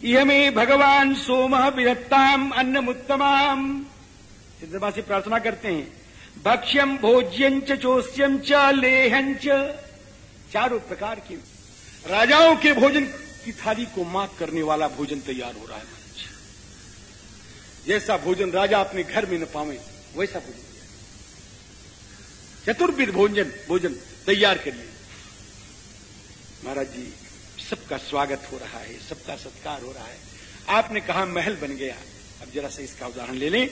यह में भगवान सोम विहत्ताम अन्नमुत्तमाम। चंद्रमा से प्रार्थना करते हैं। भक्ष्यम भोज्यम चोस्यम च, लेहं चारों प्रकार के राजाओं के भोजन की थाली को मात करने वाला भोजन तैयार हो रहा है जैसा भोजन राजा अपने घर में न पावे, वैसा भोजन। चतुर्विध भोजन भोजन तैयार करिए महाराज जी, सबका स्वागत हो रहा है, सबका सत्कार हो रहा है। आपने कहा महल बन गया। अब जरा से इसका उदाहरण ले लें।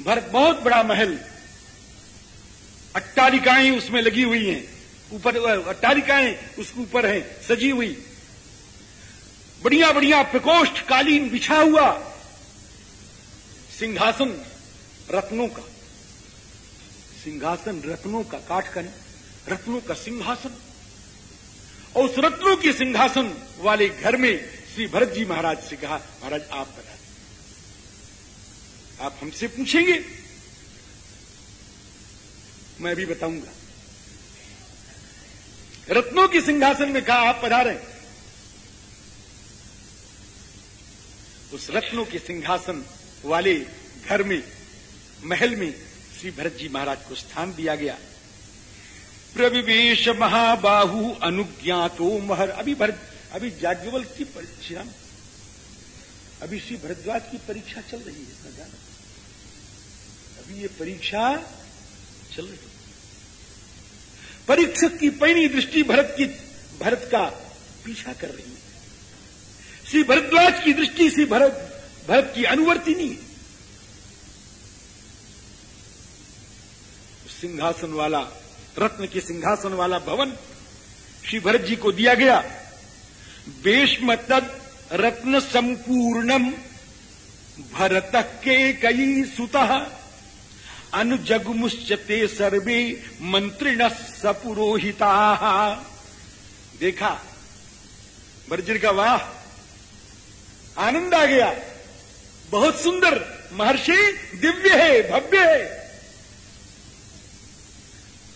भरत बहुत बड़ा महल। अट्टालिकाएँ उसमें लगी हुई हैं। ऊपर अट्टालिकाएँ उसके ऊपर हैं, सजी हुई। बढ़िया बढ़िया प्रकोष्ठ कालीन बिछा हुआ। सिंहासन रत्नों का। सिंहासन रत्नों का काठ का रत्नों का सिंहासन। और उस रत्नों के सिंहासन वाले घर में श्री भरत जी महाराज से कहा, महाराज, आप आप हमसे पूछेंगे। मैं भी बताऊँगा। रत्नों के सिंहासन में कहा आप पधारें। उस रत्नों के सिंहासन वाले घर में, महल में श्री भरत जी महाराज को स्थान दिया गया। प्रविवेश महाबाहु अनुज्ञातो महर। अभी भरत, अभी जाग्ञवल की परीक्षा अभी श्री भरद्वाज की परीक्षा चल रही है, इतना जाना अभी ये परीक्षा चल रही परीक्षक की पैनी दृष्टि भरत की, भरत का पीछा कर रही है। श्री भरद्वाज की दृष्टि श्री भरत भरत की अनुवर्ती नहीं सिंहासन वाला, रत्न के सिंहासन वाला भवन श्री भरत जी को दिया गया। बेशम तद रत्न संपूर्णम भरत के कई सुत। अनुजगमुश्चते सर्वे मंत्रिण सपुरोहिता। देखा भरत का वाह, आनंद आ गया। बहुत सुंदर, महर्षि, दिव्य है, भव्य है।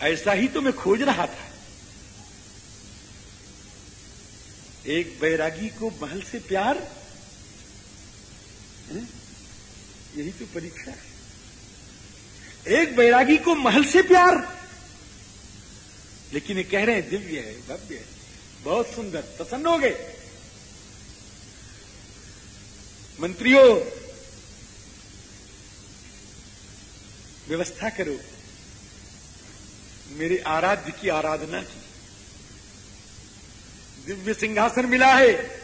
ऐसा ही तो मैं खोज रहा था। एक बैरागी को महल से प्यार यही तो परीक्षा है। एक बैरागी को महल से प्यार। लेकिन ये कह रहे हैं, दिव्य है, भव्य है, बहुत सुंदर, प्रसन्न हो गए। मंत्रियों, व्यवस्था करो। मेरे आराध्य की आराधना की। दिव्य सिंहासन मिला है।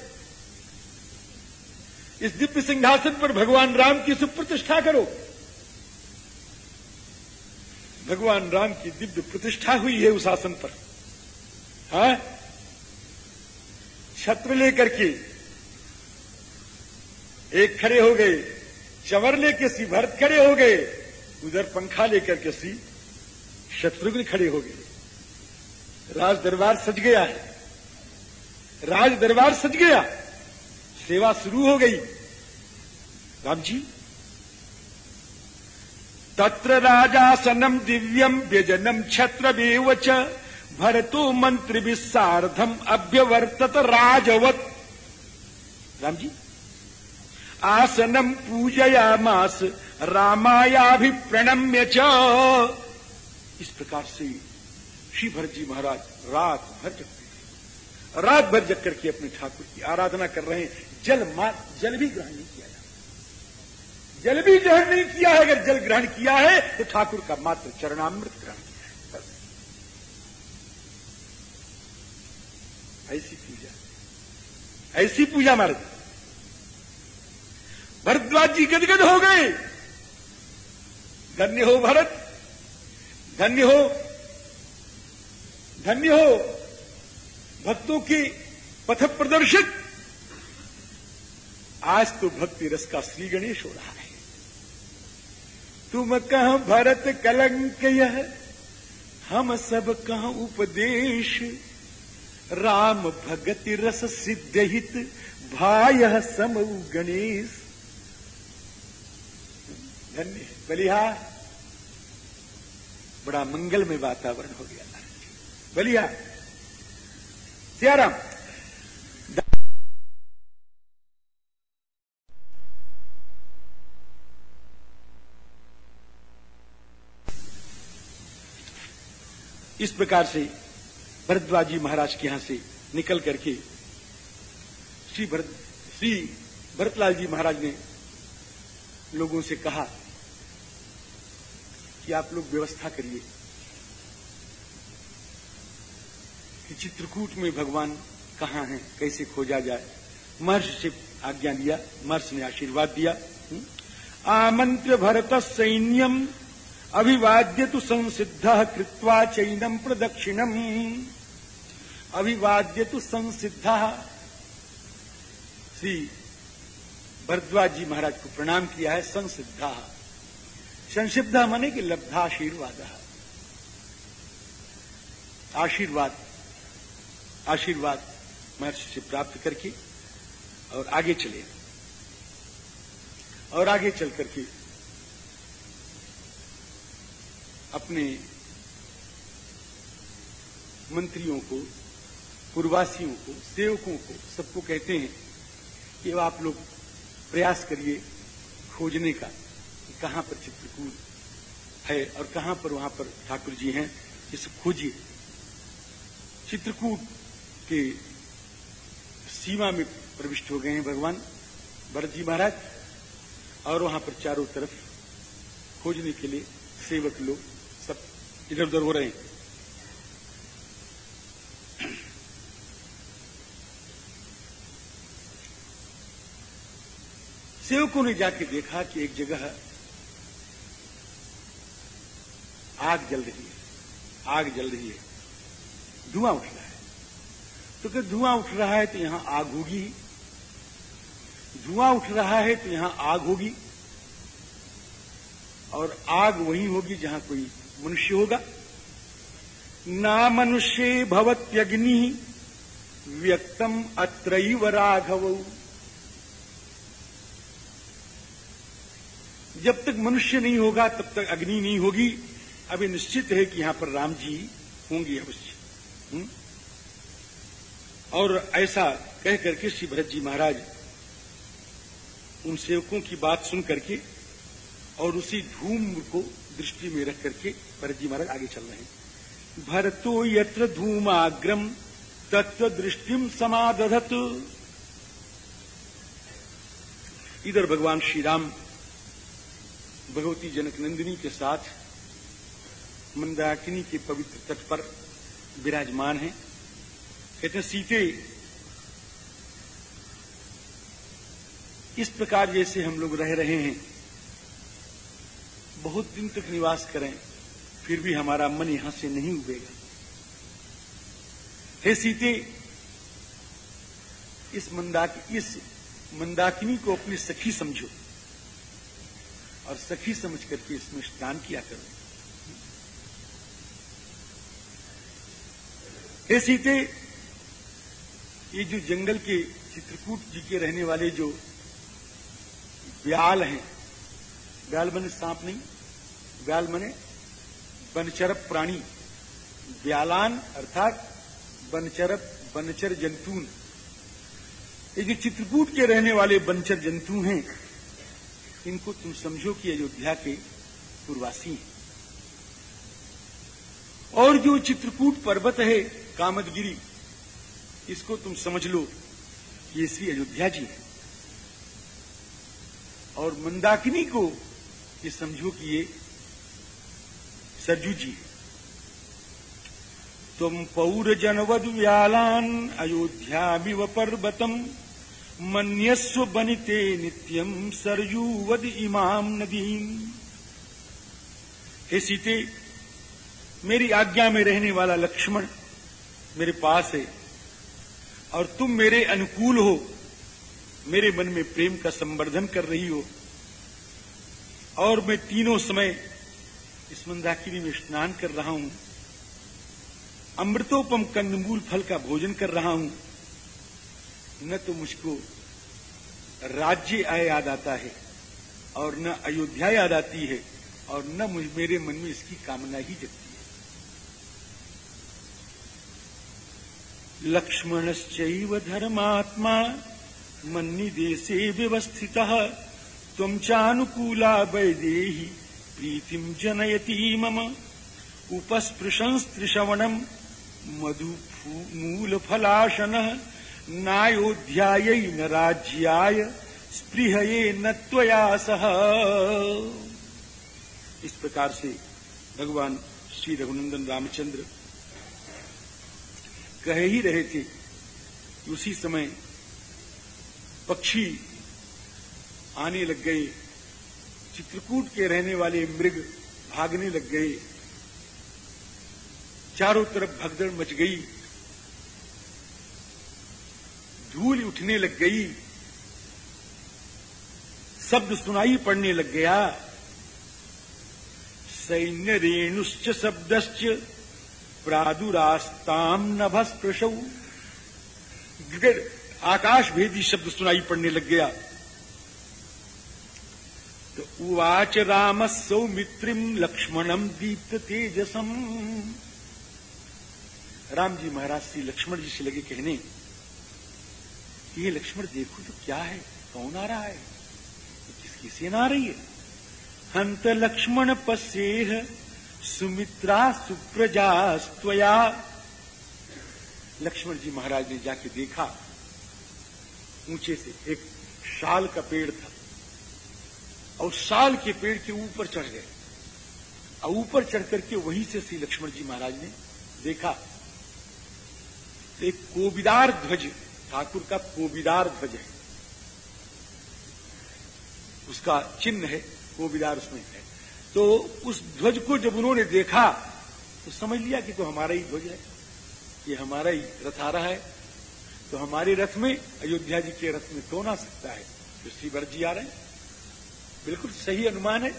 इस दिव्य सिंहासन पर भगवान राम की सुप्रतिष्ठा करो। भगवान राम की दिव्य प्रतिष्ठा हुई है उस आसन पर। हा? छत्र लेकर के एक खड़े हो गए चवर लेकर सी, भरत खड़े हो गए, उधर पंखा लेकर के सी, शत्रुघ्न खड़े हो गए। राज दरबार सज गया है। राज दरबार सज गया। सेवा शुरू हो गई। राम जी तत्र राजासनम दिव्यम व्यजनम छत्र च। भरतो मंत्र विसारधम अभ्यवर्तत राजवत। राम जी आसनम पूजयामास, रामायाभिप्रणम्य च। इस प्रकार से श्री भरत जी महाराज रात भर जगते रात भर जग करके अपने ठाकुर की आराधना कर रहे हैं। जल मार जल भी ग्रहण नहीं किया। जल भी ग्रहण नहीं किया है, अगर जल ग्रहण किया है तो ठाकुर का मात्र चरणामृत ग्रहण किया है। ऐसी पूजा। ऐसी पूजा महाराज भरद्वाज जी गदगद हो गए। धन्य हो भरत। धन्य हो। धन्य हो। भक्तों के पथ प्रदर्शक आज तो भक्ति रस का श्री गणेश हो रहा है। तुम कहा भरत कलंक यह? हम सब कहा उपदेश? राम भगति रस सिद्ध हित भाय सम गणेश। धन्य बलिहार बड़ा मंगलमय वातावरण हो गया। बलिया सियाराम। इस प्रकार से भरद्वाजी महाराज के यहाँ से निकल करके श्री भरत श्री भरतलाल जी महाराज ने लोगों से कहा कि आप लोग व्यवस्था करिए कि चित्रकूट में भगवान कहाँ हैं, कैसे खोजा जाए महर्ष से आज्ञा दिया महर्ष ने आशीर्वाद दिया हम्म? आमंत्र भरत सैन्यम अभिवाद्य तो संसिद्ध कृत्वा चैनम प्रदक्षिणम। अभिवाद्य तो संसिद्ध। श्री भरद्वाज महाराज को प्रणाम किया है, संसिद्धा। संसिद्ध माने कि लब्धाशीर्वाद आशीर्वाद। आशीर्वाद महर्षि से प्राप्त करके और आगे चले और आगे चल करके अपने मंत्रियों को पूर्वासियों को, सेवकों को सबको कहते हैं कि आप लोग प्रयास करिए खोजने का कि कहाँ पर चित्रकूट है और कहाँ पर वहाँ पर ठाकुर जी हैं, इसे खोजिए। चित्रकूट के सीमा में प्रविष्ट हो गए हैं भगवान, भरत जी महाराज, और वहाँ पर चारों तरफ़ खोजने के लिए सेवक लोग इधर उधर हो रहे हैं। सेवकों ने जाके देखा कि एक जगह आग जल रही है, आग जल रही है। धुआँ उठ रहा है। तो क्या धुआँ उठ रहा है तो यहाँ आग होगी। धुआँ उठ रहा है तो यहाँ आग होगी। और आग वहीं होगी जहाँ कोई मनुष्य होगा। ना मनुष्य भवत्यग्नि, व्यक्तम अत्रैव राघव। जब तक मनुष्य नहीं होगा, तब तक अग्नि नहीं होगी। अभी निश्चित है कि यहाँ पर राम जी होंगे अवश्य? और ऐसा कह करके श्री भरत जी महाराज, उन सेवकों की बात सुन करके और उसी धूम को दृष्टि में रख करके भरत जी महाराज आगे चल रहे हैं। भरतो यत्र धूमाग्रम तत्व दृष्टिम समादधत। इधर भगवान श्री राम भगवती जनक नंदिनी के साथ मंदाकिनी के पवित्र तट पर विराजमान है। कहते हैं, सीते, इस प्रकार जैसे हम लोग रह रहे हैं बहुत दिन तक निवास करें, फिर भी हमारा मन यहाँ से नहीं उबेगा। हे सीते, इस मंदाक, इस मंदाकिनी को अपनी सखी समझो और सखी समझ करके इसमें स्नान किया करो। हे सीते, ये जो जंगल के चित्रकूट जी के रहने वाले जो ब्याल हैं, ब्याल बने सांप नहीं ब्याल मने बनचरप प्राणी। ब्यालान अर्थात बनचरप बनचर जंतुन। ये जो चित्रकूट के रहने वाले बनचर जंतु हैं, इनको तुम समझो कि अयोध्या के पूर्वासी हैं। और जो चित्रकूट पर्वत है कामदगिरी इसको तुम समझ लो ये श्री अयोध्या जी है। और मंदाकिनी को ये समझो कि ये सरजू जी तुम पौर जनवद व्यालान अयोध्या विव पर्वतम, मन्यस्व बनिते नित्यम सरयूवद इमाम नदीम। हे सीते, मेरी आज्ञा में रहने वाला लक्ष्मण मेरे पास है, और तुम मेरे अनुकूल हो, मेरे मन में प्रेम का संवर्धन कर रही हो, और मैं तीनों समय इस मंदाकिनी में स्नान कर रहा हूँ, अमृतोपम कंदमूल फल का भोजन कर रहा हूँ, न तो मुझको राज्य आय याद आता है और न अयोध्या याद आती है और न मेरे मन में इसकी कामना ही जगती है। लक्ष्मणश्चैव धर्मात्मा मन्नि देशे व्यवस्थितः, त्वं चानुकूला वैदेही। प्रीतिं जनयती मम उपस्पृशंस्त्रिशवणम् मधुमूलफलाशनः नायोध्यायै न राज्याय स्पृहये न सह। इस प्रकार से भगवान श्री रघुनंदन रामचंद्र कह ही रहे थे, उसी समय पक्षी आने लग गए। चित्रकूट के रहने वाले मृग भागने लग गए। चारों तरफ़ भगदड़ मच गई। धूल उठने लग गई। शब्द सुनाई पड़ने लग गया। सैन्य रेणुश्च शब्दश्च प्रादुरास्ताम नभस्पृशौ। आकाश भेदी शब्द सुनाई पड़ने लग गया। तो उवाच राम सौमित्रिम लक्ष्मणम दीप्त तेजसम राम जी महाराज श्री लक्ष्मण जी से लगे कहने कि ये लक्ष्मण देखो तो क्या है? कौन आ रहा है? तो किसकी सेना आ रही है? हंत लक्ष्मण पसेह, सुमित्रा सुप्रजा स्वया लक्ष्मण जी महाराज ने जाके देखा, ऊँचे से एक शाल का पेड़ था। और शाल के पेड़ के ऊपर चढ़ गए। और ऊपर चढ़ करके वहीं से श्री लक्ष्मण जी महाराज ने देखा, एक कोबिदार ध्वज, ठाकुर का कोबिदार ध्वज है। उसका चिन्ह है कोबिदार उसमें है। तो उस ध्वज को जब उन्होंने देखा तो समझ लिया कि तो हमारा ही ध्वज है, ये हमारा ही रथ आ रहा है। तो हमारे रथ में अयोध्या जी के रथ में कौन आ सकता है? तो श्रीवर जी आ रहे हैं। बिल्कुल सही अनुमान है।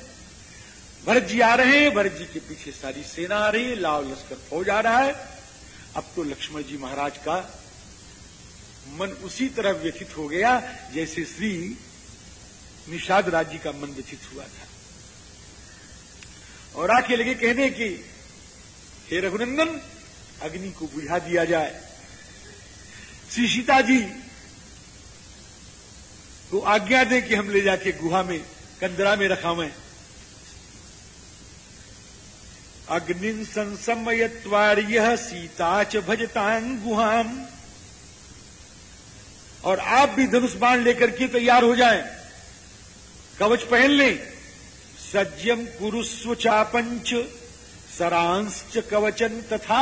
भरत जी आ रहे हैं भरत जी के पीछे सारी सेना आ रही है लाव लश्कर फौज आ रहा है। अब तो लक्ष्मण जी महाराज का मन उसी तरह व्यथित हो गया जैसे श्री निषाद राज्य का मन व्यथित हुआ था। और आके लगे कहने की, हे रघुनंदन, अग्नि को बुझा दिया जाए। श्री सीता जी को आज्ञा दे कि हम ले जाके गुहा में कंदरा में रखा हुए अग्नि संसमयत्वार्य सीता च भजतांग गुहाम और आप भी धनुष बाण लेकर के तैयार हो जाएँ, कवच पहन लें। सज्जम कुरुस्व चापंच सरांश कवचन तथा।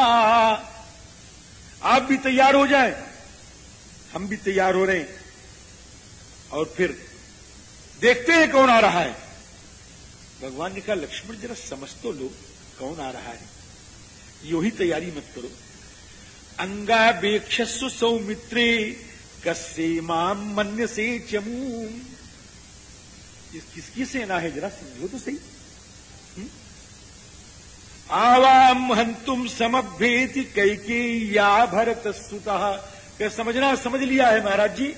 आप भी तैयार हो जाए। हम भी तैयार हो रहे हैं। और फिर देखते हैं कौन आ रहा है। भगवान ने कहा, लक्ष्मण, जरा समझ तो लो कौन आ रहा है। यो ही तैयारी मत करो। अंगा अंगापेक्षस्व सौमित्रे कस्से माम मन से चमू किसकी सेना है, जरा समझो तो सही। हम्म? आवाम हंतुम समभ्येति कैके या भरत सुता समझना, समझ लिया है महाराज जी?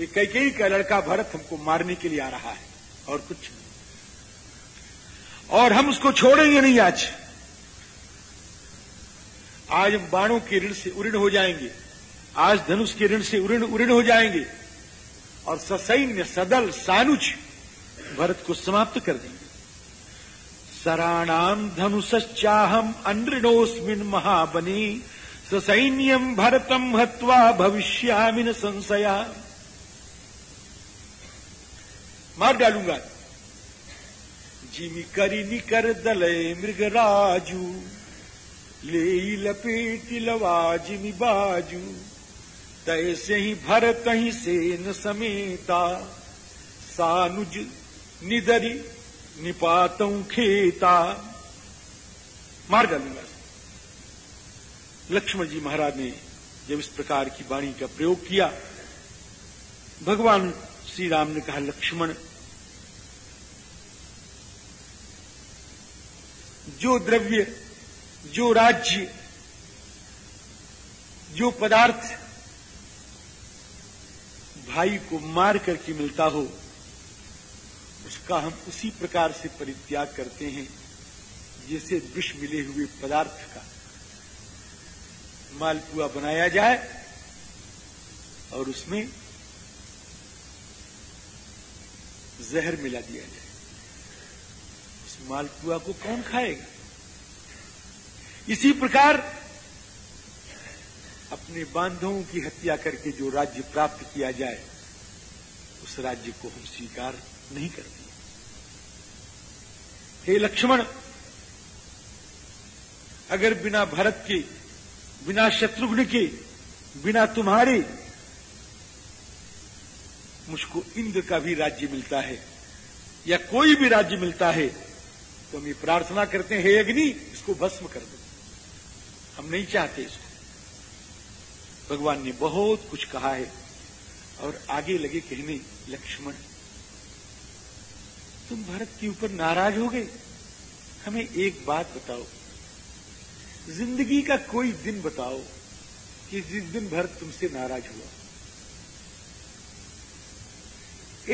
ये कैकेयी का लड़का भरत हमको मारने के लिए आ रहा है। और कुछ और हम उसको छोड़ेंगे नहीं आज। आज हम बाणों के ऋण से उऋण हो जाएँगे। आज धनुष के ऋण से उऋण उऋण हो जाएँगे। और ससैन्य सदल सानुज भरत को समाप्त कर देंगे। सराणाम धनुषाहम अनृणोस्मिन महाबनी ससैन्यम भरतम हत्वा भविष्यामिन संशया मार डालूँगा। जिमी करी नी निकर दलय मृगराजू ले लपेट लवाजिमी बाजू तैसे ही भरत ही सेन समेता, सानुज निदरी निपात खेता। मार डालूँगा। लक्ष्मण जी महाराज ने जब इस प्रकार की वाणी का प्रयोग किया, भगवान श्री राम ने कहा, लक्ष्मण जो द्रव्य, जो राज्य, जो पदार्थ भाई को मार करके मिलता हो, उसका हम उसी प्रकार से परित्याग करते हैं, जैसे विष मिले हुए पदार्थ का। मालपुआ बनाया जाए और उसमें जहर मिला दिया जाए। मालपुआ को कौन खाएगा? इसी प्रकार अपने बांधवों की हत्या करके जो राज्य प्राप्त किया जाए, उस राज्य को हम स्वीकार नहीं करते। हे लक्ष्मण, अगर बिना भरत के, बिना शत्रुघ्न के, बिना तुम्हारे, मुझको इंद्र का भी राज्य मिलता है, या कोई भी राज्य मिलता है तो हम ये प्रार्थना करते हैं, हे अग्नि, इसको भस्म कर दो। हम नहीं चाहते इसको। भगवान ने बहुत कुछ कहा है और आगे लगे कहने लक्ष्मण, तुम भरत के ऊपर नाराज़ हो गए। हमें एक बात बताओ। ज़िंदगी का कोई दिन बताओ कि जिस दिन भरत तुमसे नाराज़ हुआ।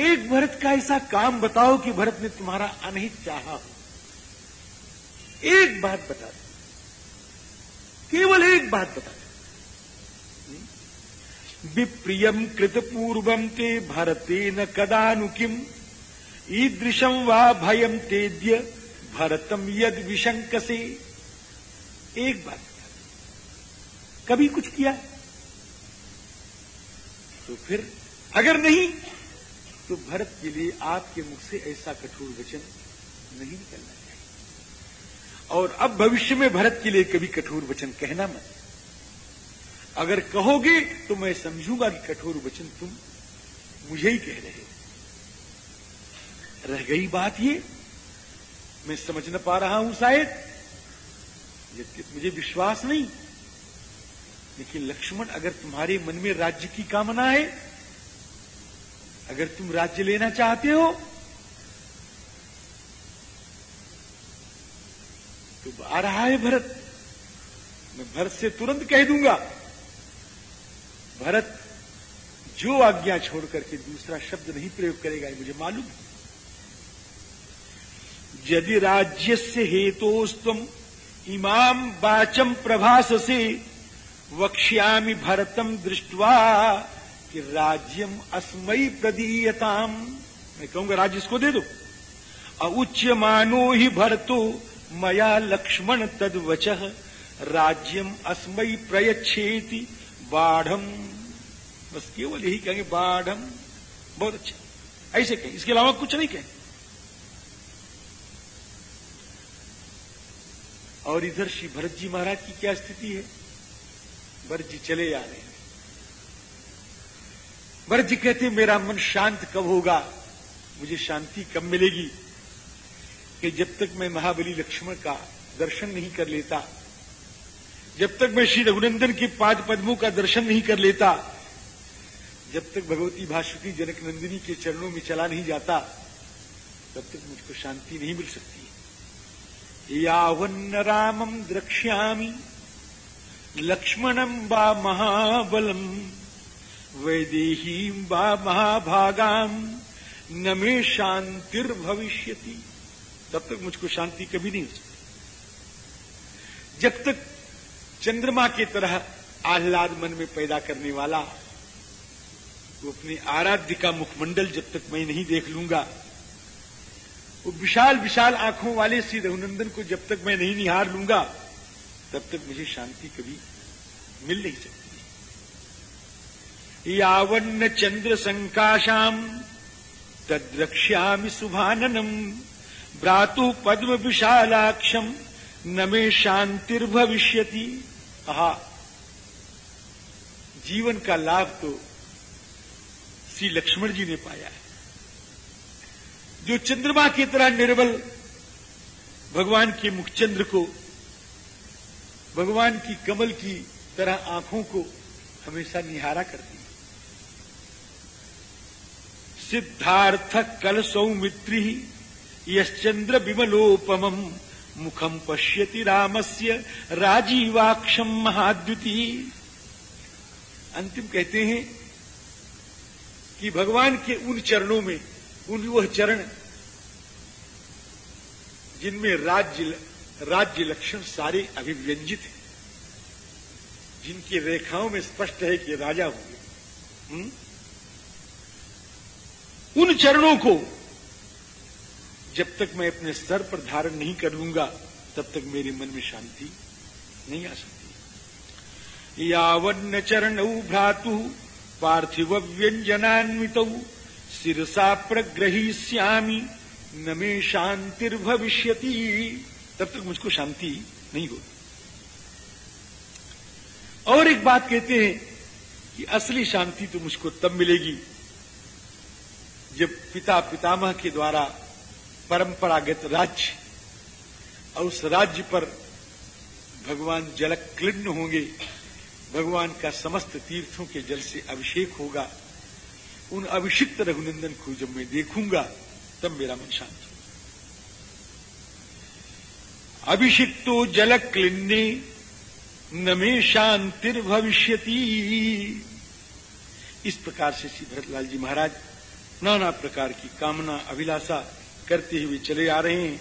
एक भरत का ऐसा काम बताओ कि भरत ने तुम्हारा अनहित चाहा हो। एक बात बता दो। केवल एक बात बता दो। विप्रियम कृत पूर्वम ते भरते न कदानुकिम ईदृशम वा भयम तेद्य भरतम यद विशंक से एक बात बता कभी कुछ किया? तो फिर, अगर नहीं तो भरत के लिए आपके मुख से ऐसा कठोर वचन नहीं निकलना और अब भविष्य में भरत के लिए कभी कठोर वचन कहना मत। अगर कहोगे तो मैं समझूँगा कि कठोर वचन तुम मुझे ही कह रहे रह गई बात ये, मैं समझ न पा रहा हूँ शायद मुझे विश्वास नहीं। लेकिन लक्ष्मण, अगर तुम्हारे मन में राज्य की कामना है, अगर तुम राज्य लेना चाहते हो तो आ रहा है भरत। मैं भरत से तुरंत कह दूँगा। भरत, जो आज्ञा छोड़ करके दूसरा शब्द नहीं प्रयोग करेगा मुझे मालूम यदि राज्य से हेतोस्तम इमाम बाचम प्रभास से वक्ष्यामि भरतम दृष्टवा कि राज्यम अस्मयी प्रदीयताम। मैं कहूँगा, राज्य इसको दे दो। उच्च मानो ही भरतो मया लक्ष्मण तदवच राज्यम अस्मय प्रयच्छेति बाढ़म। बस केवल यही कहेंगे, बाढ़म। बहुत अच्छा। ऐसे कहें, इसके अलावा कुछ नहीं कहें। और इधर श्री भरत जी महाराज की क्या स्थिति है? भरत जी चले जा रहे हैं। भरत जी कहते मेरा मन शांत कब होगा? मुझे शांति कब मिलेगी? कि जब तक मैं महाबली लक्ष्मण का दर्शन नहीं कर लेता, जब तक मैं श्री रघुनंदन के पाँच पद्मों का दर्शन नहीं कर लेता, जब तक भगवती भास्वती जनक नंदिनी के चरणों में चला नहीं जाता, तब तक मुझको शांति नहीं मिल सकती। यावन्न रामम द्रक्ष्यामी लक्ष्मणम बा महाबलम वैदेही बा महाभागाम न मे शांतिर्भविष्यति तब तक मुझको शांति कभी नहीं हो सकती जब तक चंद्रमा की तरह आह्लाद मन में पैदा करने वाला, वो अपने आराध्य का मुखमंडल जब तक मैं नहीं देख लूँगा, वो विशाल विशाल आँखों वाले श्री रघुनंदन को जब तक मैं नहीं निहार लूँगा, तब तक मुझे शांति कभी मिल नहीं सकती। यावन्न चंद्र संकाशाम, तद्रक्ष्यामि सुभाननम। भ्रातु पद्म विशालाक्षम न मे कहा जीवन का लाभ तो श्री लक्ष्मण जी ने पाया है। जो चंद्रमा की तरह निर्बल भगवान के मुखचंद्र को, भगवान की कमल की तरह आँखों को हमेशा निहारा करती है। सिद्धार्थ कल सौमित्री यश्चंद्र विमलोपम मुखम पश्यति रामस्य राजीवाक्षम महाद्युति अंतिम कहते हैं कि भगवान के उन चरणों में, उन वह चरण जिनमें राज्य राज्य लक्षण सारे अभिव्यंजित हैं, जिनकी रेखाओं में स्पष्ट है कि राजा हुए हम्म? उन चरणों को जब तक मैं अपने सर पर धारण नहीं कर लूँगा तब तक मेरे मन में शांति नहीं आ सकती। यावन्न चरण भ्रातु पार्थिव व्यंजनान्वित सिरसा प्रग्रहीष्यामी, न मे शांतिर्भविष्य तब तक मुझको शांति नहीं होती। और एक बात कहते हैं कि असली शांति तो मुझको तब मिलेगी जब पिता पितामह के द्वारा परंपरागत राज्य, और उस राज्य पर भगवान जलक क्लिन्न होंगे, भगवान का समस्त तीर्थों के जल से अभिषेक होगा, उन अभिषिक्त रघुनंदन को जब मैं देखूँगा, तब मेरा मन शांत हो अभिषिक्तो जल क्लिन्ने न मे शांतिर्भविष्यति। इस प्रकार से श्री भरतलाल जी महाराज, नाना प्रकार की कामना, अभिलाषा करते हुए चले आ रहे हैं।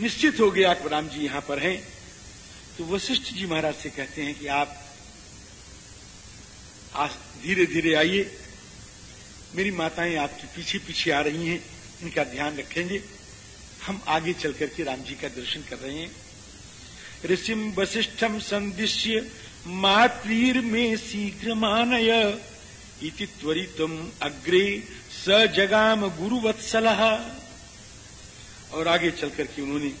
निश्चित हो गया कि राम जी यहाँ पर हैं। तो वशिष्ठ जी महाराज से कहते हैं कि आप आज धीरे धीरे आइए। मेरी माताएँ आपके पीछे पीछे आ रही हैं, इनका ध्यान रखेंगे। हम आगे चल करके राम जी का दर्शन कर रहे हैं। ऋषिम वशिष्ठम संदिश्य मातृर में शीघ्र मानय इति त्वरितम अग्रे स जगाम गुरुवत्सल। और आगे चल करके उन्होंने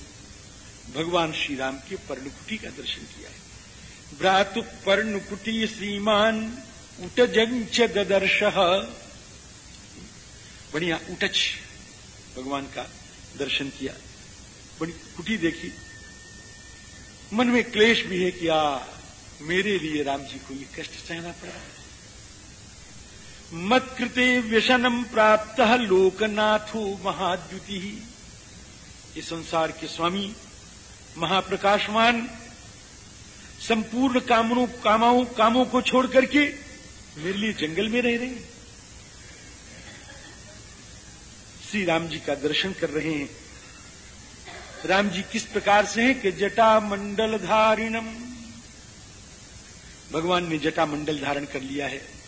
भगवान श्री राम के पर्णकुटी का दर्शन किया है। भ्रातु पर्णकुटी श्रीमान उटजंच ददर्श। बढ़िया उटच भगवान का दर्शन किया। बड़ी कुटी देखी। मन में क्लेश भी है कि आ, मेरे लिए राम जी को ये कष्ट सहना पड़ा। मत कृते व्यसनम प्राप्त लोकनाथो महाद्युति। ये संसार के स्वामी महाप्रकाशमान संपूर्ण कामों कामाओं, कामों को छोड़ करके मेरे लिए जंगल में रह रहे हैं। श्री राम जी का दर्शन कर रहे हैं। राम जी किस प्रकार से हैं कि जटा मंडल धारिणम भगवान ने जटा मंडल धारण कर लिया है।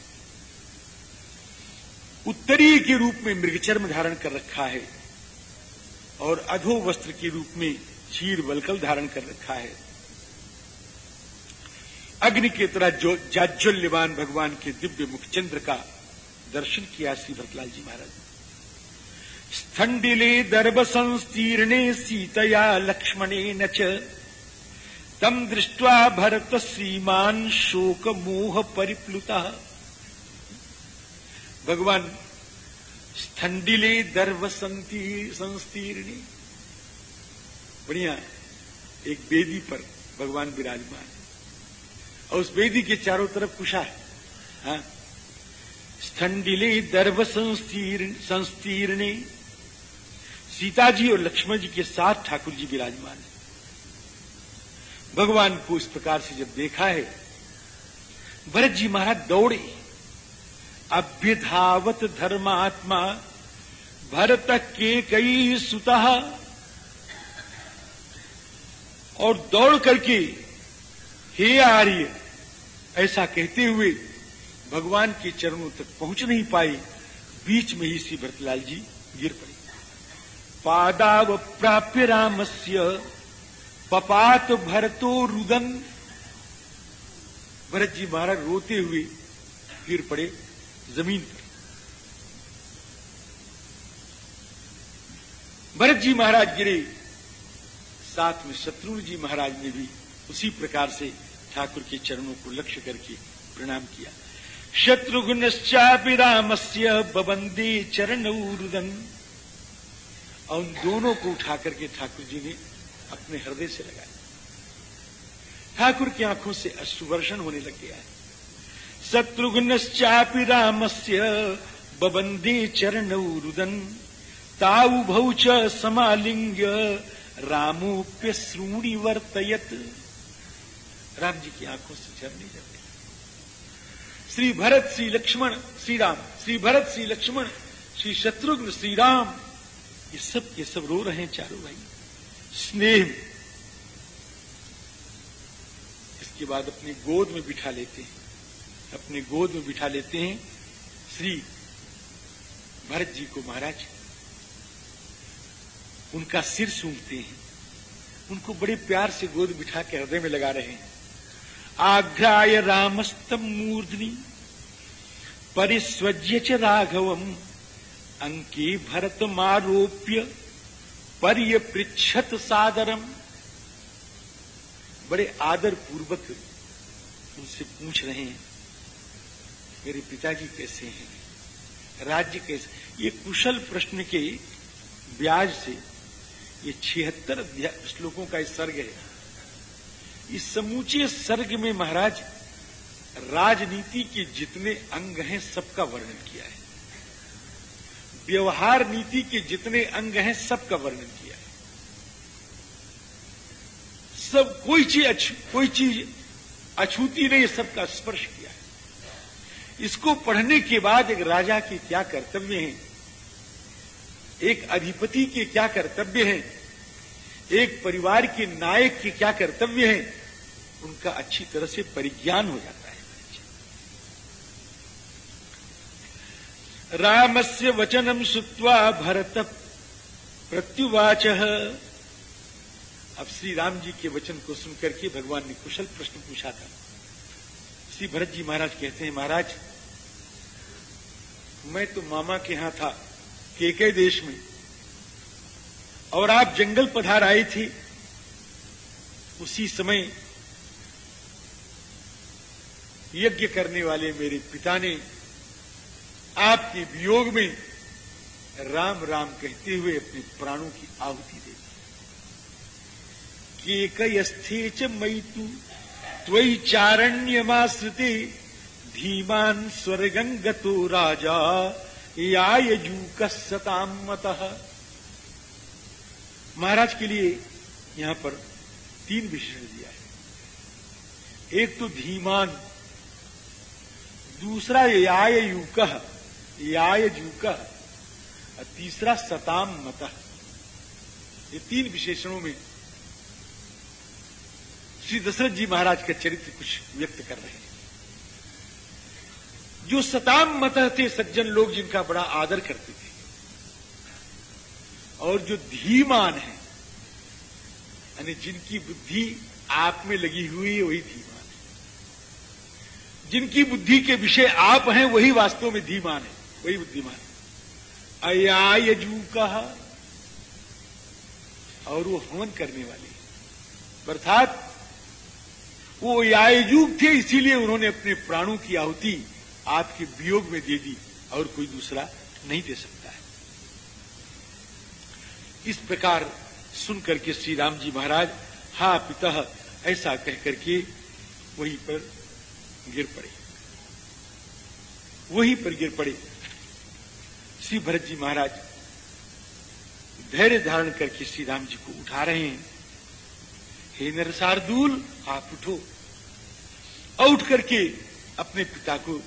उत्तरीय के रूप में मृगचर्म धारण कर रखा है और अधो वस्त्र के रूप में चीर बलकल धारण कर रखा है। अग्नि की तरह जो जाज्वल्यवान भगवान के दिव्य मुखचंद्र का दर्शन किया श्री भरतलाल जी महाराज। स्थंडिले दर्भ संस्तीर्णे सीतया लक्ष्मणे न तम दृष्ट्वा भरत श्रीमान शोक मोह परिप्लुता। भगवान, स्थंडिले दर्भ संस्तीर्णी। बढ़िया एक बेदी पर भगवान विराजमान और उस बेदी के चारों तरफ़ कुशा है। हाँ? स्थंडिले दर्भ संस्तीर्णे। सीता जी और लक्ष्मण जी के साथ ठाकुर जी विराजमान है। भगवान को इस प्रकार से जब देखा है, भरत जी महाराज दौड़े। अभ्यधावत धर्मात्मा भरत के कई सुता। और दौड़ करके, हे आर्य, ऐसा कहते हुए भगवान के चरणों तक पहुँच नहीं पाए, बीच में ही श्री भरतलाल जी गिर पड़े। पादाव प्राप्य रामस्य, पपात भरतो रुदन। भरत जी महाराज रोते हुए गिर पड़े। ज़मीन। पर भरत जी महाराज गिरे, साथ में शत्रुघ्न जी महाराज ने भी उसी प्रकार से ठाकुर के चरणों को लक्ष्य करके प्रणाम किया। शत्रुघ्नश्चापि रामस्य बबंदी चरण उदन और उन दोनों को उठा करके ठाकुर जी ने अपने हृदय से लगाया। ठाकुर की आँखों से अश्रुवर्षण होने लग गया है। शत्रुघ्नश्चापि रामस्य बबंदी चरण रुदन ताऊ भौ च समालिंग्य रामोप्य श्रूणी वर्तयत राम जी की आँखों से झरने गए। श्री भरत, श्री लक्ष्मण, श्री राम, श्री भरत, श्री लक्ष्मण, श्री शत्रुघ्न, श्री राम, ये सब ये सब रो रहे हैं चारों भाई। स्नेह। इसके बाद अपनी गोद में बिठा लेते हैं। अपने गोद में बिठा लेते हैं। श्री भरत जी को महाराज, उनका सिर सूंघते हैं। उनको बड़े प्यार से गोद बिठा के हृदय में लगा रहे हैं। आघ्राय रामस्तम मूर्धनि, परिस्वज्य च राघवम, अंकी भरत मारोप्य, पर्य पृछत सादरम। बड़े आदर पूर्वक उनसे पूछ रहे हैं मेरे पिताजी कैसे हैं? राज्य कैसे? ये कुशल प्रश्न के ब्याज से ये छिहत्तर श्लोकों का सर्ग है। इस समूचे सर्ग में महाराज, राजनीति के जितने अंग हैं, सबका वर्णन किया है। व्यवहार नीति के जितने अंग हैं, सबका वर्णन किया है। सब कोई चीज़ कोई चीज़ अछूती नहीं, सबका स्पर्श किया इसको पढ़ने के बाद एक राजा के क्या कर्तव्य हैं? एक अधिपति के क्या कर्तव्य हैं? एक परिवार के नायक के क्या कर्तव्य हैं? उनका अच्छी तरह से परिज्ञान हो जाता है। राम से वचनम सुत्वा भरत प्रत्युवाच। अब श्री राम जी के वचन को सुनकर के भगवान ने कुशल प्रश्न पूछा था। श्री भरत जी महाराज कहते हैं, महाराज, मैं तो मामा के यहाँ था के केके देश में। और आप जंगल पधार आए थे, उसी समय यज्ञ करने वाले मेरे पिता ने आपके वियोग में राम राम कहते हुए अपने प्राणों की आहुति दे दी। केकयस्थे च मई तू त्वयि चारण्यमाश्रिते धीमान स्वर्गंगतो राजा यायजूक सताम मतः। महाराज के लिए यहाँ पर तीन विशेषण दिया है। एक तो धीमान, दूसरा याय युक और तीसरा सताम मत। ये तीन विशेषणों में श्री दशरथ जी महाराज का चरित्र कुछ व्यक्त कर रहे हैं। जो सताम मत थे सज्जन लोग जिनका बड़ा आदर करते थे। और जो धीमान है, यानी जिनकी बुद्धि आप में लगी हुई है वही धीमान है। जिनकी बुद्धि के विषय आप हैं, वही वास्तव में धीमान है, वही बुद्धिमान है। अयायजू कहा और वो हवन करने वाले अर्थात वो यायुग थे, इसीलिए उन्होंने अपने प्राणों की आहुति आपके वियोग में दे दी और कोई दूसरा नहीं दे सकता है। इस प्रकार सुन करके श्री राम जी महाराज, हा पिता, ऐसा कह करके वहीं पर गिर पड़े। वहीं पर गिर पड़े। श्री भरत जी महाराज धैर्य धारण करके श्री राम जी को उठा रहे हैं। हे नरसारदूल, आप उठो। उठ करके अपने पिता को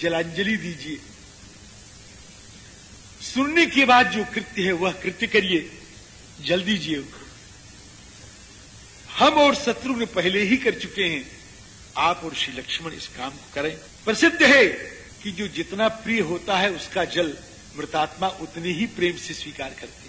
जलांजलि दीजिए। सुनने के बाद जो कृत्य है, वह कृत्य करिए। जल्दी जिए हम और शत्रु ने पहले ही कर चुके हैं। आप और श्री लक्ष्मण इस काम को करें। प्रसिद्ध है कि जो जितना प्रिय होता है, उसका जल मृतात्मा उतने ही प्रेम से स्वीकार करते